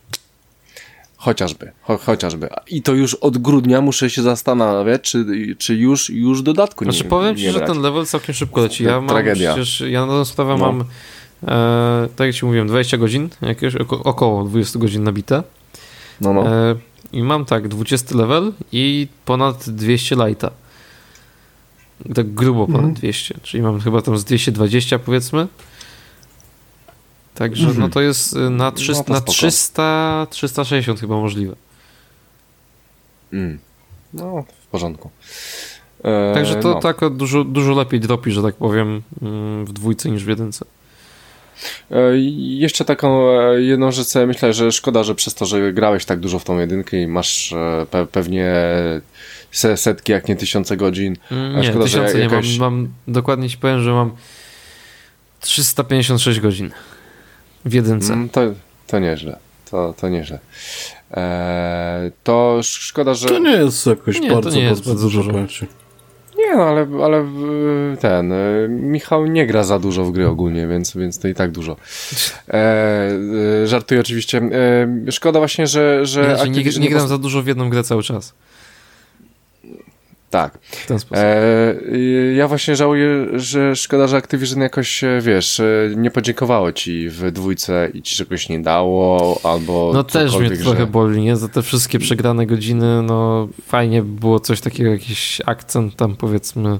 Chociażby, cho, chociażby. I to już od grudnia muszę się zastanawiać, czy, czy już, już dodatku znaczy, nie powiem nie ci, że brać. ten level całkiem szybko leci. Ja mam Tragedia. przecież, ja na tą sprawę No. mam, e, tak jak ci mówiłem, 20 godzin, jakieś oko, około 20 godzin nabite. No, no. E, I mam tak, 20 level i ponad 200 lighta. Tak grubo ponad Mhm. 200, czyli mam chyba tam z 220 powiedzmy. Także Mhm. no to jest y, na, 300, No na spoko. 300, 360 chyba możliwe. Mm. No, w porządku. E, Także to no. tak dużo, dużo lepiej dropi, że tak powiem, mm, w dwójce niż w jedynce. E, Jeszcze taką e, jedną rzecz myślę, że szkoda, że przez to, że grałeś tak dużo w tą jedynkę i masz pe pewnie se- setki, jak nie tysiące godzin. Mm, A Nie, szkoda, że tysiące nie jakaś- mam, mam. Dokładnie ci powiem, że mam 356 godzin w jedynce. Mm, to, to nieźle. To, to nieźle. E, to sz- szkoda, że... To nie jest jakoś Nie, to bardzo, nie jest bardzo bardzo dużo. Nie, no ale, ale ten, e, Michał nie gra za dużo w gry ogólnie, więc, więc to i tak dużo. E, e, żartuję oczywiście. E, szkoda właśnie, że... że Znaczy, nie, nie gram za dużo w jedną grę cały czas. Tak. W ten sposób. E, y, ja właśnie żałuję, że szkoda, że Activision jakoś, e, wiesz, e, nie podziękowało ci w dwójce i ci czegoś nie dało, albo No też mnie trochę że... boli, nie? Za te wszystkie przegrane godziny, no fajnie by było coś takiego, jakiś akcent tam powiedzmy,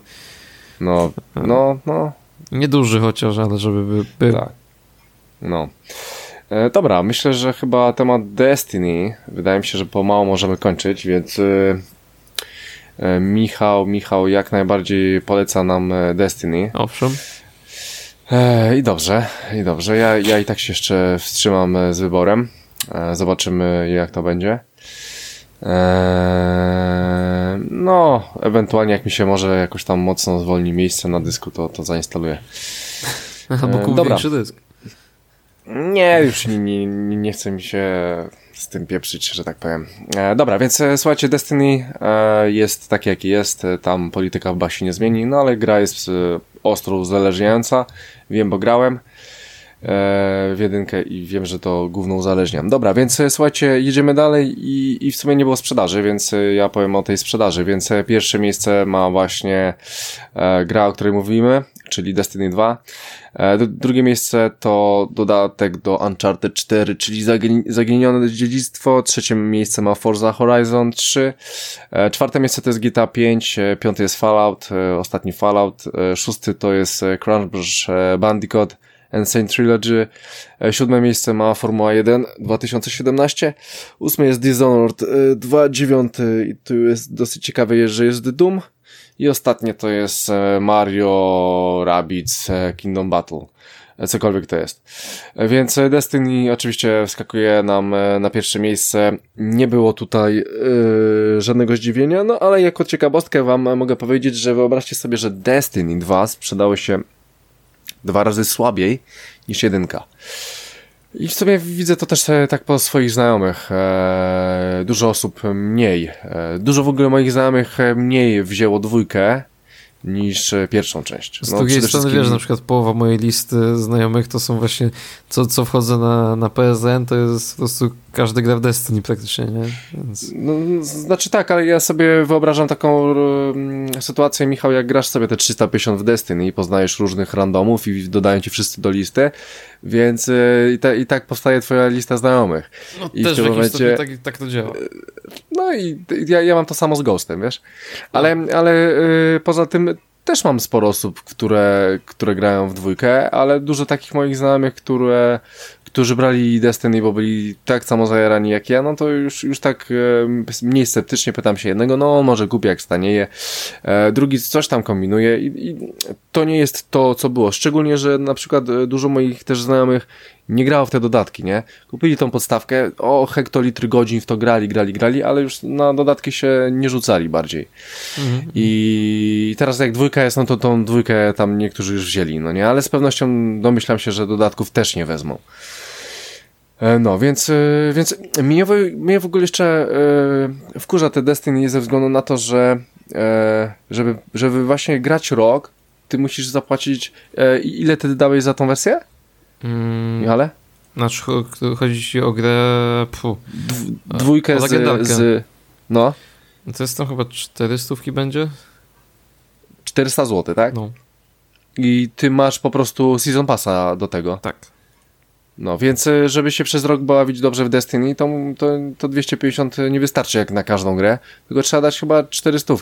No, no, no, nieduży chociaż, ale żeby by, był. tak. No. E, dobra, myślę, że chyba temat Destiny, wydaje mi się, że pomału możemy kończyć, więc e, Michał, Michał jak najbardziej poleca nam e, Destiny. Owszem. E, I dobrze, i dobrze. Ja, ja i tak się jeszcze wstrzymam e, z wyborem. E, zobaczymy, jak to będzie. E, no, ewentualnie jak mi się może jakoś tam mocno zwolni miejsce na dysku, to, to zainstaluję. Albo E, kup dobra. dysk. Nie, już nie, nie, nie nie chce mi się z tym pieprzyć, że tak powiem. E, dobra, więc e, słuchajcie, Destiny e, jest taki, jaki jest. E, Tam polityka chyba się nie zmieni, no ale gra jest e, ostro uzależniająca. Wiem, bo grałem w jedynkę i wiem, że to główną uzależniam. Dobra, więc e, słuchajcie, jedziemy dalej i, i w sumie nie było sprzedaży, więc e, ja powiem o tej sprzedaży. Więc e, pierwsze miejsce ma właśnie e, gra, o której mówimy, czyli Destiny 2. E, Drugie miejsce to dodatek do Uncharted 4, czyli zagin- zaginione dziedzictwo. Trzecie miejsce ma Forza Horizon 3. E, Czwarte miejsce to jest GTA 5. e, Piąty jest Fallout, e, ostatni Fallout. E, Szósty to jest e, e, Bandicoot. Insane Trilogy. E, Siódme miejsce ma Formuła 1 2017. Ósme jest Dishonored e, 2. Dziewiąty i tu jest dosyć ciekawe, że jest Doom. I ostatnie to jest e, Mario Rabbids e, Kingdom Battle. E, Cokolwiek to jest. E, Więc e, Destiny oczywiście wskakuje nam e, na pierwsze miejsce. Nie było tutaj e, żadnego zdziwienia, no ale jako ciekawostkę wam e, mogę powiedzieć, że wyobraźcie sobie, że Destiny 2 sprzedało się dwa razy słabiej niż jedynka. I w sumie widzę to też tak po swoich znajomych. E, dużo osób mniej. E, dużo w ogóle moich znajomych mniej wzięło dwójkę niż e, pierwszą część. Z No, drugiej przede strony wszystkim- wiesz, na przykład połowa mojej listy znajomych to są właśnie, co, co wchodzę na, na PSN, to jest po prostu każdy gra w Destiny praktycznie, nie? Więc... No, znaczy tak, ale ja sobie wyobrażam taką mm, sytuację, Michał, jak grasz sobie te 350 w Destiny i poznajesz różnych randomów i dodają ci wszyscy do listy, więc y, i, ta, i tak powstaje twoja lista znajomych. No, I w też w jakimś momencie- tak, tak to działa. No i ja, ja mam to samo z Ghostem, wiesz? Ale, ale y, poza tym też mam sporo osób, które, które grają w dwójkę, ale dużo takich moich znajomych, które, którzy brali Destiny, bo byli tak samo zajarani jak ja, no to już, już tak e, mniej sceptycznie pytam się jednego, no może kupię jak stanieje, e, drugi coś tam kombinuje i, i to nie jest to, co było. Szczególnie, że na przykład e, dużo moich też znajomych nie grało w te dodatki, nie? Kupili tą podstawkę, o hektolitry godzin w to grali, grali, grali, ale już na dodatki się nie rzucali bardziej. Mhm. I teraz jak dwójka jest, no to tą dwójkę tam niektórzy już wzięli, no nie? Ale z pewnością domyślam się, że dodatków też nie wezmą. E, No, więc, e, więc mnie, w- mnie w ogóle jeszcze e, wkurza te Destiny ze względu na to, że żeby, żeby właśnie grać rok, ty musisz zapłacić, ile ty dałeś za tą wersję, Mm, Michale? znaczy, cho- chodzi ci o grę... Dwójkę o z, z, no, No To jest tam chyba 400 będzie? 400 zł, tak? No, I ty masz po prostu Season Passa do tego. tak. No, więc y, żeby się przez rok bawić dobrze w Destiny, to, to, to 250 nie wystarczy jak na każdą grę, tylko trzeba dać chyba 400.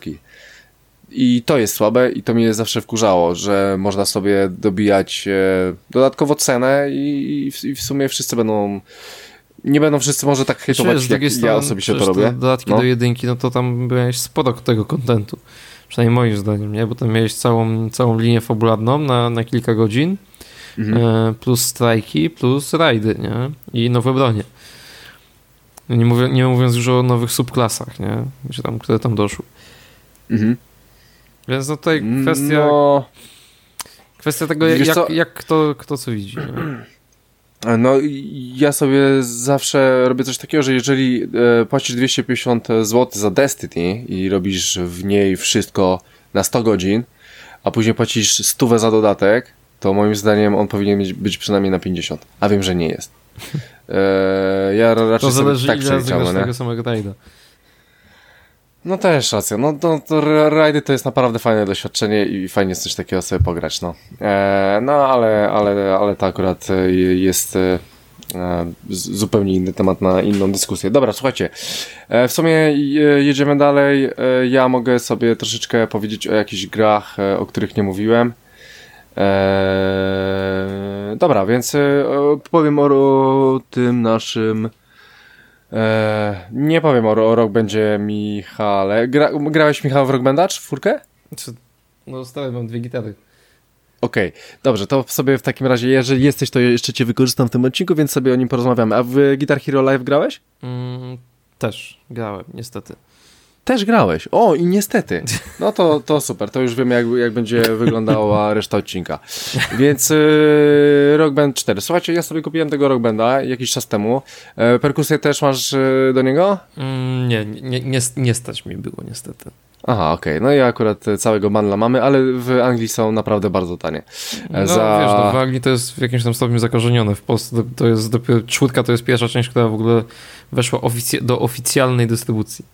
I to jest słabe i to mnie zawsze wkurzało, że można sobie dobijać e, dodatkowo cenę i, i, w, i w sumie wszyscy będą... Nie będą wszyscy może tak Znaczy, hejtować, jak drugiej ja strony, osobiście to robię. dodatki No. do jedynki, no to tam miałeś sporo tego kontentu. Przynajmniej moim zdaniem, nie? Bo tam miałeś całą, całą linię fabularną na, na kilka godzin, Mhm. e, plus strajki, plus rajdy, nie? I nowe bronie. Nie, mówię, nie mówiąc już o nowych subklasach, nie? Tam, które tam doszły. Mhm. Więc no tutaj kwestia, No, kwestia tego, Wiesz jak, co? jak kto, kto co widzi. Nie? No, ja sobie zawsze robię coś takiego, że jeżeli e, płacisz 250 zł za Destiny i robisz w niej wszystko na 100 godzin, a później płacisz 100 za dodatek, to moim zdaniem on powinien być, przynajmniej na 50. A wiem, że nie jest. E, ja ra- raczej To zależy sobie tak ile nie? tego samego rajda. No też racja. No to, to ra- rajdy to jest naprawdę fajne doświadczenie i fajnie jest coś takiego sobie pograć, no. E, no ale, ale, ale to akurat e, jest e, e, z- zupełnie inny temat na inną dyskusję. Dobra, słuchajcie. W sumie jedziemy dalej. Ja mogę sobie troszeczkę powiedzieć o jakichś grach, o których nie mówiłem. E, dobra, więc e, powiem o, o tym naszym E, nie powiem o, o Rock będzie Michale. Gra, grałeś Michał w Rock Banda czwórkę? Czy- No stary, mam dwie gitary. Okej, dobrze, to sobie w takim razie, jeżeli jesteś, to jeszcze cię wykorzystam w tym odcinku, więc sobie o nim porozmawiamy. A w Guitar Hero Live grałeś? Mm, też grałem, niestety. Też grałeś. O, i niestety. No to, to super, to już wiemy, jak, jak będzie wyglądała reszta odcinka. Więc yy, Rock Band 4. Słuchajcie, ja sobie kupiłem tego Rock Banda jakiś czas temu. E, perkusję też masz e, do niego? Mm, nie, nie, nie, nie stać mi było niestety. Aha, okej. No i akurat całego bundla mamy, ale w Anglii są naprawdę bardzo tanie. E, No za... wiesz, no, w Anglii to jest w jakimś tam stopniu zakorzenione. W Polsce to, to jest dopiero, czwórka to jest pierwsza część, która w ogóle weszła ofic- do oficjalnej dystrybucji.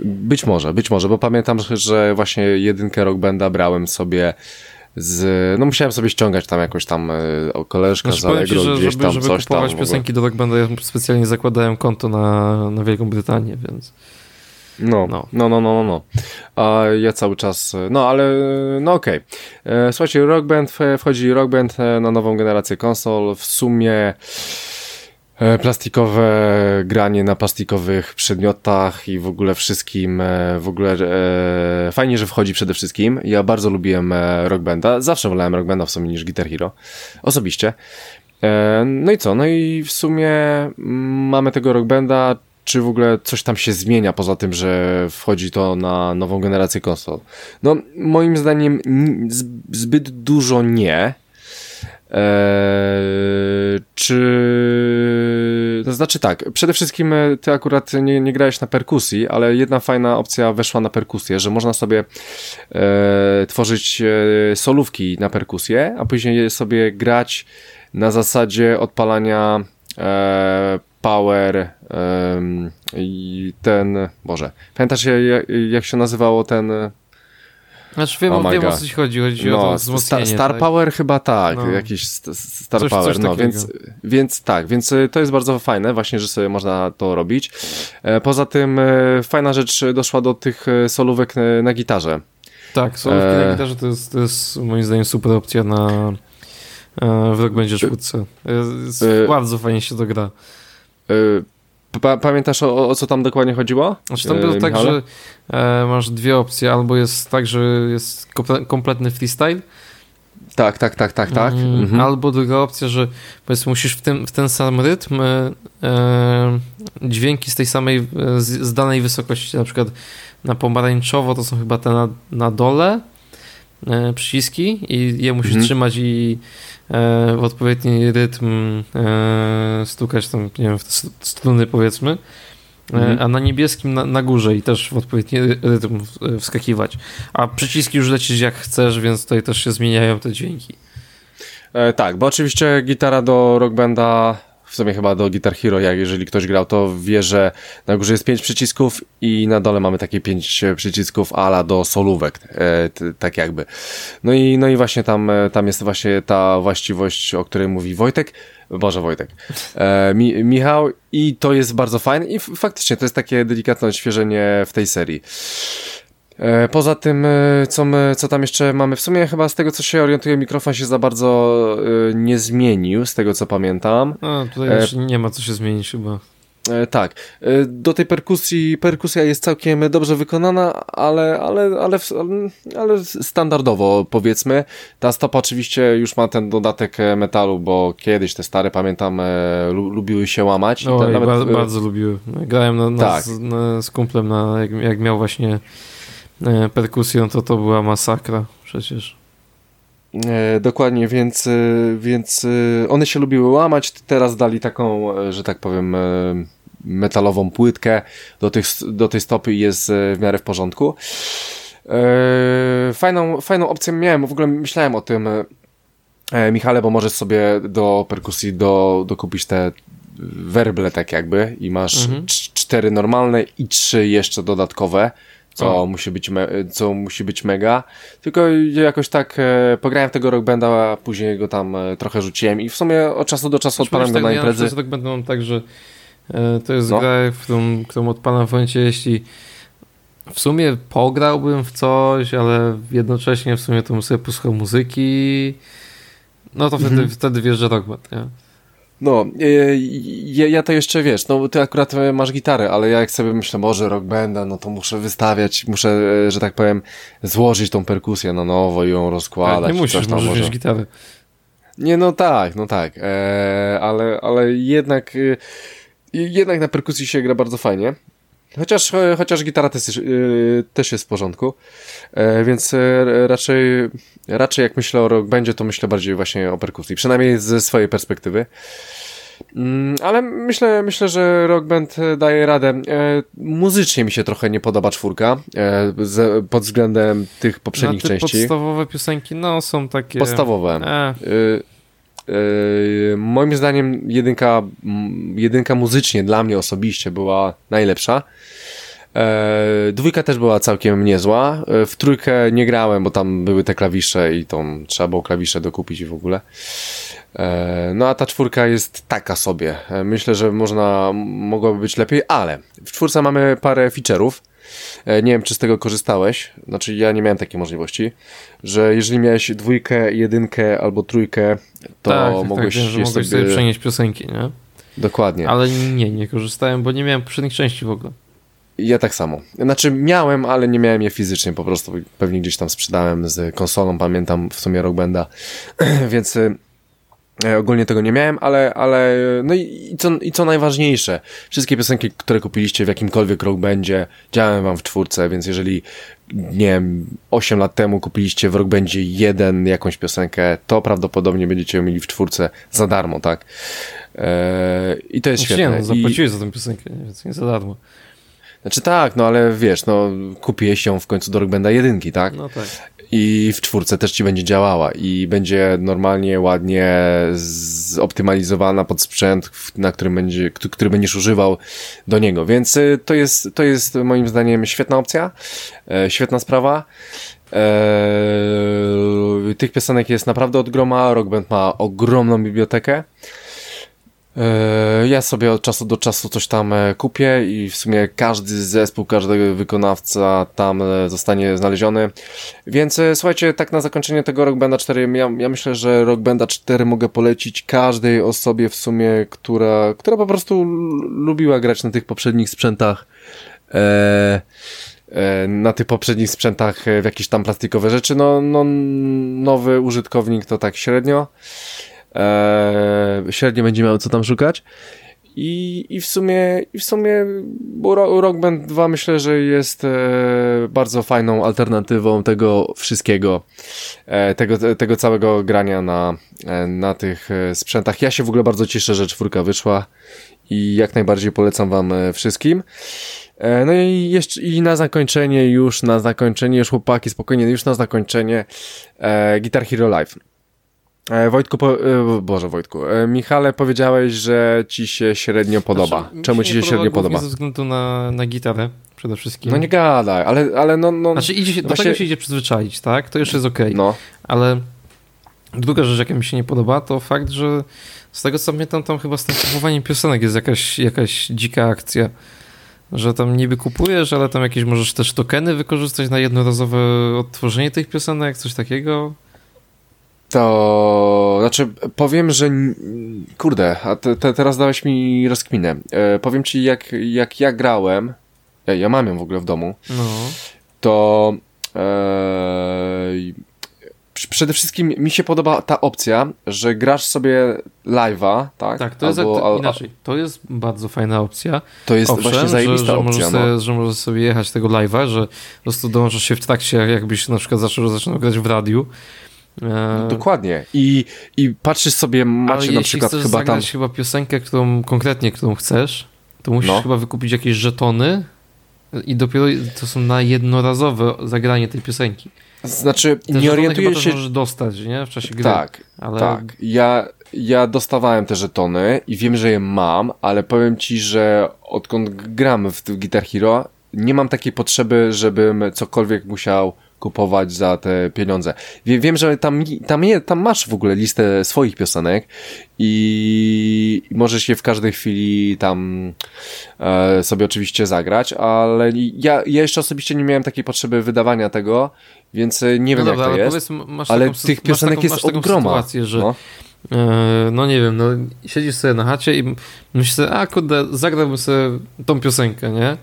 Być może, być może, bo pamiętam, że- właśnie jedynkę Rock Banda brałem sobie z... No musiałem sobie ściągać tam jakoś tam e, o koleżka Znaczy, z Allegro, że gdzieś żeby, tam żeby coś tam. ogóle. piosenki do Rock Banda, ja specjalnie zakładałem konto na, na Wielką Brytanię, więc... No, No. no, no, no, no, no. A ja cały czas, e, no ale, e, no okej. E, Słuchajcie, Rock Band, wchodzi Rock Band na nową generację konsol, w sumie plastikowe granie na plastikowych przedmiotach i w ogóle wszystkim, e, w ogóle e, fajnie, że wchodzi przede wszystkim. Ja bardzo lubiłem e, Rock Banda, zawsze wolałem Rock Banda w sumie niż Guitar Hero, osobiście. E, No i co? No i w sumie mm, mamy tego Rock Banda. Czy w ogóle coś tam się zmienia poza tym, że wchodzi to na nową generację konsol? No, moim zdaniem zbyt dużo nie. Eee, czy. To znaczy tak, przede wszystkim e, ty akurat nie, nie grałeś na perkusji, ale jedna fajna opcja weszła na perkusję, że można sobie e, tworzyć e, solówki na perkusję, a później sobie grać na zasadzie odpalania e, power i ten, Boże, pamiętasz jak, jak się nazywało ten znaczy wiem, oh wiem o co ci chodzi, chodzi no, o to wzmocnienie. Star, tak? Power chyba tak, no. jakiś Star coś, Power, coś no więc, więc tak, więc y, to jest bardzo fajne właśnie, że sobie można to robić. E, poza tym e, fajna rzecz doszła do tych e, solówek na gitarze. Tak, solówki e... na gitarze to jest, to jest moim zdaniem super opcja na w rok będzie czwórce. Bardzo fajnie się to gra. Pamiętasz o, o, co tam dokładnie chodziło? Znaczy tam było tak, że e, masz dwie opcje. Albo jest tak, że jest kompletny freestyle. Tak, tak, tak, tak, tak. Mm, mhm. Albo druga opcja, że powiedzmy musisz w, tym, w ten sam rytm e, e dźwięki z tej samej, z, z, danej wysokości, na przykład na pomarańczowo to są chyba te na, na dole e, przyciski i je musisz mhm. trzymać i E, w odpowiedni rytm e, stukać tam, nie wiem, w struny powiedzmy, e, mhm. a na niebieskim na, na, górze i też w odpowiedni rytm wskakiwać. A przyciski już lecisz jak chcesz, więc tutaj też się zmieniają te dźwięki. E, tak, bo oczywiście gitara do Rock Banda w sumie chyba do Guitar Hero, jak jeżeli ktoś grał, to wie, że na górze jest pięć przycisków i na dole mamy takie pięć przycisków ala do solówek, e, tak jakby. No i, no i właśnie tam, e, tam jest właśnie ta właściwość, o której mówi Wojtek, Boże Wojtek, e, Mi, Michał i to jest bardzo fajne i faktycznie to jest takie delikatne odświeżenie w tej serii. E, poza tym, e, co, my, co tam jeszcze mamy, w sumie chyba z tego co się orientuję, mikrofon się za bardzo e, nie zmienił, z tego co pamiętam. A, tutaj już nie ma co się zmienić chyba. Tak. Do tej perkusji, perkusja jest całkiem dobrze wykonana, ale, ale, ale, ale standardowo powiedzmy. Ta stopa oczywiście już ma ten dodatek metalu, bo kiedyś te stare, pamiętam, lubiły się łamać. Oj, nawet... bardzo, bardzo lubiły. Grałem na, na, tak. z, na, z kumplem, na, jak, jak miał właśnie perkusją, to to była masakra przecież. E, dokładnie, więc, e, więc one się lubiły łamać. Teraz dali taką, że tak powiem, metalową płytkę do, tych, do tej stopy i jest w miarę w porządku. Fajną, fajną opcję miałem, w ogóle myślałem o tym, Michale, bo możesz sobie do perkusji do, dokupić te werble tak jakby i masz mhm. cztery normalne i trzy jeszcze dodatkowe co, musi być co musi być mega. Tylko jakoś tak e, pograłem tego Rock Banda, a później go tam e, trochę rzuciłem i w sumie od czasu do czasu odpalam go tak, na imprezy. Ja Rock Band mam tak, że e, to jest no. gra, w którą, którą odpalam w momencie, jeśli w sumie pograłbym w coś, ale jednocześnie w sumie to bym sobie posłuchał muzyki, no to wtedy, mhm. wtedy wiesz, że Rock Band, nie? No, e, ja, ja to jeszcze wiesz, no ty akurat masz gitarę, ale ja jak sobie myślę, może rock banda, no to muszę wystawiać, muszę, e, że tak powiem, złożyć tą perkusję na nowo i ją rozkładać. Tak, nie musisz, tam możesz może. gitarę. Nie, no tak, no tak, e, ale, ale jednak, e, jednak na perkusji się gra bardzo fajnie. Chociaż, chociaż gitara też, yy, też jest w porządku, yy, więc yy, raczej, raczej jak myślę o rock będzie, to myślę bardziej właśnie o perkusji, przynajmniej ze swojej perspektywy. Mm, ale myślę, myślę, że Rock Band daje radę. muzycznie mi się trochę nie podoba czwórka z, pod względem tych poprzednich no, części. Podstawowe piosenki, no są takie. Podstawowe. E. Yy, moim zdaniem jedynka, jedynka muzycznie dla mnie osobiście była najlepsza. E, dwójka też była całkiem niezła. E, w trójkę nie grałem, bo tam były te klawisze i to trzeba było klawisze dokupić w ogóle. E, no a ta czwórka jest taka sobie. Myślę, że można, mogłoby być lepiej, ale w czwórce mamy parę feature'ów. E, nie wiem, czy z tego korzystałeś. Znaczy, ja nie miałem takiej możliwości, że jeżeli miałeś dwójkę, jedynkę albo trójkę, to tak, tak mogłeś, tak, że mogłeś sobie... sobie przenieść piosenki, nie? Dokładnie. Ale nie, nie korzystałem, bo nie miałem poprzednich części w ogóle. Ja tak samo. Znaczy miałem, ale nie miałem je fizycznie, po prostu pewnie gdzieś tam sprzedałem z konsolą, pamiętam w sumie Rock więc y, ogólnie tego nie miałem, ale, ale no i, i, co, i co najważniejsze, wszystkie piosenki, które kupiliście w jakimkolwiek rok będzie, działają wam w czwórce, więc jeżeli, nie wiem, 8 lat temu kupiliście w rok będzie jeden jakąś piosenkę, to prawdopodobnie będziecie ją mieli w czwórce za darmo, tak? Eee, I to jest Znaczy świetne. Nie, no, zapłaciłeś I, za tę piosenkę, więc nie za darmo. znaczy tak, no ale wiesz, no kupiłeś ją w końcu do Rock Banda jedynki, tak? No tak. I w czwórce też ci będzie działała i będzie normalnie, ładnie zoptymalizowana pod sprzęt, na którym będzie, który będziesz używał do niego. Więc y, to jest, to jest moim zdaniem świetna opcja, e, świetna sprawa. Eee, tych piosenek jest naprawdę od groma. Ma ogromną bibliotekę. E, ja sobie od czasu do czasu coś tam e, kupię i w sumie każdy zespół, każdy wykonawca tam e, zostanie znaleziony. Więc słuchajcie, tak na zakończenie tego Rock Banda 4, ja, ja myślę, że Rock Banda 4 mogę polecić każdej osobie w sumie, która, która po prostu lubiła grać na tych poprzednich sprzętach. Na tych poprzednich sprzętach w jakieś tam plastikowe rzeczy. No, no nowy użytkownik to tak średnio. Eee, średnio będzie miał co tam szukać. I, i w sumie, i w sumie Rock Band 2 myślę, że jest e, bardzo fajną alternatywą tego wszystkiego, e, tego, tego całego grania na, e, na tych e, sprzętach. Ja się w ogóle bardzo cieszę, że czwórka wyszła i jak najbardziej polecam wam e, wszystkim. E, no i jeszcze i na zakończenie już, na zakończenie już chłopaki, spokojnie, już na zakończenie Guitar Hero Live. E, Wojtku, po, e, Boże Wojtku, e, Michale, powiedziałeś, że ci się średnio podoba. Znaczy, Czemu ci się średnio podoba? Ze względu na, na gitarę przede wszystkim. No nie gadaj, ale, ale no, no... Znaczy idzie się, do właśnie... tego się idzie przyzwyczaić, tak? To już jest okej. Okay. No. Ale druga rzecz, jaka mi się nie podoba, to fakt, że z tego co pamiętam, tam chyba z tym kupowaniem piosenek jest jakaś, jakaś dzika akcja. Że tam niby kupujesz, ale tam jakieś możesz też tokeny wykorzystać na jednorazowe odtworzenie tych piosenek, coś takiego. To znaczy, powiem, że kurde, a te, te, teraz dałeś mi rozkminę. E, powiem ci, jak, jak ja grałem, ja, ja mam ją w ogóle w domu, no. to e, przede wszystkim mi się podoba ta opcja, że grasz sobie live'a, tak? Tak, to Albo, jest inaczej. To jest bardzo fajna opcja. To jest Owszem, właśnie zajebista że, że opcja. Możesz no. sobie, że możesz sobie jechać tego live'a, że po prostu dążysz się w trakcie, jakbyś na przykład zaczął, zaczął grać w radiu. No, dokładnie. I, I patrzysz sobie, macie Ale na przykład chcesz chyba tam. chyba piosenkę, którą konkretnie, którą chcesz, to musisz no. chyba wykupić jakieś żetony i dopiero to są na jednorazowe zagranie tej piosenki. Znaczy, Te nie orientuję się. możesz dostać, nie? W czasie gry. Tak, ale... tak. Ja, ja dostawałem te żetony i wiem, że je mam, ale powiem ci, że odkąd gram w Guitar Hero, nie mam takiej potrzeby, żebym cokolwiek musiał kupować za te pieniądze. Wiem, wiem że tam, tam, je, tam masz w ogóle listę swoich piosenek i możesz je w każdej chwili tam e, sobie oczywiście zagrać, ale ja, ja jeszcze osobiście nie miałem takiej potrzeby wydawania tego, więc e, nie wiem no dobra, jak to ale jest. Powiedz, ale taką, tych piosenek taką, jest ogroma. sytuację, że no. E, no nie wiem, no siedzisz sobie na chacie i myślisz sobie, a kurde, zagrałbym sobie tą piosenkę, nie?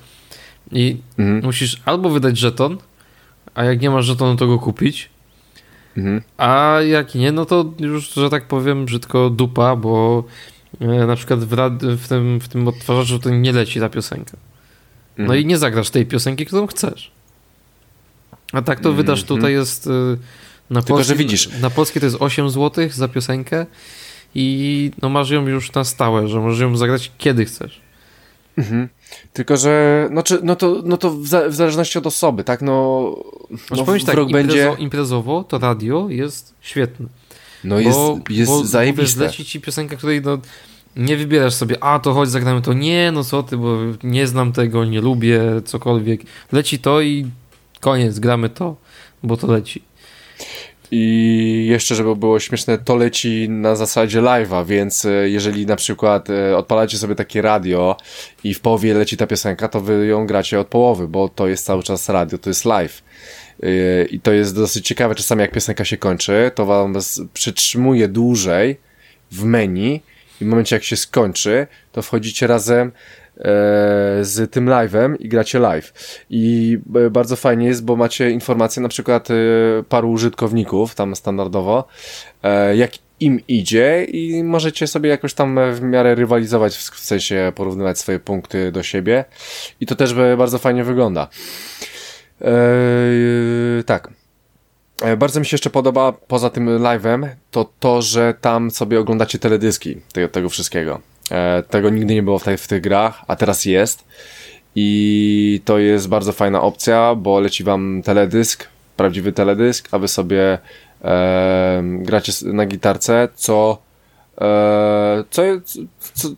I mhm. musisz albo wydać żeton, a jak nie masz żetonu, to go kupić. Mhm. A jak nie, no to już, że tak powiem, brzydko dupa, bo e, na przykład w, rad, w, tym, w tym odtwarzaczu to nie leci ta piosenka. No mhm. i nie zagrasz tej piosenki, którą chcesz. A tak to wydasz, mhm. tutaj jest e, na Tylko, polski, że widzisz. Na polskie to jest 8 zł za piosenkę i no masz ją już na stałe, że możesz ją zagrać kiedy chcesz. Mhm. Tylko, że no, czy, no to, no to w, za, w zależności od osoby, tak? No, no w, tak, imprezo, będzie... imprezowo to radio jest świetne. No jest, bo, jest bo, zajebiste. Bo leci ci piosenka, której no, nie wybierasz sobie, a to chodź, zagramy to. Nie, no co ty, bo nie znam tego, nie lubię, cokolwiek. Leci to i koniec, gramy to, bo to leci. I jeszcze, żeby było śmieszne, to leci na zasadzie live'a, więc e, jeżeli na przykład e, odpalacie sobie takie radio i w połowie leci ta piosenka, to wy ją gracie od połowy, bo to jest cały czas radio, to jest live. E, I to jest dosyć ciekawe, czasami jak piosenka się kończy, to wam przytrzymuje dłużej w menu i w momencie jak się skończy, to wchodzicie razem z tym live'em i gracie live. I e, bardzo fajnie jest, bo macie informacje na przykład e, paru użytkowników tam standardowo, jak, im idzie i możecie sobie jakoś tam w miarę rywalizować, w sensie porównywać swoje punkty do siebie i to też bardzo fajnie wygląda. Eee, tak. E, bardzo mi się jeszcze podoba, poza tym live'em, to to, że tam sobie oglądacie teledyski tego, tego wszystkiego. E, tego nigdy nie było w, w tych grach, a teraz jest. I to jest bardzo fajna opcja, bo leci wam teledysk, prawdziwy teledysk, a wy sobie e, na gitarce, co, co,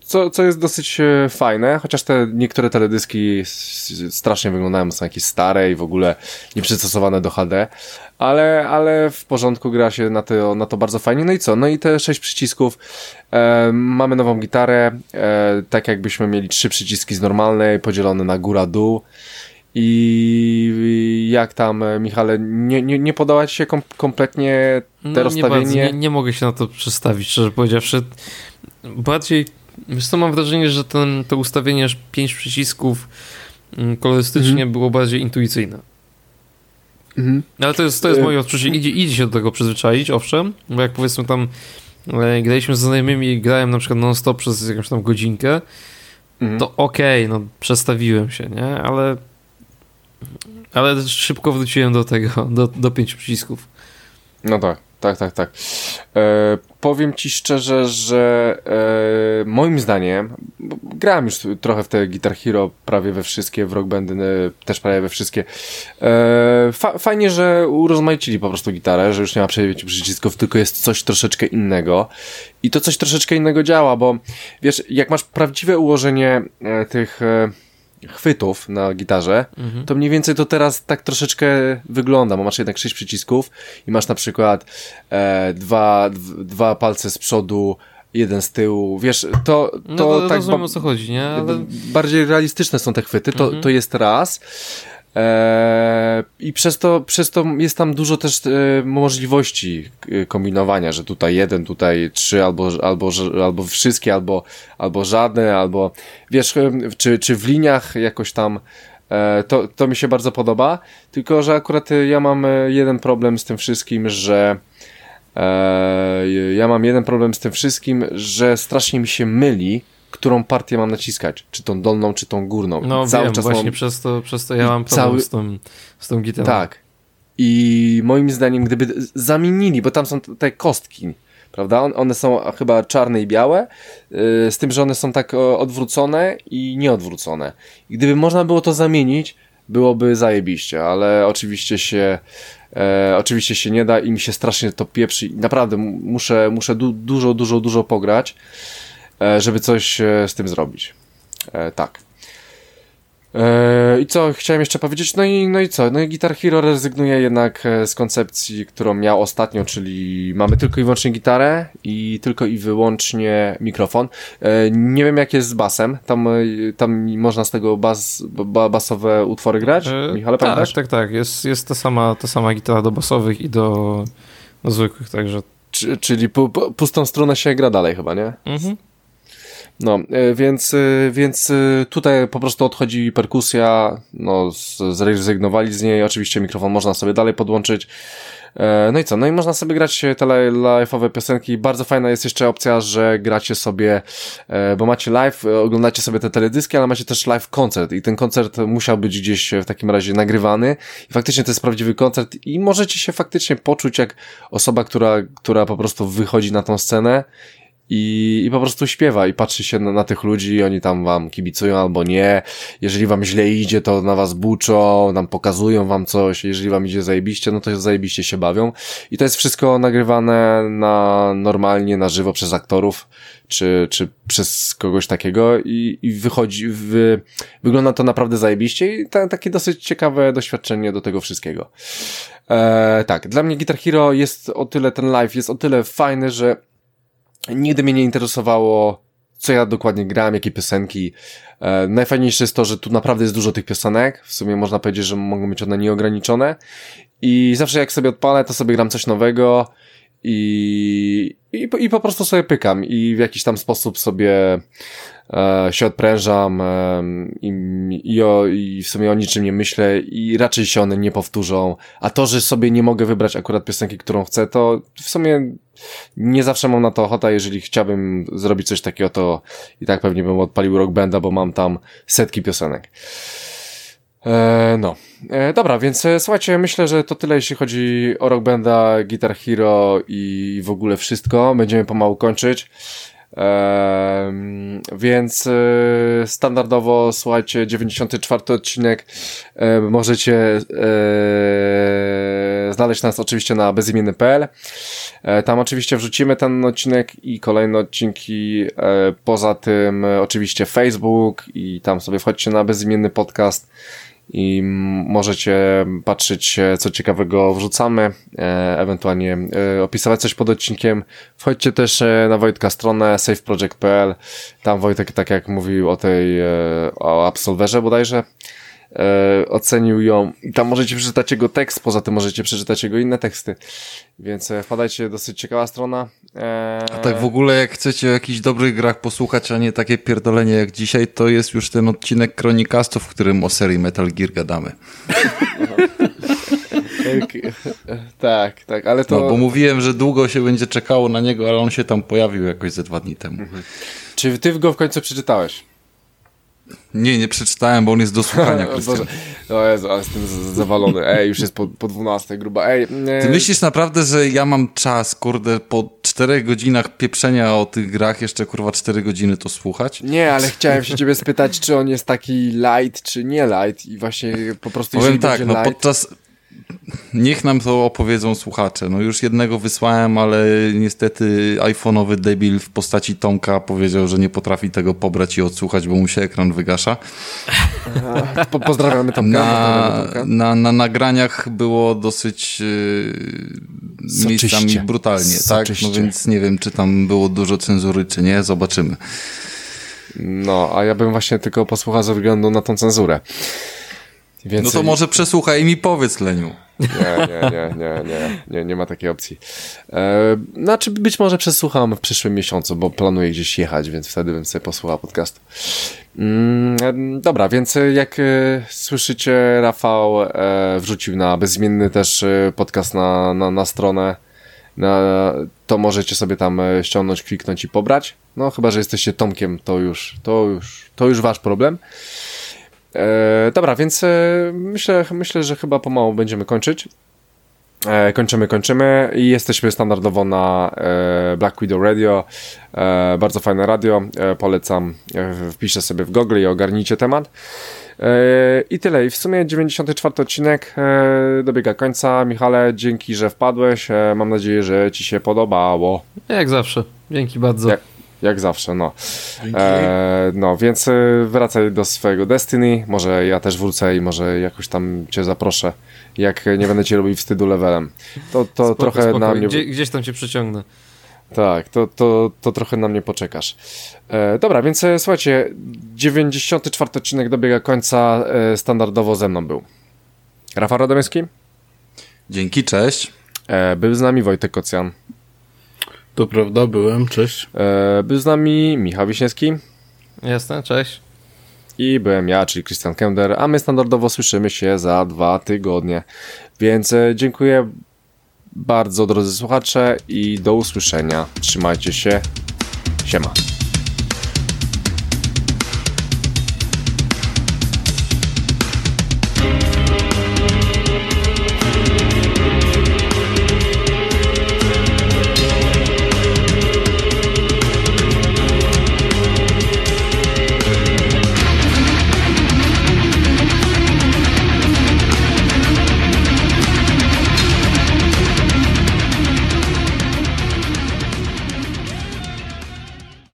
co, co, jest dosyć e, fajne, chociaż te niektóre teledyski strasznie wyglądają, są jakieś stare i w ogóle nieprzystosowane do HD, ale, ale w porządku gra się na to, na to bardzo fajnie. No i co? No i te sześć przycisków. E, mamy nową gitarę, e, tak jakbyśmy mieli trzy przyciski z normalnej, podzielone na góra-dół. I jak tam, e, Michale, nie, nie, nie podoba Ci się kom kompletnie te no, rozstawienie? Nie, nie, nie, mogę się na to przestawić, szczerze powiedziawszy. Bardziej, wiesz co, mam wrażenie, że ten, to ustawienie aż pięć przycisków mm, kolorystycznie mhm. było bardziej intuicyjne. Mhm. Ale to jest, to jest e, moje odczucie. Idzie, idzie się do tego przyzwyczaić, owszem, bo jak powiedzmy tam e, graliśmy z znajomymi i grałem na przykład non-stop przez jakąś tam godzinkę, mhm. to okej, okay, no przestawiłem się, nie? Ale ale szybko wróciłem do tego, do, do pięciu przycisków. No tak, tak, tak, tak. E, powiem ci szczerze, że e, moim zdaniem, grałem już trochę w te Guitar Hero, prawie we wszystkie, w Rock Bandy e, też prawie we wszystkie. E, fa fajnie, że urozmaicili po prostu gitarę, że już nie ma pięciu przycisków, tylko jest coś troszeczkę innego. I to coś troszeczkę innego działa, bo wiesz, jak masz prawdziwe ułożenie e, tych e, chwytów na gitarze, mhm. to mniej więcej to teraz tak troszeczkę wygląda, bo masz jednak sześć przycisków i masz na przykład e, dwa, dwa palce z przodu, jeden z tyłu, wiesz, to, to, no to tak... Rozumiem, o co chodzi, nie? Ale... Bardziej realistyczne są te chwyty, to, mhm. to jest raz. Eee, I przez to, przez to jest tam dużo też e, możliwości e, kombinowania, że tutaj jeden, tutaj trzy, albo, albo, albo wszystkie, albo, albo żadne, albo wiesz, e, czy, czy w liniach jakoś tam. E, to, to mi się bardzo podoba. Tylko, że akurat ja mam jeden problem z tym wszystkim, że e, ja mam jeden problem z tym wszystkim, że strasznie mi się myli którą partię mam naciskać, czy tą dolną, czy tą górną. No cały wiem, czas właśnie mam... przez, to, przez to ja mam problem cały... z, tą, z tą gitarą. Tak. I moim zdaniem, gdyby zamienili, bo tam są te kostki, prawda? One są chyba czarne i białe, y, z tym, że one są tak odwrócone i nieodwrócone. I gdyby można było to zamienić, byłoby zajebiście, ale oczywiście się e, oczywiście się nie da i mi się strasznie to pieprzy. Naprawdę muszę, muszę du dużo, dużo, dużo pograć. E, żeby coś e, z tym zrobić. E, tak. I co chciałem jeszcze powiedzieć? No i, no i co? No i Guitar Hero rezygnuje jednak z koncepcji, którą miał ostatnio, czyli mamy tylko i wyłącznie gitarę i tylko i wyłącznie mikrofon. Nie wiem jak jest z basem. Tam, tam można z tego bas, basowe utwory grać? Michale, tak, pamiętasz? Tak, tak, jest, jest ta, sama, ta sama gitara do basowych i do, do zwykłych, także... czyli pu, pustą stronę się gra dalej chyba, nie? Mhm. No, e, więc, e, więc e, tutaj po prostu odchodzi perkusja, no, zrezygnowali z niej, oczywiście mikrofon można sobie dalej podłączyć. No i co? No i można sobie grać te live'owe piosenki. Bardzo fajna jest jeszcze opcja, że gracie sobie, bo macie live, oglądacie sobie te teledyski, ale macie też live koncert i ten koncert musiał być gdzieś w takim razie nagrywany i faktycznie to jest prawdziwy koncert i możecie się faktycznie poczuć jak osoba, która, która po prostu wychodzi na tą scenę i, i po prostu śpiewa i patrzy się na, na tych ludzi, oni tam wam kibicują albo nie. Jeżeli wam źle idzie, to na was buczą, nam pokazują wam coś. Jeżeli wam idzie zajebiście, no to zajebiście się bawią. I to jest wszystko nagrywane na normalnie, na żywo przez aktorów, czy, czy przez kogoś takiego i, i wychodzi, wy, wygląda to naprawdę zajebiście i ta, takie dosyć ciekawe doświadczenie do tego wszystkiego. E, tak, dla mnie Guitar Hero jest o tyle, ten live jest o tyle fajny, że Nigdy mnie nie interesowało, co ja dokładnie grałem, jakie piosenki. E, najfajniejsze jest to, że tu naprawdę jest dużo tych piosenek. W sumie można powiedzieć, że mogą być one nieograniczone. I zawsze jak sobie odpalę, to sobie gram coś nowego i, i, i po prostu sobie pykam i w jakiś tam sposób sobie e, się odprężam e, i, i, o, i w sumie o niczym nie myślę i raczej się one nie powtórzą. A to, że sobie nie mogę wybrać akurat piosenki, którą chcę, to w sumie nie zawsze mam na to ochotę. Jeżeli chciałbym zrobić coś takiego, to i tak pewnie bym odpalił Rock Banda, bo mam tam setki piosenek. E, no. E, dobra, więc e, słuchajcie, myślę, że to tyle, jeśli chodzi o Rock Banda, Guitar Hero i w ogóle wszystko. Będziemy pomału kończyć. E, więc e, standardowo, słuchajcie, 94 odcinek możecie znaleźć nas oczywiście na bezimienny.pl. Tam oczywiście wrzucimy ten odcinek i kolejne odcinki. Poza tym oczywiście Facebook i tam sobie wchodźcie na bezimienny podcast i możecie patrzeć, e, co ciekawego wrzucamy, e, ewentualnie e, opisywać coś pod odcinkiem. Wchodźcie też na Wojtka stronę safeproject.pl. Tam Wojtek, tak jak mówił o tej, o Absolverze bodajże, e, ocenił ją i tam możecie przeczytać jego tekst, poza tym możecie przeczytać jego inne teksty, więc e, wpadajcie, dosyć ciekawa strona. E, A tak w ogóle jak chcecie o jakichś dobrych grach posłuchać, a nie takie pierdolenie jak dzisiaj, to jest już ten odcinek Kronikastu, w którym o serii Metal Gear gadamy. tak, tak, ale to... No, bo mówiłem, że długo się będzie czekało na niego, ale on się tam pojawił jakoś ze dwa dni temu. Czy ty go w końcu przeczytałeś? Nie, nie przeczytałem, bo on jest do słuchania, Krystian. Boże. O Jezu, ale jestem zawalony. Ej, już jest po, po 12, gruba. Ej, nie. Ty myślisz naprawdę, że ja mam czas, kurde, po czterech godzinach pieprzenia o tych grach jeszcze, kurwa, cztery godziny to słuchać? Nie, ale chciałem się ciebie spytać, czy on jest taki light, czy nie light i właśnie po prostu Powiem tak, no light... podczas... Niech nam to opowiedzą słuchacze. No już jednego wysłałem, ale niestety iPhone'owy debil w postaci Tomka powiedział, że nie potrafi tego pobrać i odsłuchać, bo mu się ekran wygasza. Po, pozdrawiamy Tomka. Na, na, na nagraniach było dosyć yy, miejscami brutalnie, tak? No więc nie wiem, czy tam było dużo cenzury, czy nie. Zobaczymy. No, a ja bym właśnie tylko posłuchał ze względu na tą cenzurę. No to może przesłuchaj i mi powiedz, Leniu. Nie, nie, nie, nie, nie, nie, nie ma takiej opcji. E, znaczy, być może przesłucham w przyszłym miesiącu, bo planuję gdzieś jechać, więc wtedy bym sobie posłuchał podcastu. Mm, e, dobra, więc jak e, słyszycie, Rafał e, wrzucił na bezimienny też e, podcast na, na, na stronę. Na, to możecie sobie tam e, ściągnąć, kliknąć i pobrać. No, chyba, że jesteście Tomkiem, to już, to już, to już wasz problem. E, dobra, więc e, myślę, myślę, że chyba pomału będziemy kończyć. E, kończymy, kończymy i jesteśmy standardowo na e, Black Widow Radio. E, bardzo fajne radio, e, polecam. Wpiszę sobie w Google i ogarnijcie temat. I tyle. I w sumie 94 odcinek dobiega końca. Michale, dzięki, że wpadłeś. Mam nadzieję, że Ci się podobało. Jak zawsze. Dzięki bardzo. Jak, jak zawsze, no. E, no, więc e, wracaj do swojego Destiny. Może ja też wrócę i może jakoś tam cię zaproszę. Jak nie będę ci robił wstydu levelem. To, to Spoko, trochę spoko. na mnie. Gdzie, gdzieś tam cię przyciągnę. Tak, to, to, to trochę na mnie poczekasz. E, dobra, więc e, słuchajcie, 94 odcinek dobiega końca. E, standardowo ze mną był Rafał Radomyski. Dzięki, cześć. E, był z nami Wojtek Kocjan. To prawda, byłem, cześć. E, był z nami Michał Wiśniewski. Jasne, cześć. I byłem ja, czyli Christian Kender, a my standardowo słyszymy się za dwa tygodnie. Więc e, dziękuję bardzo drodzy słuchacze i do usłyszenia. Trzymajcie się. Siema.